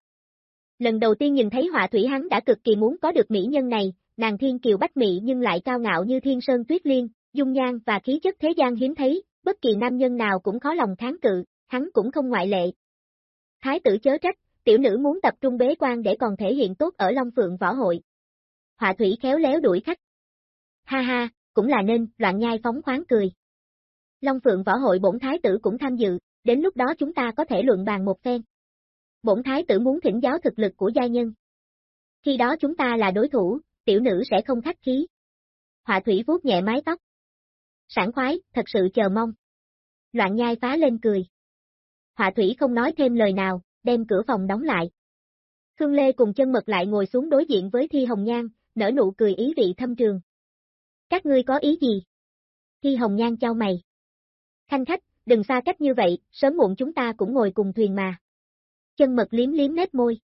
Speaker 1: Lần đầu tiên nhìn thấy Họa Thủy hắn đã cực kỳ muốn có được mỹ nhân này, nàng thiên kiều bách mỹ nhưng lại cao ngạo như thiên sơn tuyết liên, dung nhan và khí chất thế gian hiếm thấy, bất kỳ nam nhân nào cũng khó lòng kháng cự, hắn cũng không ngoại lệ. Thái tử chớ trách, tiểu nữ muốn tập trung bế quan để còn thể hiện tốt ở Long Phượng Võ Hội. Họa thủy khéo léo đuổi khách. Ha ha, cũng là nên, loạn nhai phóng khoáng cười. Long Phượng Võ Hội bổn thái tử cũng tham dự, đến lúc đó chúng ta có thể luận bàn một phen. Bổn thái tử muốn thỉnh giáo thực lực của gia nhân. Khi đó chúng ta là đối thủ, tiểu nữ sẽ không khách khí. Họa thủy vuốt nhẹ mái tóc. Sảng khoái, thật sự chờ mong. Loạn nhai phá lên cười. Họa thủy không nói thêm lời nào, đem cửa phòng đóng lại. Khương Lê cùng chân mật lại ngồi xuống đối diện với Thi Hồng Nhan, nở nụ cười ý vị thâm trường. Các ngươi có ý gì? Thi Hồng Nhan trao mày. Khanh khách, đừng xa cách như vậy, sớm muộn chúng ta cũng ngồi cùng thuyền mà. Chân mật liếm liếm nét môi.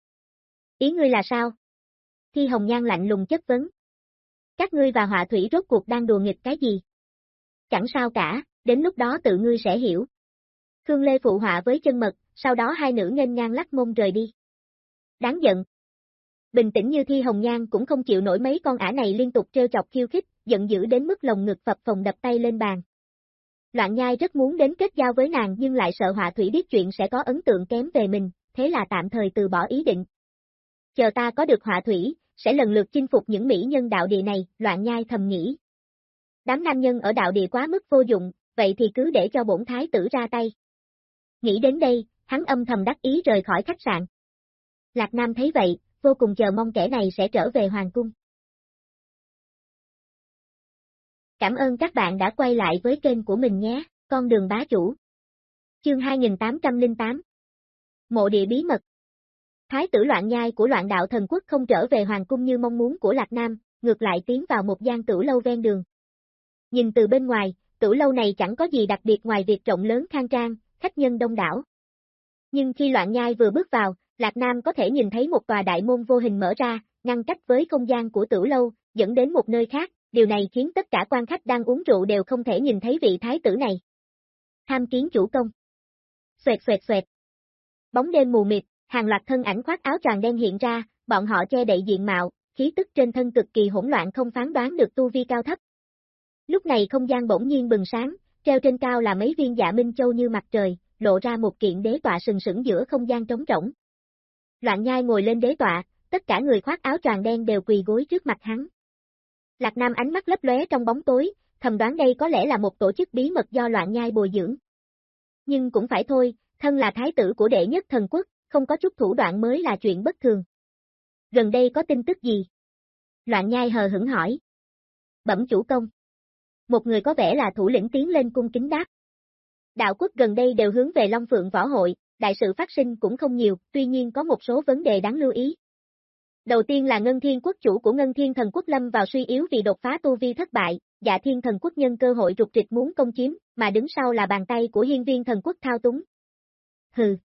Speaker 1: Ý ngươi là sao? Thi Hồng Nhan lạnh lùng chất vấn. Các ngươi và họa thủy rốt cuộc đang đùa nghịch cái gì? Chẳng sao cả, đến lúc đó tự ngươi sẽ hiểu. Khương Lê phụ họa với chân mật, sau đó hai nữ nghênh ngang lắc mông rời đi. Đáng giận. Bình tĩnh như Thi Hồng Nhan cũng không chịu nổi mấy con ả này liên tục trêu chọc khiêu khích, giận dữ đến mức lồng ngực phập phồng đập tay lên bàn. Loạn nhai rất muốn đến kết giao với nàng nhưng lại sợ họa thủy biết chuyện sẽ có ấn tượng kém về mình, thế là tạm thời từ bỏ ý định. Chờ ta có được họa thủy, sẽ lần lượt chinh phục những mỹ nhân đạo địa này, loạn nhai thầm nghĩ. Đám nam nhân ở đạo địa quá mức vô dụng, vậy thì cứ để cho bổn thái tử ra tay. Nghĩ đến đây, hắn âm thầm đắc ý rời khỏi khách sạn. Lạc Nam thấy vậy, vô cùng chờ mong kẻ này sẽ trở về Hoàng Cung. Cảm ơn các bạn đã quay lại với kênh của mình nhé, con đường bá chủ. Chương 2808 Mộ địa bí mật Thái tử loạn nhai của loạn đạo thần quốc không trở về hoàng cung như mong muốn của Lạc Nam, ngược lại tiến vào một gian tử lâu ven đường. Nhìn từ bên ngoài, tử lâu này chẳng có gì đặc biệt ngoài việc rộng lớn khang trang, khách nhân đông đảo. Nhưng khi loạn nhai vừa bước vào, Lạc Nam có thể nhìn thấy một tòa đại môn vô hình mở ra, ngăn cách với không gian của tử lâu, dẫn đến một nơi khác, điều này khiến tất cả quan khách đang uống rượu đều không thể nhìn thấy vị thái tử này. Tham kiến chủ công. Xoẹt xoẹt xoẹt. Bóng đêm mù mịt, hàng loạt thân ảnh khoác áo tràng đen hiện ra, bọn họ che đậy diện mạo, khí tức trên thân cực kỳ hỗn loạn không phán đoán được tu vi cao thấp. Lúc này không gian bỗng nhiên bừng sáng, treo trên cao là mấy viên dạ minh châu như mặt trời, lộ ra một kiện đế tọa sừng sững giữa không gian trống rỗng. Loạn nhai ngồi lên đế tọa, tất cả người khoác áo tràng đen đều quỳ gối trước mặt hắn. Lạc Nam ánh mắt lấp lóe trong bóng tối, thầm đoán đây có lẽ là một tổ chức bí mật do loạn nhai bồi dưỡng. Nhưng cũng phải thôi, thân là thái tử của đệ nhất thần quốc, không có chút thủ đoạn mới là chuyện bất thường. Gần đây có tin tức gì? Loạn nhai hờ hững hỏi. Bẩm chủ công. Một người có vẻ là thủ lĩnh tiến lên cung kính đáp. Đạo quốc gần đây đều hướng về Long Phượng Võ Hội, đại sự phát sinh cũng không nhiều, tuy nhiên có một số vấn đề đáng lưu ý. Đầu tiên là Ngân Thiên Quốc chủ của Ngân Thiên Thần Quốc lâm vào suy yếu vì đột phá tu vi thất bại, Dạ Thiên Thần Quốc nhân cơ hội rụt rịch muốn công chiếm, mà đứng sau là bàn tay của Hiên Viên Thần Quốc thao túng. Hừ.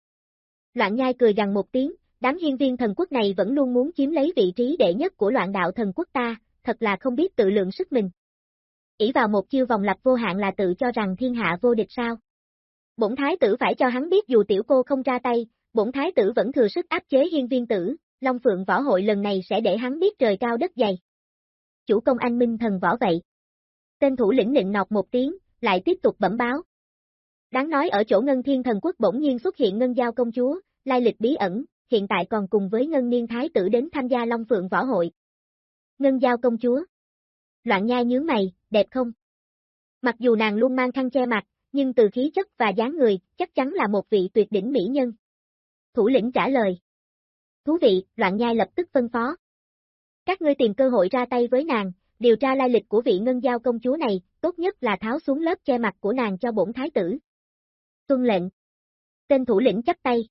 Speaker 1: Loạn Nhai cười rằng một tiếng, đám Hiên Viên Thần Quốc này vẫn luôn muốn chiếm lấy vị trí đệ nhất của loạn đạo thần quốc ta, thật là không biết tự lượng sức mình. ỷ vào một chiêu vòng lập vô hạn là tự cho rằng thiên hạ vô địch sao? Bổn thái tử phải cho hắn biết dù tiểu cô không ra tay, bổn thái tử vẫn thừa sức áp chế hiên viên tử, Long Phượng võ hội lần này sẽ để hắn biết trời cao đất dày. Chủ công anh minh thần võ vậy. Tên thủ lĩnh nịnh nọc một tiếng, lại tiếp tục bẩm báo. Đáng nói ở chỗ Ngân Thiên Thần Quốc bỗng nhiên xuất hiện Ngân Giao công chúa, lai lịch bí ẩn, hiện tại còn cùng với Ngân Niên Thái tử đến tham gia Long Phượng võ hội. Ngân Giao công chúa. Loạn nhai nhướng mày, đẹp không? Mặc dù nàng luôn mang khăn che mặt, nhưng từ khí chất và dáng người, chắc chắn là một vị tuyệt đỉnh mỹ nhân. Thủ lĩnh trả lời. Thú vị, loạn nhai lập tức phân phó. Các ngươi tìm cơ hội ra tay với nàng, điều tra lai lịch của vị ngân giao công chúa này, tốt nhất là tháo xuống lớp che mặt của nàng cho bổn thái tử. Tuân lệnh. Tên thủ lĩnh chấp tay.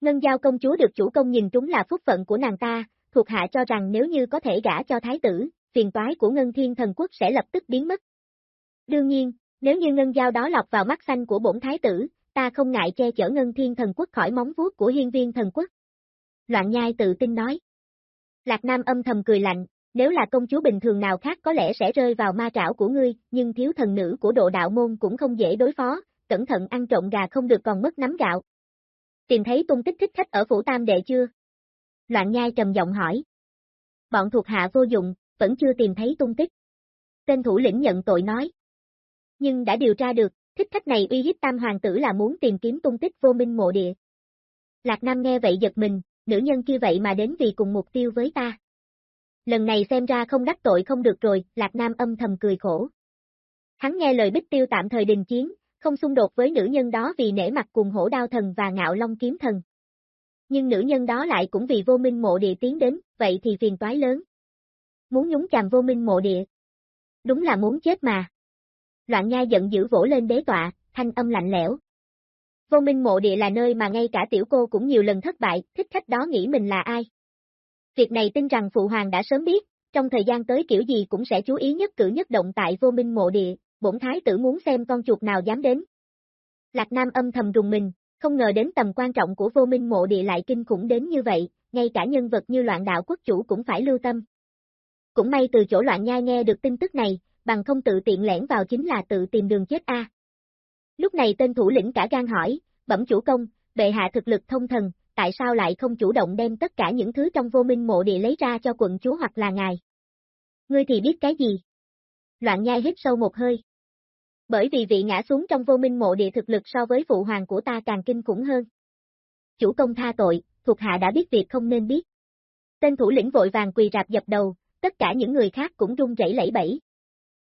Speaker 1: Ngân giao công chúa được chủ công nhìn trúng là phúc phận của nàng ta, thuộc hạ cho rằng nếu như có thể gả cho thái tử, phiền toái của ngân thiên thần quốc sẽ lập tức biến mất. Đương nhiên, nếu như ngân giao đó lọc vào mắt xanh của bổn thái tử, ta không ngại che chở ngân thiên thần quốc khỏi móng vuốt của hiên viên thần quốc. Loạn nhai tự tin nói. Lạc Nam âm thầm cười lạnh, nếu là công chúa bình thường nào khác có lẽ sẽ rơi vào ma trảo của ngươi, nhưng thiếu thần nữ của độ đạo môn cũng không dễ đối phó, cẩn thận ăn trộm gà không được còn mất nắm gạo. Tìm thấy tung tích thích khách ở phủ tam đệ chưa? Loạn nhai trầm giọng hỏi. Bọn thuộc hạ vô dụng, vẫn chưa tìm thấy tung tích. Tên thủ lĩnh nhận tội nói, nhưng đã điều tra được, thích khách này uy hiếp tam hoàng tử là muốn tìm kiếm tung tích vô minh mộ địa. Lạc Nam nghe vậy giật mình, nữ nhân kia vậy mà đến vì cùng mục tiêu với ta. Lần này xem ra không đắc tội không được rồi, Lạc Nam âm thầm cười khổ. Hắn nghe lời bích tiêu tạm thời đình chiến, không xung đột với nữ nhân đó vì nể mặt cùng hổ đao thần và ngạo long kiếm thần. Nhưng nữ nhân đó lại cũng vì vô minh mộ địa tiến đến, vậy thì phiền toái lớn. Muốn nhúng chàm vô minh mộ địa. Đúng là muốn chết mà. Loạn nha giận dữ vỗ lên đế tọa, thanh âm lạnh lẽo. Vô minh mộ địa là nơi mà ngay cả tiểu cô cũng nhiều lần thất bại, thích khách đó nghĩ mình là ai. Việc này tin rằng Phụ Hoàng đã sớm biết, trong thời gian tới kiểu gì cũng sẽ chú ý nhất cử nhất động tại vô minh mộ địa, bổn thái tử muốn xem con chuột nào dám đến. Lạc Nam âm thầm rùng mình, không ngờ đến tầm quan trọng của vô minh mộ địa lại kinh khủng đến như vậy, ngay cả nhân vật như loạn đạo quốc chủ cũng phải lưu tâm. Cũng may từ chỗ loạn nhai nghe được tin tức này, bằng không tự tiện lẻn vào chính là tự tìm đường chết a. Lúc này tên thủ lĩnh cả gan hỏi, bẩm chủ công, bệ hạ thực lực thông thần, tại sao lại không chủ động đem tất cả những thứ trong vô minh mộ địa lấy ra cho quận chúa hoặc là ngài? Ngươi thì biết cái gì? Loạn nhai hít sâu một hơi. Bởi vì vị ngã xuống trong vô minh mộ địa thực lực so với phụ hoàng của ta càng kinh khủng hơn. Chủ công tha tội, thuộc hạ đã biết việc không nên biết. Tên thủ lĩnh vội vàng quỳ rạp dập đầu, tất cả những người khác cũng run rẩy lẫy bẫy.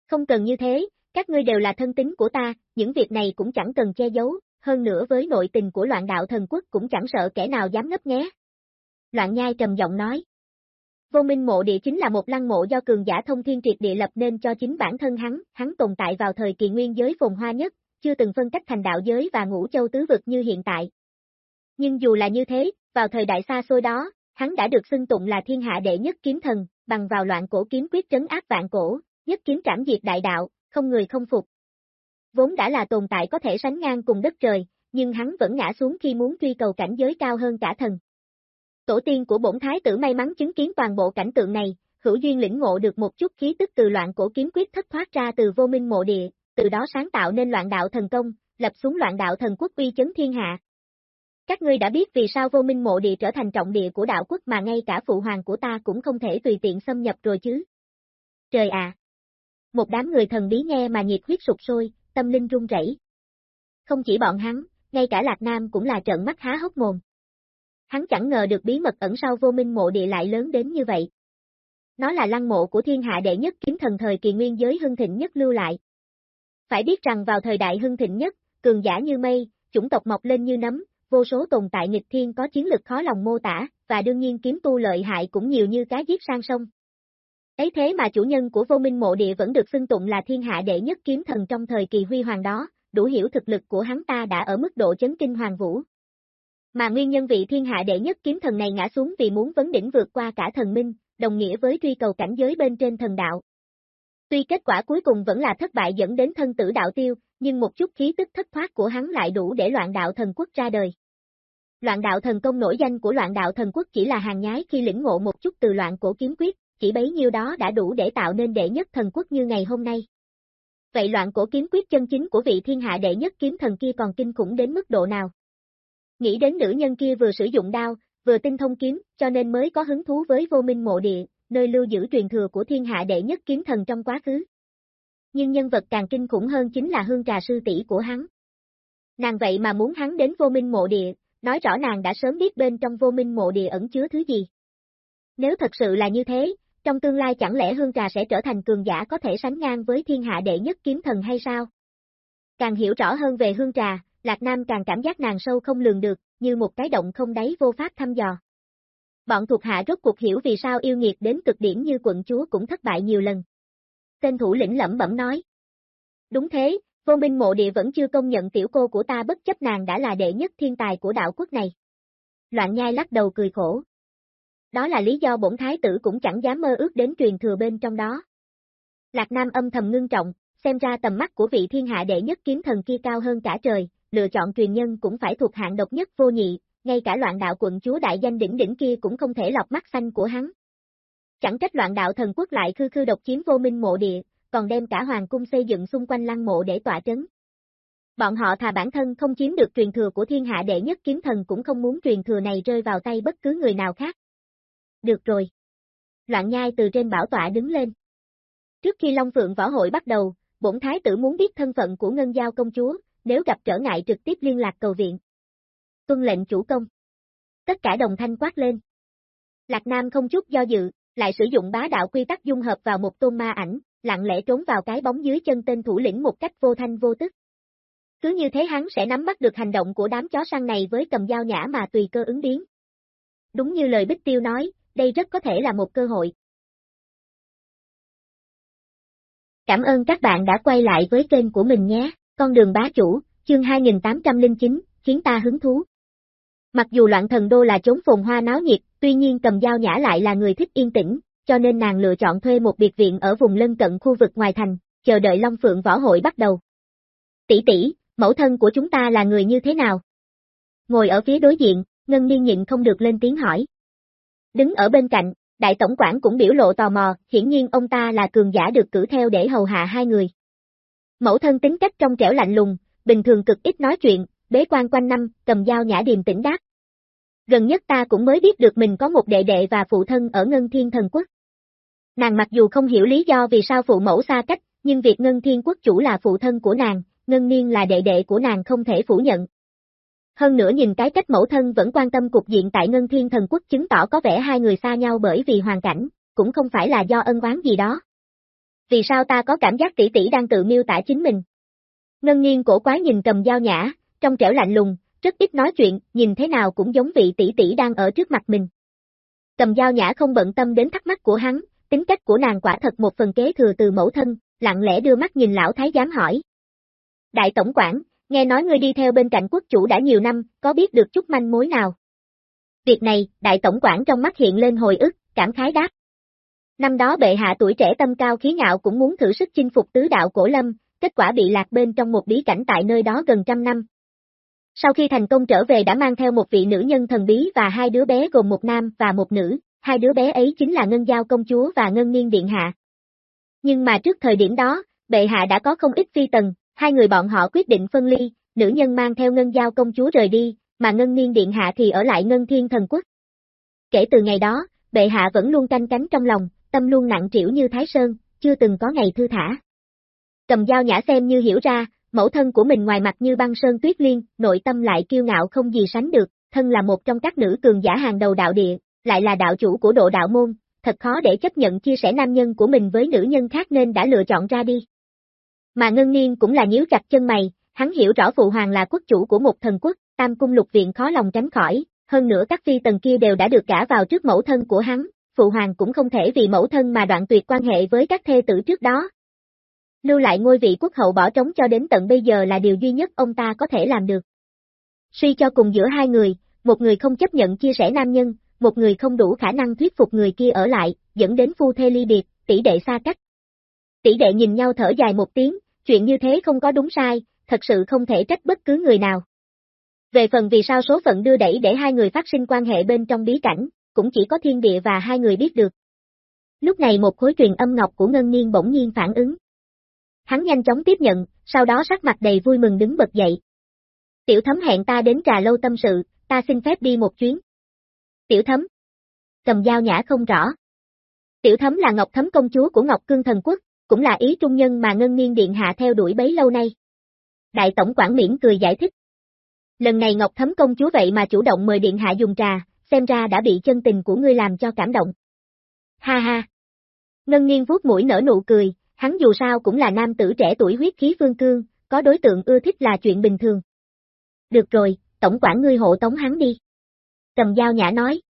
Speaker 1: Không cần như thế, các ngươi đều là thân tín của ta, những việc này cũng chẳng cần che giấu, hơn nữa với nội tình của loạn đạo thần quốc cũng chẳng sợ kẻ nào dám ngấp nhé. Loạn nhai trầm giọng nói. Vô minh mộ địa chính là một lăng mộ do cường giả thông thiên triệt địa lập nên cho chính bản thân hắn, hắn tồn tại vào thời kỳ nguyên giới phồn hoa nhất, chưa từng phân cách thành đạo giới và ngũ châu tứ vực như hiện tại. Nhưng dù là như thế, vào thời đại xa xôi đó, hắn đã được xưng tụng là thiên hạ đệ nhất kiếm thần, bằng vào loạn cổ kiếm quyết trấn áp vạn cổ, nhất kiếm trảm diệt đại đạo, không người không phục. Vốn đã là tồn tại có thể sánh ngang cùng đất trời, nhưng hắn vẫn ngã xuống khi muốn truy cầu cảnh giới cao hơn cả thần. Tổ tiên của bổn thái tử may mắn chứng kiến toàn bộ cảnh tượng này, hữu duyên lĩnh ngộ được một chút khí tức từ loạn cổ kiếm quyết thất thoát ra từ vô minh mộ địa, từ đó sáng tạo nên loạn đạo thần công, lập xuống loạn đạo thần quốc uy chấn thiên hạ. Các ngươi đã biết vì sao vô minh mộ địa trở thành trọng địa của đạo quốc mà ngay cả phụ hoàng của ta cũng không thể tùy tiện xâm nhập rồi chứ. Trời à! Một đám người thần bí nghe mà nhiệt huyết sụp sôi, tâm linh run rẩy. Không chỉ bọn hắn, ngay cả Lạc Nam cũng là trợn mắt há hốc mồm. Hắn chẳng ngờ được bí mật ẩn sau vô minh mộ địa lại lớn đến như vậy. Nó là lăng mộ của thiên hạ đệ nhất kiếm thần thời kỳ nguyên giới hưng thịnh nhất lưu lại. Phải biết rằng vào thời đại hưng thịnh nhất, cường giả như mây, chủng tộc mọc lên như nấm, vô số tồn tại nghịch thiên có chiến lực khó lòng mô tả, và đương nhiên kiếm tu lợi hại cũng nhiều như cá giết sang sông. Ấy thế mà chủ nhân của vô minh mộ địa vẫn được xưng tụng là thiên hạ đệ nhất kiếm thần trong thời kỳ huy hoàng đó, đủ hiểu thực lực của hắn ta đã ở mức độ chấn kinh hoàng vũ. Mà nguyên nhân vị thiên hạ đệ nhất kiếm thần này ngã xuống vì muốn vấn đỉnh vượt qua cả thần minh, đồng nghĩa với truy cầu cảnh giới bên trên thần đạo. Tuy kết quả cuối cùng vẫn là thất bại dẫn đến thân tử đạo tiêu, nhưng một chút khí tức thất thoát của hắn lại đủ để loạn đạo thần quốc ra đời. Loạn đạo thần công nổi danh của loạn đạo thần quốc chỉ là hàng nhái khi lĩnh ngộ một chút từ loạn cổ kiếm quyết, chỉ bấy nhiêu đó đã đủ để tạo nên đệ nhất thần quốc như ngày hôm nay. Vậy loạn cổ kiếm quyết chân chính của vị thiên hạ đệ nhất kiếm thần kia còn kinh khủng đến mức độ nào? Nghĩ đến nữ nhân kia vừa sử dụng đao, vừa tinh thông kiếm, cho nên mới có hứng thú với vô minh mộ địa, nơi lưu giữ truyền thừa của thiên hạ đệ nhất kiếm thần trong quá khứ. Nhưng nhân vật càng kinh khủng hơn chính là hương trà sư tỷ của hắn. Nàng vậy mà muốn hắn đến vô minh mộ địa, nói rõ nàng đã sớm biết bên trong vô minh mộ địa ẩn chứa thứ gì. Nếu thật sự là như thế, trong tương lai chẳng lẽ hương trà sẽ trở thành cường giả có thể sánh ngang với thiên hạ đệ nhất kiếm thần hay sao? Càng hiểu rõ hơn về hương trà, Lạc Nam càng cảm giác nàng sâu không lường được, như một cái động không đáy vô pháp thăm dò. Bọn thuộc hạ rốt cuộc hiểu vì sao yêu nghiệt đến cực điểm như quận chúa cũng thất bại nhiều lần. Tên thủ lĩnh lẩm bẩm nói. Đúng thế, vô minh mộ địa vẫn chưa công nhận tiểu cô của ta bất chấp nàng đã là đệ nhất thiên tài của đạo quốc này. Loạn nhai lắc đầu cười khổ. Đó là lý do bổn thái tử cũng chẳng dám mơ ước đến truyền thừa bên trong đó. Lạc Nam âm thầm ngưng trọng, xem ra tầm mắt của vị thiên hạ đệ nhất kiếm thần kia cao hơn cả trời, lựa chọn truyền nhân cũng phải thuộc hạng độc nhất vô nhị, ngay cả loạn đạo quận chúa đại danh đỉnh đỉnh kia cũng không thể lọc mắt xanh của hắn. Chẳng trách loạn đạo thần quốc lại khư khư độc chiếm vô minh mộ địa, còn đem cả hoàng cung xây dựng xung quanh lăng mộ để tỏa trấn. Bọn họ thà bản thân không chiếm được truyền thừa của thiên hạ đệ nhất kiếm thần cũng không muốn truyền thừa này rơi vào tay bất cứ người nào khác. Được rồi. Loạn nhai từ trên bảo tọa đứng lên. Trước khi Long Phượng Võ Hội bắt đầu, bổn thái tử muốn biết thân phận của Ngân Giao công chúa, nếu gặp trở ngại trực tiếp liên lạc cầu viện. Tuân lệnh chủ công. Tất cả đồng thanh quát lên. Lạc Nam không chút do dự, lại sử dụng bá đạo quy tắc dung hợp vào một tôn ma ảnh, lặng lẽ trốn vào cái bóng dưới chân tên thủ lĩnh một cách vô thanh vô tức. Cứ như thế hắn sẽ nắm bắt được hành động của đám chó săn này với cầm dao nhã mà tùy cơ ứng biến. Đúng như lời Bích Tiêu nói, đây rất có thể là một cơ hội. Cảm ơn các bạn đã quay lại với kênh của mình nhé, con đường bá chủ, chương 2809, khiến ta hứng thú. Mặc dù loạn thần đô là chốn phồn hoa náo nhiệt, tuy nhiên cầm dao nhã lại là người thích yên tĩnh, cho nên nàng lựa chọn thuê một biệt viện ở vùng lân cận khu vực ngoài thành, chờ đợi Long Phượng võ hội bắt đầu. Tỷ tỷ, mẫu thân của chúng ta là người như thế nào? Ngồi ở phía đối diện, Ngân Niên nhịn không được lên tiếng hỏi. Đứng ở bên cạnh, đại tổng quản cũng biểu lộ tò mò, hiển nhiên ông ta là cường giả được cử theo để hầu hạ hai người. Mẫu thân tính cách trong trẻo lạnh lùng, bình thường cực ít nói chuyện, bế quan quanh năm, cầm dao nhã điềm tĩnh đáp. Gần nhất ta cũng mới biết được mình có một đệ đệ và phụ thân ở Ngân Thiên Thần Quốc. Nàng mặc dù không hiểu lý do vì sao phụ mẫu xa cách, nhưng việc Ngân Thiên Quốc chủ là phụ thân của nàng, Ngân Niên là đệ đệ của nàng không thể phủ nhận. Hơn nữa nhìn cái cách mẫu thân vẫn quan tâm cục diện tại Ngân Thiên Thần Quốc chứng tỏ có vẻ hai người xa nhau bởi vì hoàn cảnh, cũng không phải là do ân oán gì đó. Vì sao ta có cảm giác tỷ tỷ đang tự miêu tả chính mình? Ngân nghiêng cổ quái nhìn cầm dao nhã, trong trẻo lạnh lùng, rất ít nói chuyện, nhìn thế nào cũng giống vị tỷ tỷ đang ở trước mặt mình. Cầm dao nhã không bận tâm đến thắc mắc của hắn, tính cách của nàng quả thật một phần kế thừa từ mẫu thân, lặng lẽ đưa mắt nhìn lão thái giám hỏi. Đại tổng quản, nghe nói ngươi đi theo bên cạnh quốc chủ đã nhiều năm, có biết được chút manh mối nào? Việc này, đại tổng quản trong mắt hiện lên hồi ức, cảm khái đáp. Năm đó bệ hạ tuổi trẻ tâm cao khí ngạo cũng muốn thử sức chinh phục tứ đạo cổ lâm, kết quả bị lạc bên trong một bí cảnh tại nơi đó gần trăm năm. Sau khi thành công trở về đã mang theo một vị nữ nhân thần bí và hai đứa bé gồm một nam và một nữ, hai đứa bé ấy chính là Ngân Giao công chúa và Ngân Niên Điện Hạ. Nhưng mà trước thời điểm đó, bệ hạ đã có không ít phi tần, hai người bọn họ quyết định phân ly, nữ nhân mang theo Ngân Giao công chúa rời đi, mà Ngân Niên Điện Hạ thì ở lại Ngân Thiên Thần Quốc. Kể từ ngày đó, bệ hạ vẫn luôn canh cánh trong lòng, tâm luôn nặng trĩu như Thái Sơn, chưa từng có ngày thư thả. Cầm dao nhã xem như hiểu ra, mẫu thân của mình ngoài mặt như băng sơn tuyết liên, nội tâm lại kiêu ngạo không gì sánh được, thân là một trong các nữ cường giả hàng đầu đạo địa, lại là đạo chủ của độ đạo môn, thật khó để chấp nhận chia sẻ nam nhân của mình với nữ nhân khác nên đã lựa chọn ra đi. Mà Ngân Niên cũng là nhíu chặt chân mày, hắn hiểu rõ Phụ Hoàng là quốc chủ của một thần quốc, tam cung lục viện khó lòng tránh khỏi, hơn nữa các phi tần kia đều đã được cả vào trước mẫu thân của hắn, Phụ Hoàng cũng không thể vì mẫu thân mà đoạn tuyệt quan hệ với các thê tử trước đó. Lưu lại ngôi vị quốc hậu bỏ trống cho đến tận bây giờ là điều duy nhất ông ta có thể làm được. Suy cho cùng giữa hai người, một người không chấp nhận chia sẻ nam nhân, một người không đủ khả năng thuyết phục người kia ở lại, dẫn đến phu thê ly biệt, tỷ đệ xa cách. Tỷ đệ nhìn nhau thở dài một tiếng, chuyện như thế không có đúng sai, thật sự không thể trách bất cứ người nào. Về phần vì sao số phận đưa đẩy để hai người phát sinh quan hệ bên trong bí cảnh, cũng chỉ có thiên địa và hai người biết được. Lúc này một khối truyền âm ngọc của Ngân Niên bỗng nhiên phản ứng. Hắn nhanh chóng tiếp nhận, sau đó sắc mặt đầy vui mừng đứng bật dậy. Tiểu thấm hẹn ta đến trà lâu tâm sự, ta xin phép đi một chuyến. Tiểu thấm. Cầm dao nhã không rõ. Tiểu thấm là Ngọc Thấm công chúa của Ngọc Cương Thần Quốc, cũng là ý trung nhân mà Ngân Niên Điện Hạ theo đuổi bấy lâu nay. Đại tổng quản miễn cười giải thích. Lần này Ngọc Thấm công chúa vậy mà chủ động mời Điện Hạ dùng trà, xem ra đã bị chân tình của ngươi làm cho cảm động. Ha ha. Ngân Niên vuốt mũi nở nụ cười, hắn dù sao cũng là nam tử trẻ tuổi huyết khí phương cương, có đối tượng ưa thích là chuyện bình thường. Được rồi, tổng quản ngươi hộ tống hắn đi. Cầm dao nhã nói.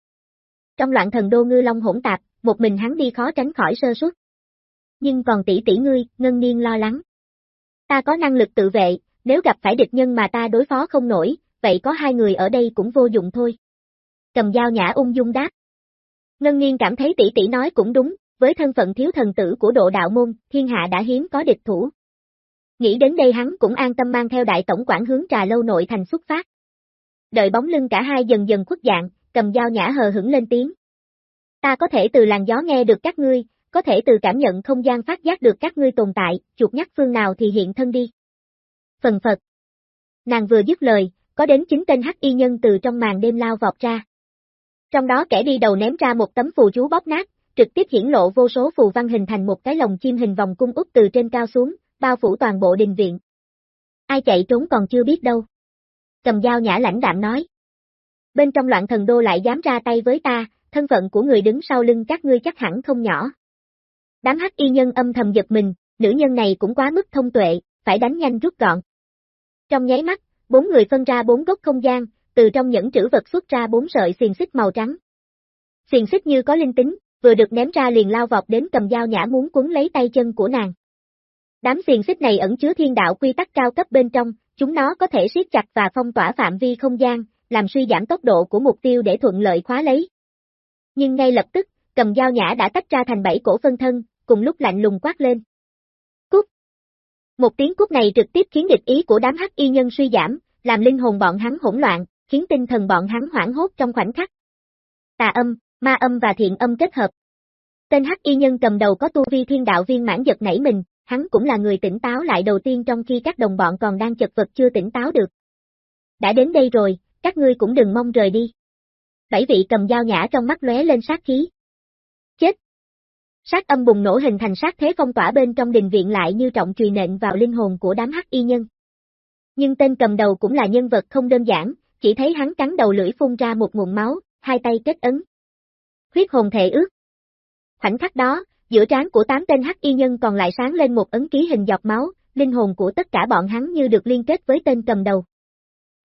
Speaker 1: Trong loạn thần đô ngư long hỗn tạp, một mình hắn đi khó tránh khỏi sơ suất. Nhưng còn tỷ tỷ ngươi, ngân niên lo lắng. Ta có năng lực tự vệ, nếu gặp phải địch nhân mà ta đối phó không nổi, vậy có hai người ở đây cũng vô dụng thôi. Cầm dao nhã ung dung đáp. Ngân niên cảm thấy tỷ tỷ nói cũng đúng, với thân phận thiếu thần tử của độ đạo môn, thiên hạ đã hiếm có địch thủ. Nghĩ đến đây hắn cũng an tâm mang theo đại tổng quản hướng trà lâu nội thành xuất phát. Đợi bóng lưng cả hai dần dần khuất dạng, cầm dao nhã hờ hững lên tiếng. Ta có thể từ làn gió nghe được các ngươi, có thể từ cảm nhận không gian phát giác được các ngươi tồn tại, chuột nhắc phương nào thì hiện thân đi. Phần Phật. Nàng vừa dứt lời, có đến chín tên hắc y nhân từ trong màn đêm lao vọt ra. Trong đó kẻ đi đầu ném ra một tấm phù chú bóp nát, trực tiếp hiển lộ vô số phù văn hình thành một cái lồng chim hình vòng cung út từ trên cao xuống, bao phủ toàn bộ đình viện. Ai chạy trốn còn chưa biết đâu. Cầm dao nhã lãnh đạm nói. Bên trong loạn thần đô lại dám ra tay với ta, thân phận của người đứng sau lưng các ngươi chắc hẳn không nhỏ. Đám hắc y nhân âm thầm giật mình, nữ nhân này cũng quá mức thông tuệ, phải đánh nhanh rút gọn. Trong nháy mắt, bốn người phân ra bốn gốc không gian, từ trong những chữ vật xuất ra bốn sợi xiềng xích màu trắng. Xiềng xích như có linh tính, vừa được ném ra liền lao vọt đến cầm dao nhã muốn cuốn lấy tay chân của nàng. Đám xiềng xích này ẩn chứa thiên đạo quy tắc cao cấp bên trong, chúng nó có thể siết chặt và phong tỏa phạm vi không gian, làm suy giảm tốc độ của mục tiêu để thuận lợi khóa lấy. Nhưng ngay lập tức, cầm dao nhã đã tách ra thành bảy cổ phân thân, cùng lúc lạnh lùng quát lên. Cút! Một tiếng cút này trực tiếp khiến địch ý của đám hắc y nhân suy giảm, làm linh hồn bọn hắn hỗn loạn, khiến tinh thần bọn hắn hoảng hốt trong khoảnh khắc. Tà âm, ma âm và thiện âm kết hợp. Tên hắc y nhân cầm đầu có tu vi thiên đạo viên mãn giật nảy mình, hắn cũng là người tỉnh táo lại đầu tiên trong khi các đồng bọn còn đang chật vật chưa tỉnh táo được. Đã đến đây rồi, các ngươi cũng đừng mong rời đi. Bảy vị cầm dao nhã trong mắt lóe lên sát khí. Chết! Sát âm bùng nổ hình thành sát thế phong tỏa bên trong đình viện lại như trọng chùy nện vào linh hồn của đám hắc y nhân. Nhưng tên cầm đầu cũng là nhân vật không đơn giản, chỉ thấy hắn cắn đầu lưỡi phun ra một nguồn máu, hai tay kết ấn. Huyết hồn thể ước. Khoảnh khắc đó, giữa trán của tám tên hắc y nhân còn lại sáng lên một ấn ký hình dọc máu, linh hồn của tất cả bọn hắn như được liên kết với tên cầm đầu.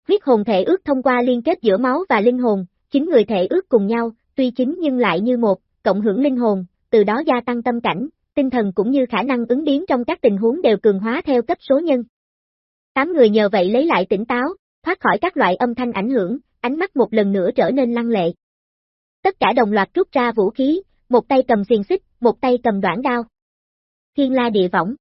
Speaker 1: Huyết hồn thể ước thông qua liên kết giữa máu và linh hồn, chính người thể ước cùng nhau, tuy chính nhưng lại như một, cộng hưởng linh hồn, từ đó gia tăng tâm cảnh, tinh thần cũng như khả năng ứng biến trong các tình huống đều cường hóa theo cấp số nhân. Tám người nhờ vậy lấy lại tỉnh táo, thoát khỏi các loại âm thanh ảnh hưởng, ánh mắt một lần nữa trở nên lăng lệ. Tất cả đồng loạt rút ra vũ khí, một tay cầm xiềng xích, một tay cầm đoạn đao. Thiên la địa võng.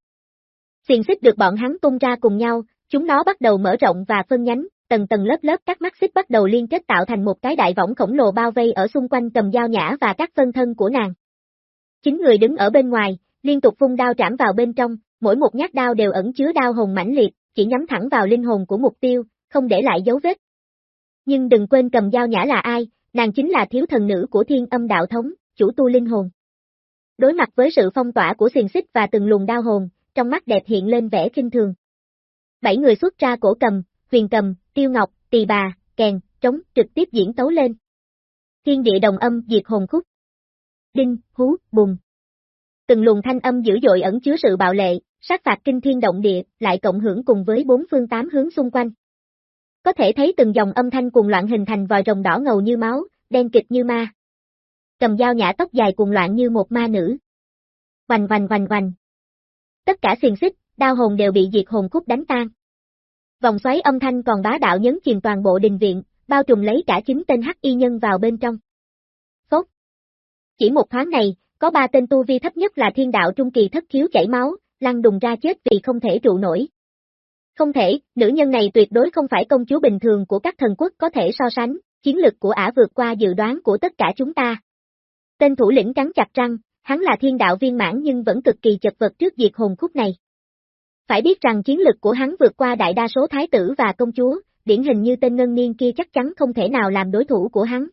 Speaker 1: Xiềng xích được bọn hắn tung ra cùng nhau, chúng nó bắt đầu mở rộng và phân nhánh, tầng tầng lớp lớp các mắt xích bắt đầu liên kết tạo thành một cái đại võng khổng lồ bao vây ở xung quanh cầm dao nhã và các phân thân của nàng. Chính người đứng ở bên ngoài, liên tục phun đao trảm vào bên trong, mỗi một nhát đao đều ẩn chứa đao hồn mãnh liệt, chỉ nhắm thẳng vào linh hồn của mục tiêu, không để lại dấu vết. Nhưng đừng quên cầm dao nhã là ai, nàng chính là thiếu thần nữ của thiên âm đạo thống, chủ tu linh hồn. Đối mặt với sự phong tỏa của xiềng xích và từng luồng đao hồn, trong mắt đẹp hiện lên vẻ kinh thường. Bảy người xuất ra cổ cầm, huyền cầm, tiêu ngọc, tỳ bà, kèn, trống, trực tiếp diễn tấu lên. Thiên địa đồng âm diệt hồn khúc. Đinh, hú, bùng. Từng luồng thanh âm dữ dội ẩn chứa sự bạo lệ, sát phạt kinh thiên động địa, lại cộng hưởng cùng với bốn phương tám hướng xung quanh. Có thể thấy từng dòng âm thanh cuồng loạn hình thành vòi rồng đỏ ngầu như máu, đen kịch như ma. Cầm dao nhã tóc dài cuồng loạn như một ma nữ. Hoành hoành hoành hoành. Tất cả xiềng xích, đao hồn đều bị diệt hồn khúc đánh tan. Vòng xoáy âm thanh còn bá đạo nhấn chìm toàn bộ đình viện, bao trùm lấy cả chính tên hắc y nhân vào bên trong. Phốc. Chỉ một thoáng này, có ba tên tu vi thấp nhất là thiên đạo trung kỳ thất khiếu chảy máu, lăn đùng ra chết vì không thể trụ nổi. Không thể, nữ nhân này tuyệt đối không phải công chúa bình thường của các thần quốc có thể so sánh, chiến lực của ả vượt qua dự đoán của tất cả chúng ta. Tên thủ lĩnh cắn chặt răng, hắn là thiên đạo viên mãn nhưng vẫn cực kỳ chật vật trước diệt hồn khúc này. Phải biết rằng chiến lực của hắn vượt qua đại đa số thái tử và công chúa, điển hình như tên ngân niên kia chắc chắn không thể nào làm đối thủ của hắn.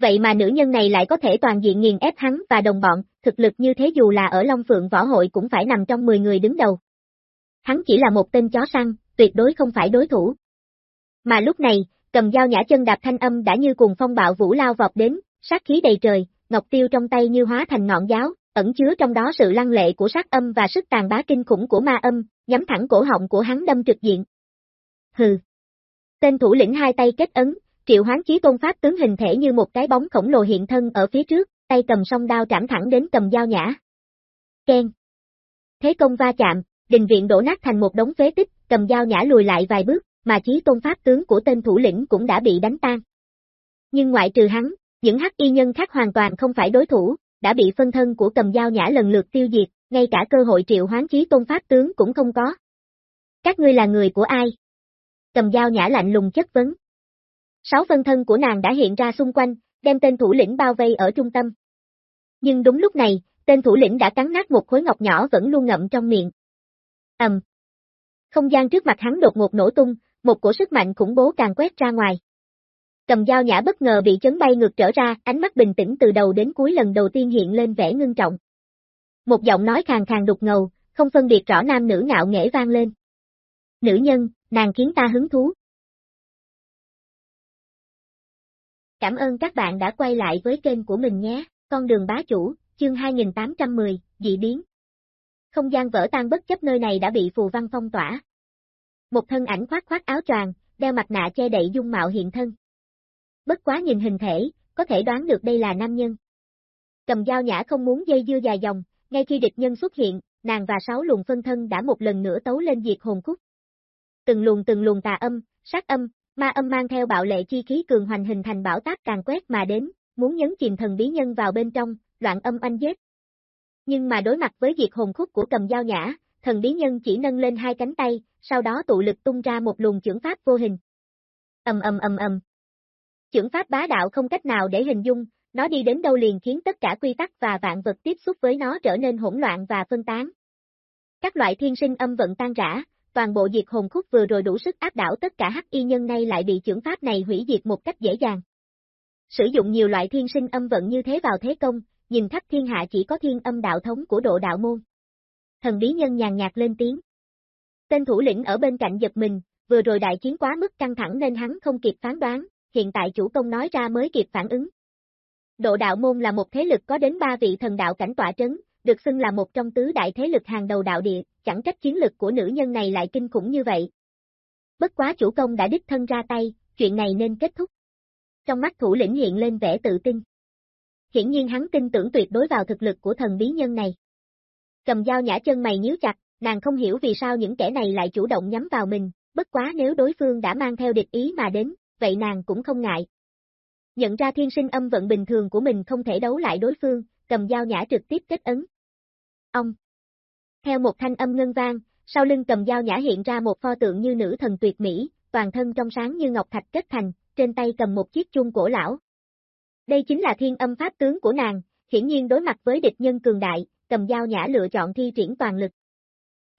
Speaker 1: Vậy mà nữ nhân này lại có thể toàn diện nghiền ép hắn và đồng bọn, thực lực như thế dù là ở Long Phượng Võ Hội cũng phải nằm trong 10 người đứng đầu. Hắn chỉ là một tên chó săn, tuyệt đối không phải đối thủ. Mà lúc này, cầm dao nhã chân đạp thanh âm đã như cùng phong bạo vũ lao vọt đến, sát khí đầy trời, ngọc tiêu trong tay như hóa thành ngọn giáo, ẩn chứa trong đó sự lăng lệ của sát âm và sức tàn bá kinh khủng của ma âm, nhắm thẳng cổ họng của hắn đâm trực diện. Hừ. Tên thủ lĩnh hai tay kết ấn, triệu hoán chí tôn pháp tướng hình thể như một cái bóng khổng lồ hiện thân ở phía trước, tay cầm song đao trảm thẳng đến cầm dao nhã. Ken. Thế công va chạm, đình viện đổ nát thành một đống phế tích, cầm dao nhã lùi lại vài bước, mà chí tôn pháp tướng của tên thủ lĩnh cũng đã bị đánh tan. Nhưng ngoại trừ hắn, những hắc y nhân khác hoàn toàn không phải đối thủ, đã bị phân thân của cầm dao nhã lần lượt tiêu diệt, ngay cả cơ hội triệu hoán chí tôn pháp tướng cũng không có. Các ngươi là người của ai? Cầm dao nhã lạnh lùng chất vấn. Sáu phân thân của nàng đã hiện ra xung quanh, đem tên thủ lĩnh bao vây ở trung tâm. Nhưng đúng lúc này, tên thủ lĩnh đã cắn nát một khối ngọc nhỏ vẫn luôn ngậm trong miệng ầm. Không gian trước mặt hắn đột ngột nổ tung, một cổ sức mạnh khủng bố càng quét ra ngoài. Cầm dao nhã bất ngờ bị chấn bay ngược trở ra, ánh mắt bình tĩnh từ đầu đến cuối lần đầu tiên hiện lên vẻ ngưng trọng. Một giọng nói khàn khàn đục ngầu, không phân biệt rõ nam nữ ngạo nghễ vang lên. Nữ nhân, nàng khiến ta hứng thú. Cảm ơn các bạn đã quay lại với kênh của mình nhé, con đường bá chủ, chương 2810, dị biến. Không gian vỡ tan bất chấp nơi này đã bị phù văn phong tỏa. Một thân ảnh khoác khoác áo choàng, đeo mặt nạ che đậy dung mạo hiện thân. Bất quá nhìn hình thể, có thể đoán được đây là nam nhân. Cầm dao nhã không muốn dây dưa dài dòng, ngay khi địch nhân xuất hiện, nàng và sáu luồng phân thân đã một lần nữa tấu lên diệt hồn khúc. từng luồng từng luồng tà âm, sát âm, ma âm mang theo bạo lệ chi khí cường hoành hình thành bão táp càng quét mà đến, muốn nhấn chìm thần bí nhân vào bên trong, loạn âm anh giết. Nhưng mà đối mặt với diệt hồn khúc của cầm dao nhã, thần bí nhân chỉ nâng lên hai cánh tay, sau đó tụ lực tung ra một luồng chưởng pháp vô hình. Ầm ầm ầm ầm. Chưởng pháp bá đạo không cách nào để hình dung, nó đi đến đâu liền khiến tất cả quy tắc và vạn vật tiếp xúc với nó trở nên hỗn loạn và phân tán. Các loại thiên sinh âm vận tan rã, toàn bộ diệt hồn khúc vừa rồi đủ sức áp đảo tất cả hắc y nhân nay lại bị chưởng pháp này hủy diệt một cách dễ dàng. Sử dụng nhiều loại thiên sinh âm vận như thế vào thế công, nhìn khắp thiên hạ chỉ có thiên âm đạo thống của độ đạo môn. Thần bí nhân nhàn nhạt lên tiếng. Tên thủ lĩnh ở bên cạnh giật mình, vừa rồi đại chiến quá mức căng thẳng nên hắn không kịp phán đoán, hiện tại chủ công nói ra mới kịp phản ứng. Độ đạo môn là một thế lực có đến ba vị thần đạo cảnh tọa trấn, được xưng là một trong tứ đại thế lực hàng đầu đạo địa, chẳng trách chiến lực của nữ nhân này lại kinh khủng như vậy. Bất quá chủ công đã đích thân ra tay, chuyện này nên kết thúc. Trong mắt thủ lĩnh hiện lên vẻ tự tin. Hiển nhiên hắn tin tưởng tuyệt đối vào thực lực của thần bí nhân này. Cầm dao nhã chân mày nhíu chặt, nàng không hiểu vì sao những kẻ này lại chủ động nhắm vào mình, bất quá nếu đối phương đã mang theo địch ý mà đến, vậy nàng cũng không ngại. Nhận ra thiên sinh âm vận bình thường của mình không thể đấu lại đối phương, cầm dao nhã trực tiếp kết ấn. Ông. Theo một thanh âm ngân vang, sau lưng cầm dao nhã hiện ra một pho tượng như nữ thần tuyệt mỹ, toàn thân trong sáng như ngọc thạch kết thành, trên tay cầm một chiếc chuông cổ lão. Đây chính là thiên âm pháp tướng của nàng, hiển nhiên đối mặt với địch nhân cường đại, cầm dao nhã lựa chọn thi triển toàn lực.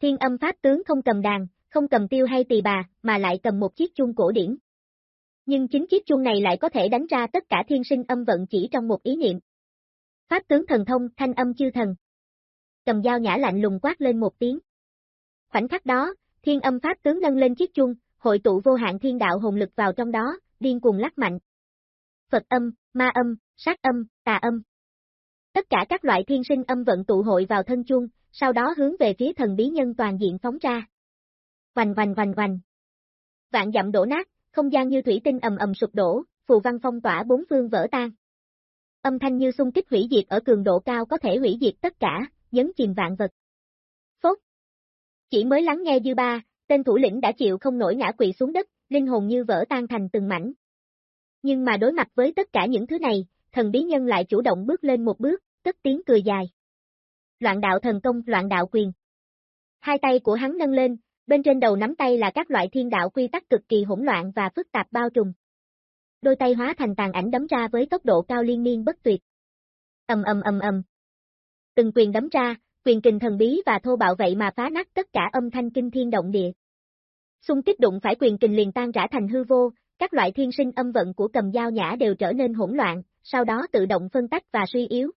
Speaker 1: Thiên âm pháp tướng không cầm đàn, không cầm tiêu hay tỳ bà, mà lại cầm một chiếc chuông cổ điển. Nhưng chính chiếc chuông này lại có thể đánh ra tất cả thiên sinh âm vận chỉ trong một ý niệm. Pháp tướng thần thông, thanh âm chư thần. Cầm dao nhã lạnh lùng quát lên một tiếng. Khoảnh khắc đó, thiên âm pháp tướng nâng lên chiếc chuông, hội tụ vô hạn thiên đạo hồn lực vào trong đó, điên cuồng lắc mạnh. Phật âm, ma âm, sát âm, tà âm. Tất cả các loại thiên sinh âm vận tụ hội vào thân chuông, sau đó hướng về phía thần bí nhân toàn diện phóng ra. Vành vành vành vành. Vạn dặm đổ nát, không gian như thủy tinh ầm ầm sụp đổ, phù văn phong tỏa bốn phương vỡ tan. Âm thanh như xung kích hủy diệt ở cường độ cao có thể hủy diệt tất cả, nhấn chìm vạn vật. Phốt. Chỉ mới lắng nghe dư ba, tên thủ lĩnh đã chịu không nổi ngã quỵ xuống đất, linh hồn như vỡ tan thành từng mảnh. Nhưng mà đối mặt với tất cả những thứ này, thần bí nhân lại chủ động bước lên một bước, tất tiếng cười dài. Loạn đạo thần công, loạn đạo quyền. Hai tay của hắn nâng lên, bên trên đầu nắm tay là các loại thiên đạo quy tắc cực kỳ hỗn loạn và phức tạp bao trùm. Đôi tay hóa thành tàn ảnh đấm ra với tốc độ cao liên miên bất tuyệt. Ầm ầm ầm ầm. Từng quyền đấm ra, quyền kình thần bí và thô bạo vậy mà phá nát tất cả âm thanh kinh thiên động địa. Xung kích đụng phải quyền kình liền tan rã thành hư vô, các loại thiên sinh âm vận của cầm dao nhã đều trở nên hỗn loạn, sau đó tự động phân tách và suy yếu.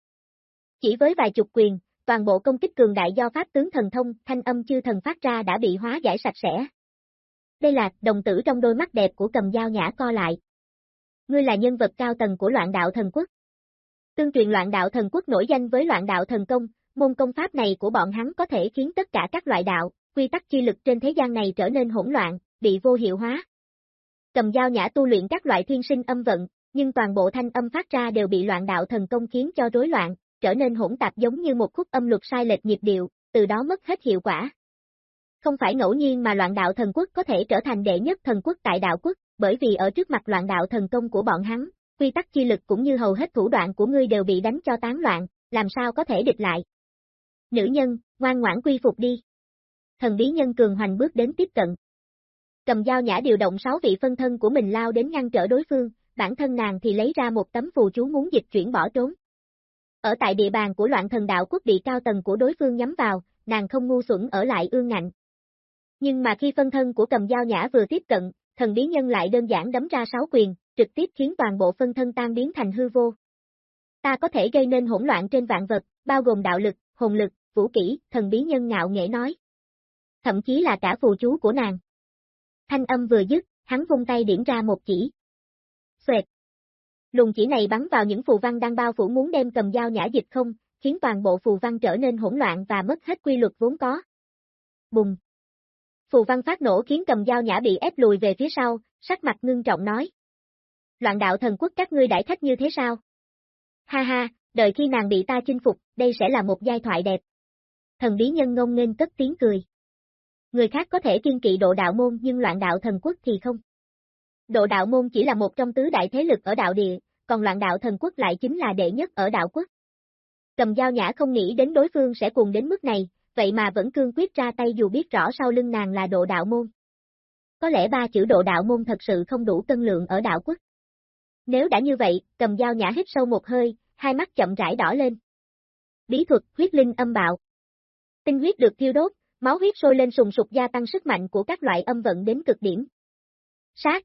Speaker 1: Chỉ với vài chục quyền, toàn bộ công kích cường đại do pháp tướng thần thông, thanh âm chư thần phát ra đã bị hóa giải sạch sẽ. Đây là, đồng tử trong đôi mắt đẹp của cầm dao nhã co lại. Ngươi là nhân vật cao tầng của loạn đạo thần quốc. Tương truyền loạn đạo thần quốc nổi danh với loạn đạo thần công, môn công pháp này của bọn hắn có thể khiến tất cả các loại đạo, quy tắc chi lực trên thế gian này trở nên hỗn loạn, bị vô hiệu hóa. Cầm dao nhã tu luyện các loại thiên sinh âm vận, nhưng toàn bộ thanh âm phát ra đều bị loạn đạo thần công khiến cho rối loạn, trở nên hỗn tạp giống như một khúc âm luật sai lệch nhịp điệu, từ đó mất hết hiệu quả. Không phải ngẫu nhiên mà loạn đạo thần quốc có thể trở thành đệ nhất thần quốc tại đạo quốc, bởi vì ở trước mặt loạn đạo thần công của bọn hắn, quy tắc chi lực cũng như hầu hết thủ đoạn của ngươi đều bị đánh cho tán loạn, làm sao có thể địch lại. Nữ nhân, ngoan ngoãn quy phục đi. Thần bí nhân cường hoành bước đến tiếp cận. Cầm dao nhã điều động sáu vị phân thân của mình lao đến ngăn trở đối phương, bản thân nàng thì lấy ra một tấm phù chú muốn dịch chuyển bỏ trốn. Ở tại địa bàn của loạn thần đạo quốc bị cao tầng của đối phương nhắm vào, nàng không ngu xuẩn ở lại ương ngạnh. Nhưng mà khi phân thân của cầm dao nhã vừa tiếp cận, thần bí nhân lại đơn giản đấm ra sáu quyền, trực tiếp khiến toàn bộ phân thân tan biến thành hư vô. Ta có thể gây nên hỗn loạn trên vạn vật, bao gồm đạo lực, hồn lực, vũ kỹ, thần bí nhân ngạo nghễ nói. Thậm chí là cả phù chú của nàng. Thanh âm vừa dứt, hắn vung tay điểm ra một chỉ. Xoẹt. Luồng chỉ này bắn vào những phù văn đang bao phủ muốn đem cầm dao nhã dịch không, khiến toàn bộ phù văn trở nên hỗn loạn và mất hết quy luật vốn có. Bùng. Phù văn phát nổ khiến cầm dao nhã bị ép lùi về phía sau, sắc mặt ngưng trọng nói. Loạn đạo thần quốc các ngươi đãi khách như thế sao? Ha ha, đợi khi nàng bị ta chinh phục, đây sẽ là một giai thoại đẹp. Thần bí nhân ngông nghênh cất tiếng cười. Người khác có thể kiên kỵ độ đạo môn nhưng loạn đạo thần quốc thì không. Độ đạo môn chỉ là một trong tứ đại thế lực ở đạo địa, còn loạn đạo thần quốc lại chính là đệ nhất ở đạo quốc. Cầm dao nhã không nghĩ đến đối phương sẽ cuồng đến mức này, vậy mà vẫn cương quyết ra tay dù biết rõ sau lưng nàng là độ đạo môn. Có lẽ ba chữ độ đạo môn thật sự không đủ cân lượng ở đạo quốc. Nếu đã như vậy, cầm dao nhã hít sâu một hơi, hai mắt chậm rãi đỏ lên. Bí thuật huyết linh âm bạo. Tinh huyết được thiêu đốt, máu huyết sôi lên sùng sục gia tăng sức mạnh của các loại âm vận đến cực điểm. Sát.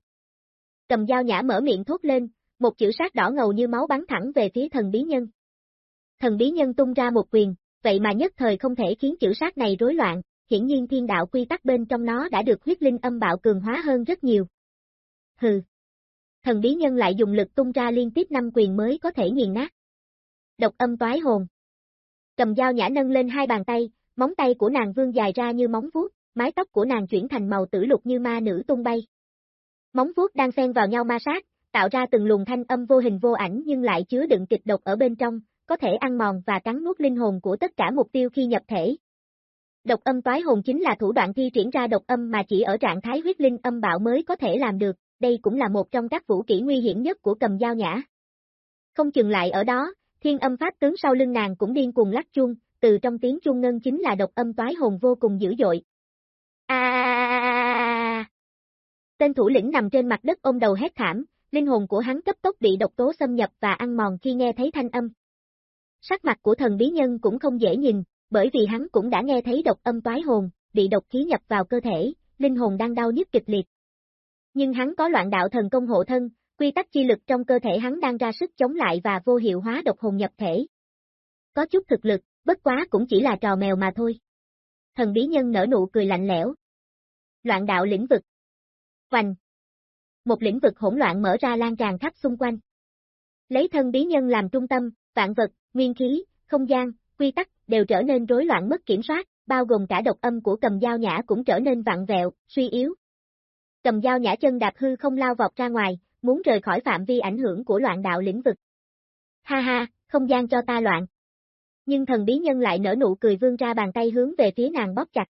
Speaker 1: Cầm dao nhã mở miệng thốt lên, một chữ sát đỏ ngầu như máu bắn thẳng về phía thần bí nhân. Thần bí nhân tung ra một quyền, vậy mà nhất thời không thể khiến chữ sát này rối loạn, hiển nhiên thiên đạo quy tắc bên trong nó đã được huyết linh âm bạo cường hóa hơn rất nhiều. Hừ. Thần bí nhân lại dùng lực tung ra liên tiếp năm quyền mới có thể nghiền nát. Độc âm toái hồn. Cầm dao nhã nâng lên hai bàn tay, móng tay của nàng vươn dài ra như móng vuốt, mái tóc của nàng chuyển thành màu tử lục như ma nữ tung bay. Móng vuốt đang xen vào nhau ma sát, tạo ra từng luồng thanh âm vô hình vô ảnh nhưng lại chứa đựng kịch độc ở bên trong, có thể ăn mòn và cắn nuốt linh hồn của tất cả mục tiêu khi nhập thể. Độc âm toái hồn chính là thủ đoạn thi triển ra độc âm mà chỉ ở trạng thái huyết linh âm bạo mới có thể làm được, đây cũng là một trong các vũ kỹ nguy hiểm nhất của cầm dao nhã. Không chừng lại ở đó, thiên âm pháp tướng sau lưng nàng cũng điên cuồng lắc chuông, từ trong tiếng chuông ngân chính là độc âm toái hồn vô cùng dữ dội. A! Tên thủ lĩnh nằm trên mặt đất ôm đầu hét thảm, linh hồn của hắn cấp tốc bị độc tố xâm nhập và ăn mòn khi nghe thấy thanh âm. Sắc mặt của thần bí nhân cũng không dễ nhìn, bởi vì hắn cũng đã nghe thấy độc âm toái hồn, bị độc khí nhập vào cơ thể, linh hồn đang đau nhức kịch liệt. Nhưng hắn có loạn đạo thần công hộ thân, quy tắc chi lực trong cơ thể hắn đang ra sức chống lại và vô hiệu hóa độc hồn nhập thể. Có chút thực lực, bất quá cũng chỉ là trò mèo mà thôi. Thần bí nhân nở nụ cười lạnh lẽo. Loạn đạo lĩnh vực. Hoành. Một lĩnh vực hỗn loạn mở ra lan tràn khắp xung quanh. Lấy thân bí nhân làm trung tâm, vạn vật, nguyên khí, không gian, quy tắc, đều trở nên rối loạn mất kiểm soát, bao gồm cả độc âm của cầm dao nhã cũng trở nên vặn vẹo, suy yếu. Cầm dao nhã chân đạp hư không lao vọt ra ngoài, muốn rời khỏi phạm vi ảnh hưởng của loạn đạo lĩnh vực. Ha ha, không gian cho ta loạn. Nhưng thần bí nhân lại nở nụ cười vươn ra bàn tay hướng về phía nàng bóp chặt.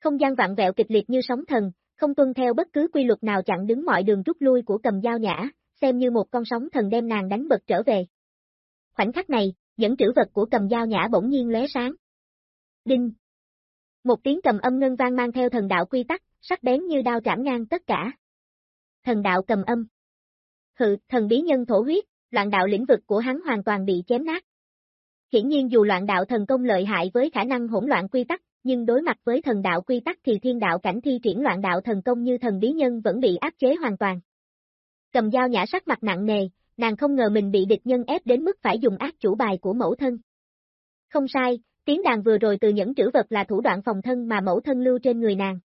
Speaker 1: Không gian vặn vẹo kịch liệt như sóng thần, không tuân theo bất cứ quy luật nào chặn đứng mọi đường rút lui của cầm dao nhã, xem như một con sóng thần đem nàng đánh bật trở về. Khoảnh khắc này, dẫn trữ vật của cầm dao nhã bỗng nhiên lóe sáng. Đinh! Một tiếng cầm âm ngân vang mang theo thần đạo quy tắc, sắc bén như đao trảm ngang tất cả. Thần đạo cầm âm. Hự, thần bí nhân thổ huyết, loạn đạo lĩnh vực của hắn hoàn toàn bị chém nát. Hiển nhiên dù loạn đạo thần công lợi hại với khả năng hỗn loạn quy tắc, nhưng đối mặt với thần đạo quy tắc thì thiên đạo cảnh thi triển loạn đạo thần công như thần bí nhân vẫn bị áp chế hoàn toàn. Cầm dao nhã sắc mặt nặng nề, nàng không ngờ mình bị địch nhân ép đến mức phải dùng ác chủ bài của mẫu thân. Không sai, tiếng đàn vừa rồi từ những trữ vật là thủ đoạn phòng thân mà mẫu thân lưu trên người nàng.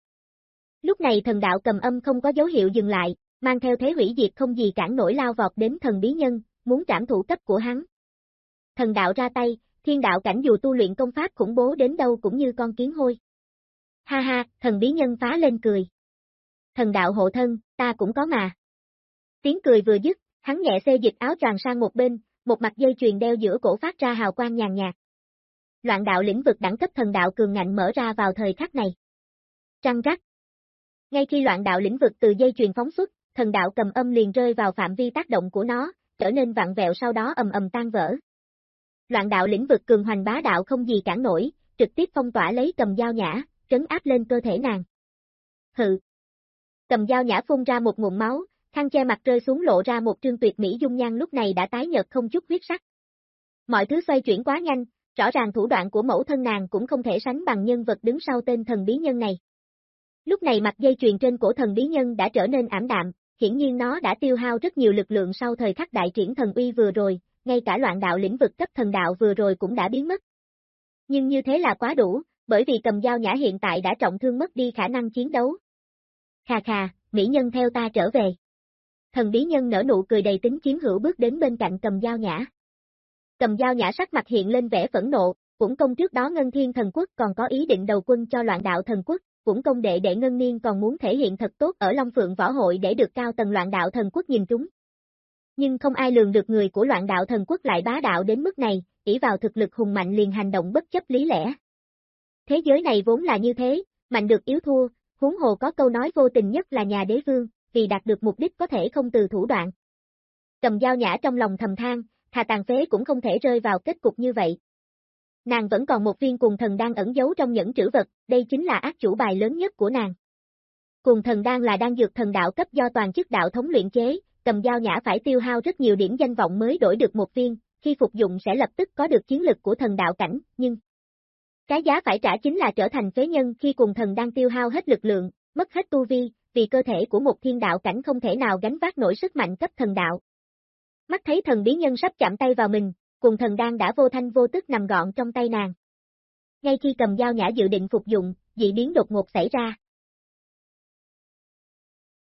Speaker 1: Lúc này thần đạo cầm âm không có dấu hiệu dừng lại, mang theo thế hủy diệt không gì cản nổi lao vọt đến thần bí nhân, muốn trảm thủ cấp của hắn. Thần đạo ra tay, thiên đạo cảnh dù tu luyện công pháp khủng bố đến đâu cũng như con kiến hôi. Ha ha, thần bí nhân phá lên cười. Thần đạo hộ thân, ta cũng có mà. Tiếng cười vừa dứt, hắn nhẹ xê dịch áo tràng sang một bên, một mặt dây chuyền đeo giữa cổ phát ra hào quang nhàn nhạt. Loạn đạo lĩnh vực đẳng cấp thần đạo cường ngạnh mở ra vào thời khắc này. Trăng rắc. Ngay khi loạn đạo lĩnh vực từ dây chuyền phóng xuất, thần đạo cầm âm liền rơi vào phạm vi tác động của nó, trở nên vặn vẹo sau đó ầm ầm tan vỡ. Loạn đạo lĩnh vực cường hoành bá đạo không gì cản nổi, trực tiếp phong tỏa lấy cầm dao nhã, trấn áp lên cơ thể nàng. Hự. Cầm dao nhã phun ra một nguồn máu, khăn che mặt rơi xuống lộ ra một trương tuyệt mỹ dung nhan lúc này đã tái nhợt không chút huyết sắc. Mọi thứ xoay chuyển quá nhanh, rõ ràng thủ đoạn của mẫu thân nàng cũng không thể sánh bằng nhân vật đứng sau tên thần bí nhân này. Lúc này mặt dây chuyền trên cổ thần bí nhân đã trở nên ảm đạm, hiển nhiên nó đã tiêu hao rất nhiều lực lượng sau thời khắc đại triển thần uy vừa rồi, ngay cả loạn đạo lĩnh vực cấp thần đạo vừa rồi cũng đã biến mất. Nhưng như thế là quá đủ, bởi vì cầm dao nhã hiện tại đã trọng thương mất đi khả năng chiến đấu. Khà khà, mỹ nhân theo ta trở về. Thần bí nhân nở nụ cười đầy tính chiếm hữu bước đến bên cạnh cầm dao nhã. Cầm dao nhã sắc mặt hiện lên vẻ phẫn nộ, cũng công trước đó Ngân Thiên Thần Quốc còn có ý định đầu quân cho loạn đạo thần quốc, cũng công đệ đệ Ngân Niên còn muốn thể hiện thật tốt ở Long Phượng Võ Hội để được cao tầng loạn đạo thần quốc nhìn trúng. Nhưng không ai lường được người của loạn đạo thần quốc lại bá đạo đến mức này, ỷ vào thực lực hùng mạnh liền hành động bất chấp lý lẽ. Thế giới này vốn là như thế, mạnh được yếu thua, huống hồ có câu nói vô tình nhất là nhà đế vương, vì đạt được mục đích có thể không từ thủ đoạn. Cầm dao nhã trong lòng thầm than, thà tàn phế cũng không thể rơi vào kết cục như vậy. Nàng vẫn còn một viên cùng thần đang ẩn giấu trong những trữ vật, đây chính là ác chủ bài lớn nhất của nàng. Cùng thần đan là đan dược thần đạo cấp do toàn chức đạo thống luyện chế, cầm dao nhã phải tiêu hao rất nhiều điểm danh vọng mới đổi được một viên, khi phục dụng sẽ lập tức có được chiến lực của thần đạo cảnh, nhưng cái giá phải trả chính là trở thành phế nhân khi cùng thần đang tiêu hao hết lực lượng, mất hết tu vi, vì cơ thể của một thiên đạo cảnh không thể nào gánh vác nổi sức mạnh cấp thần đạo. Mắt thấy thần bí nhân sắp chạm tay vào mình, cùng thần đang đã vô thanh vô tức nằm gọn trong tay nàng. Ngay khi cầm dao nhã dự định phục dụng, dị biến đột ngột xảy ra.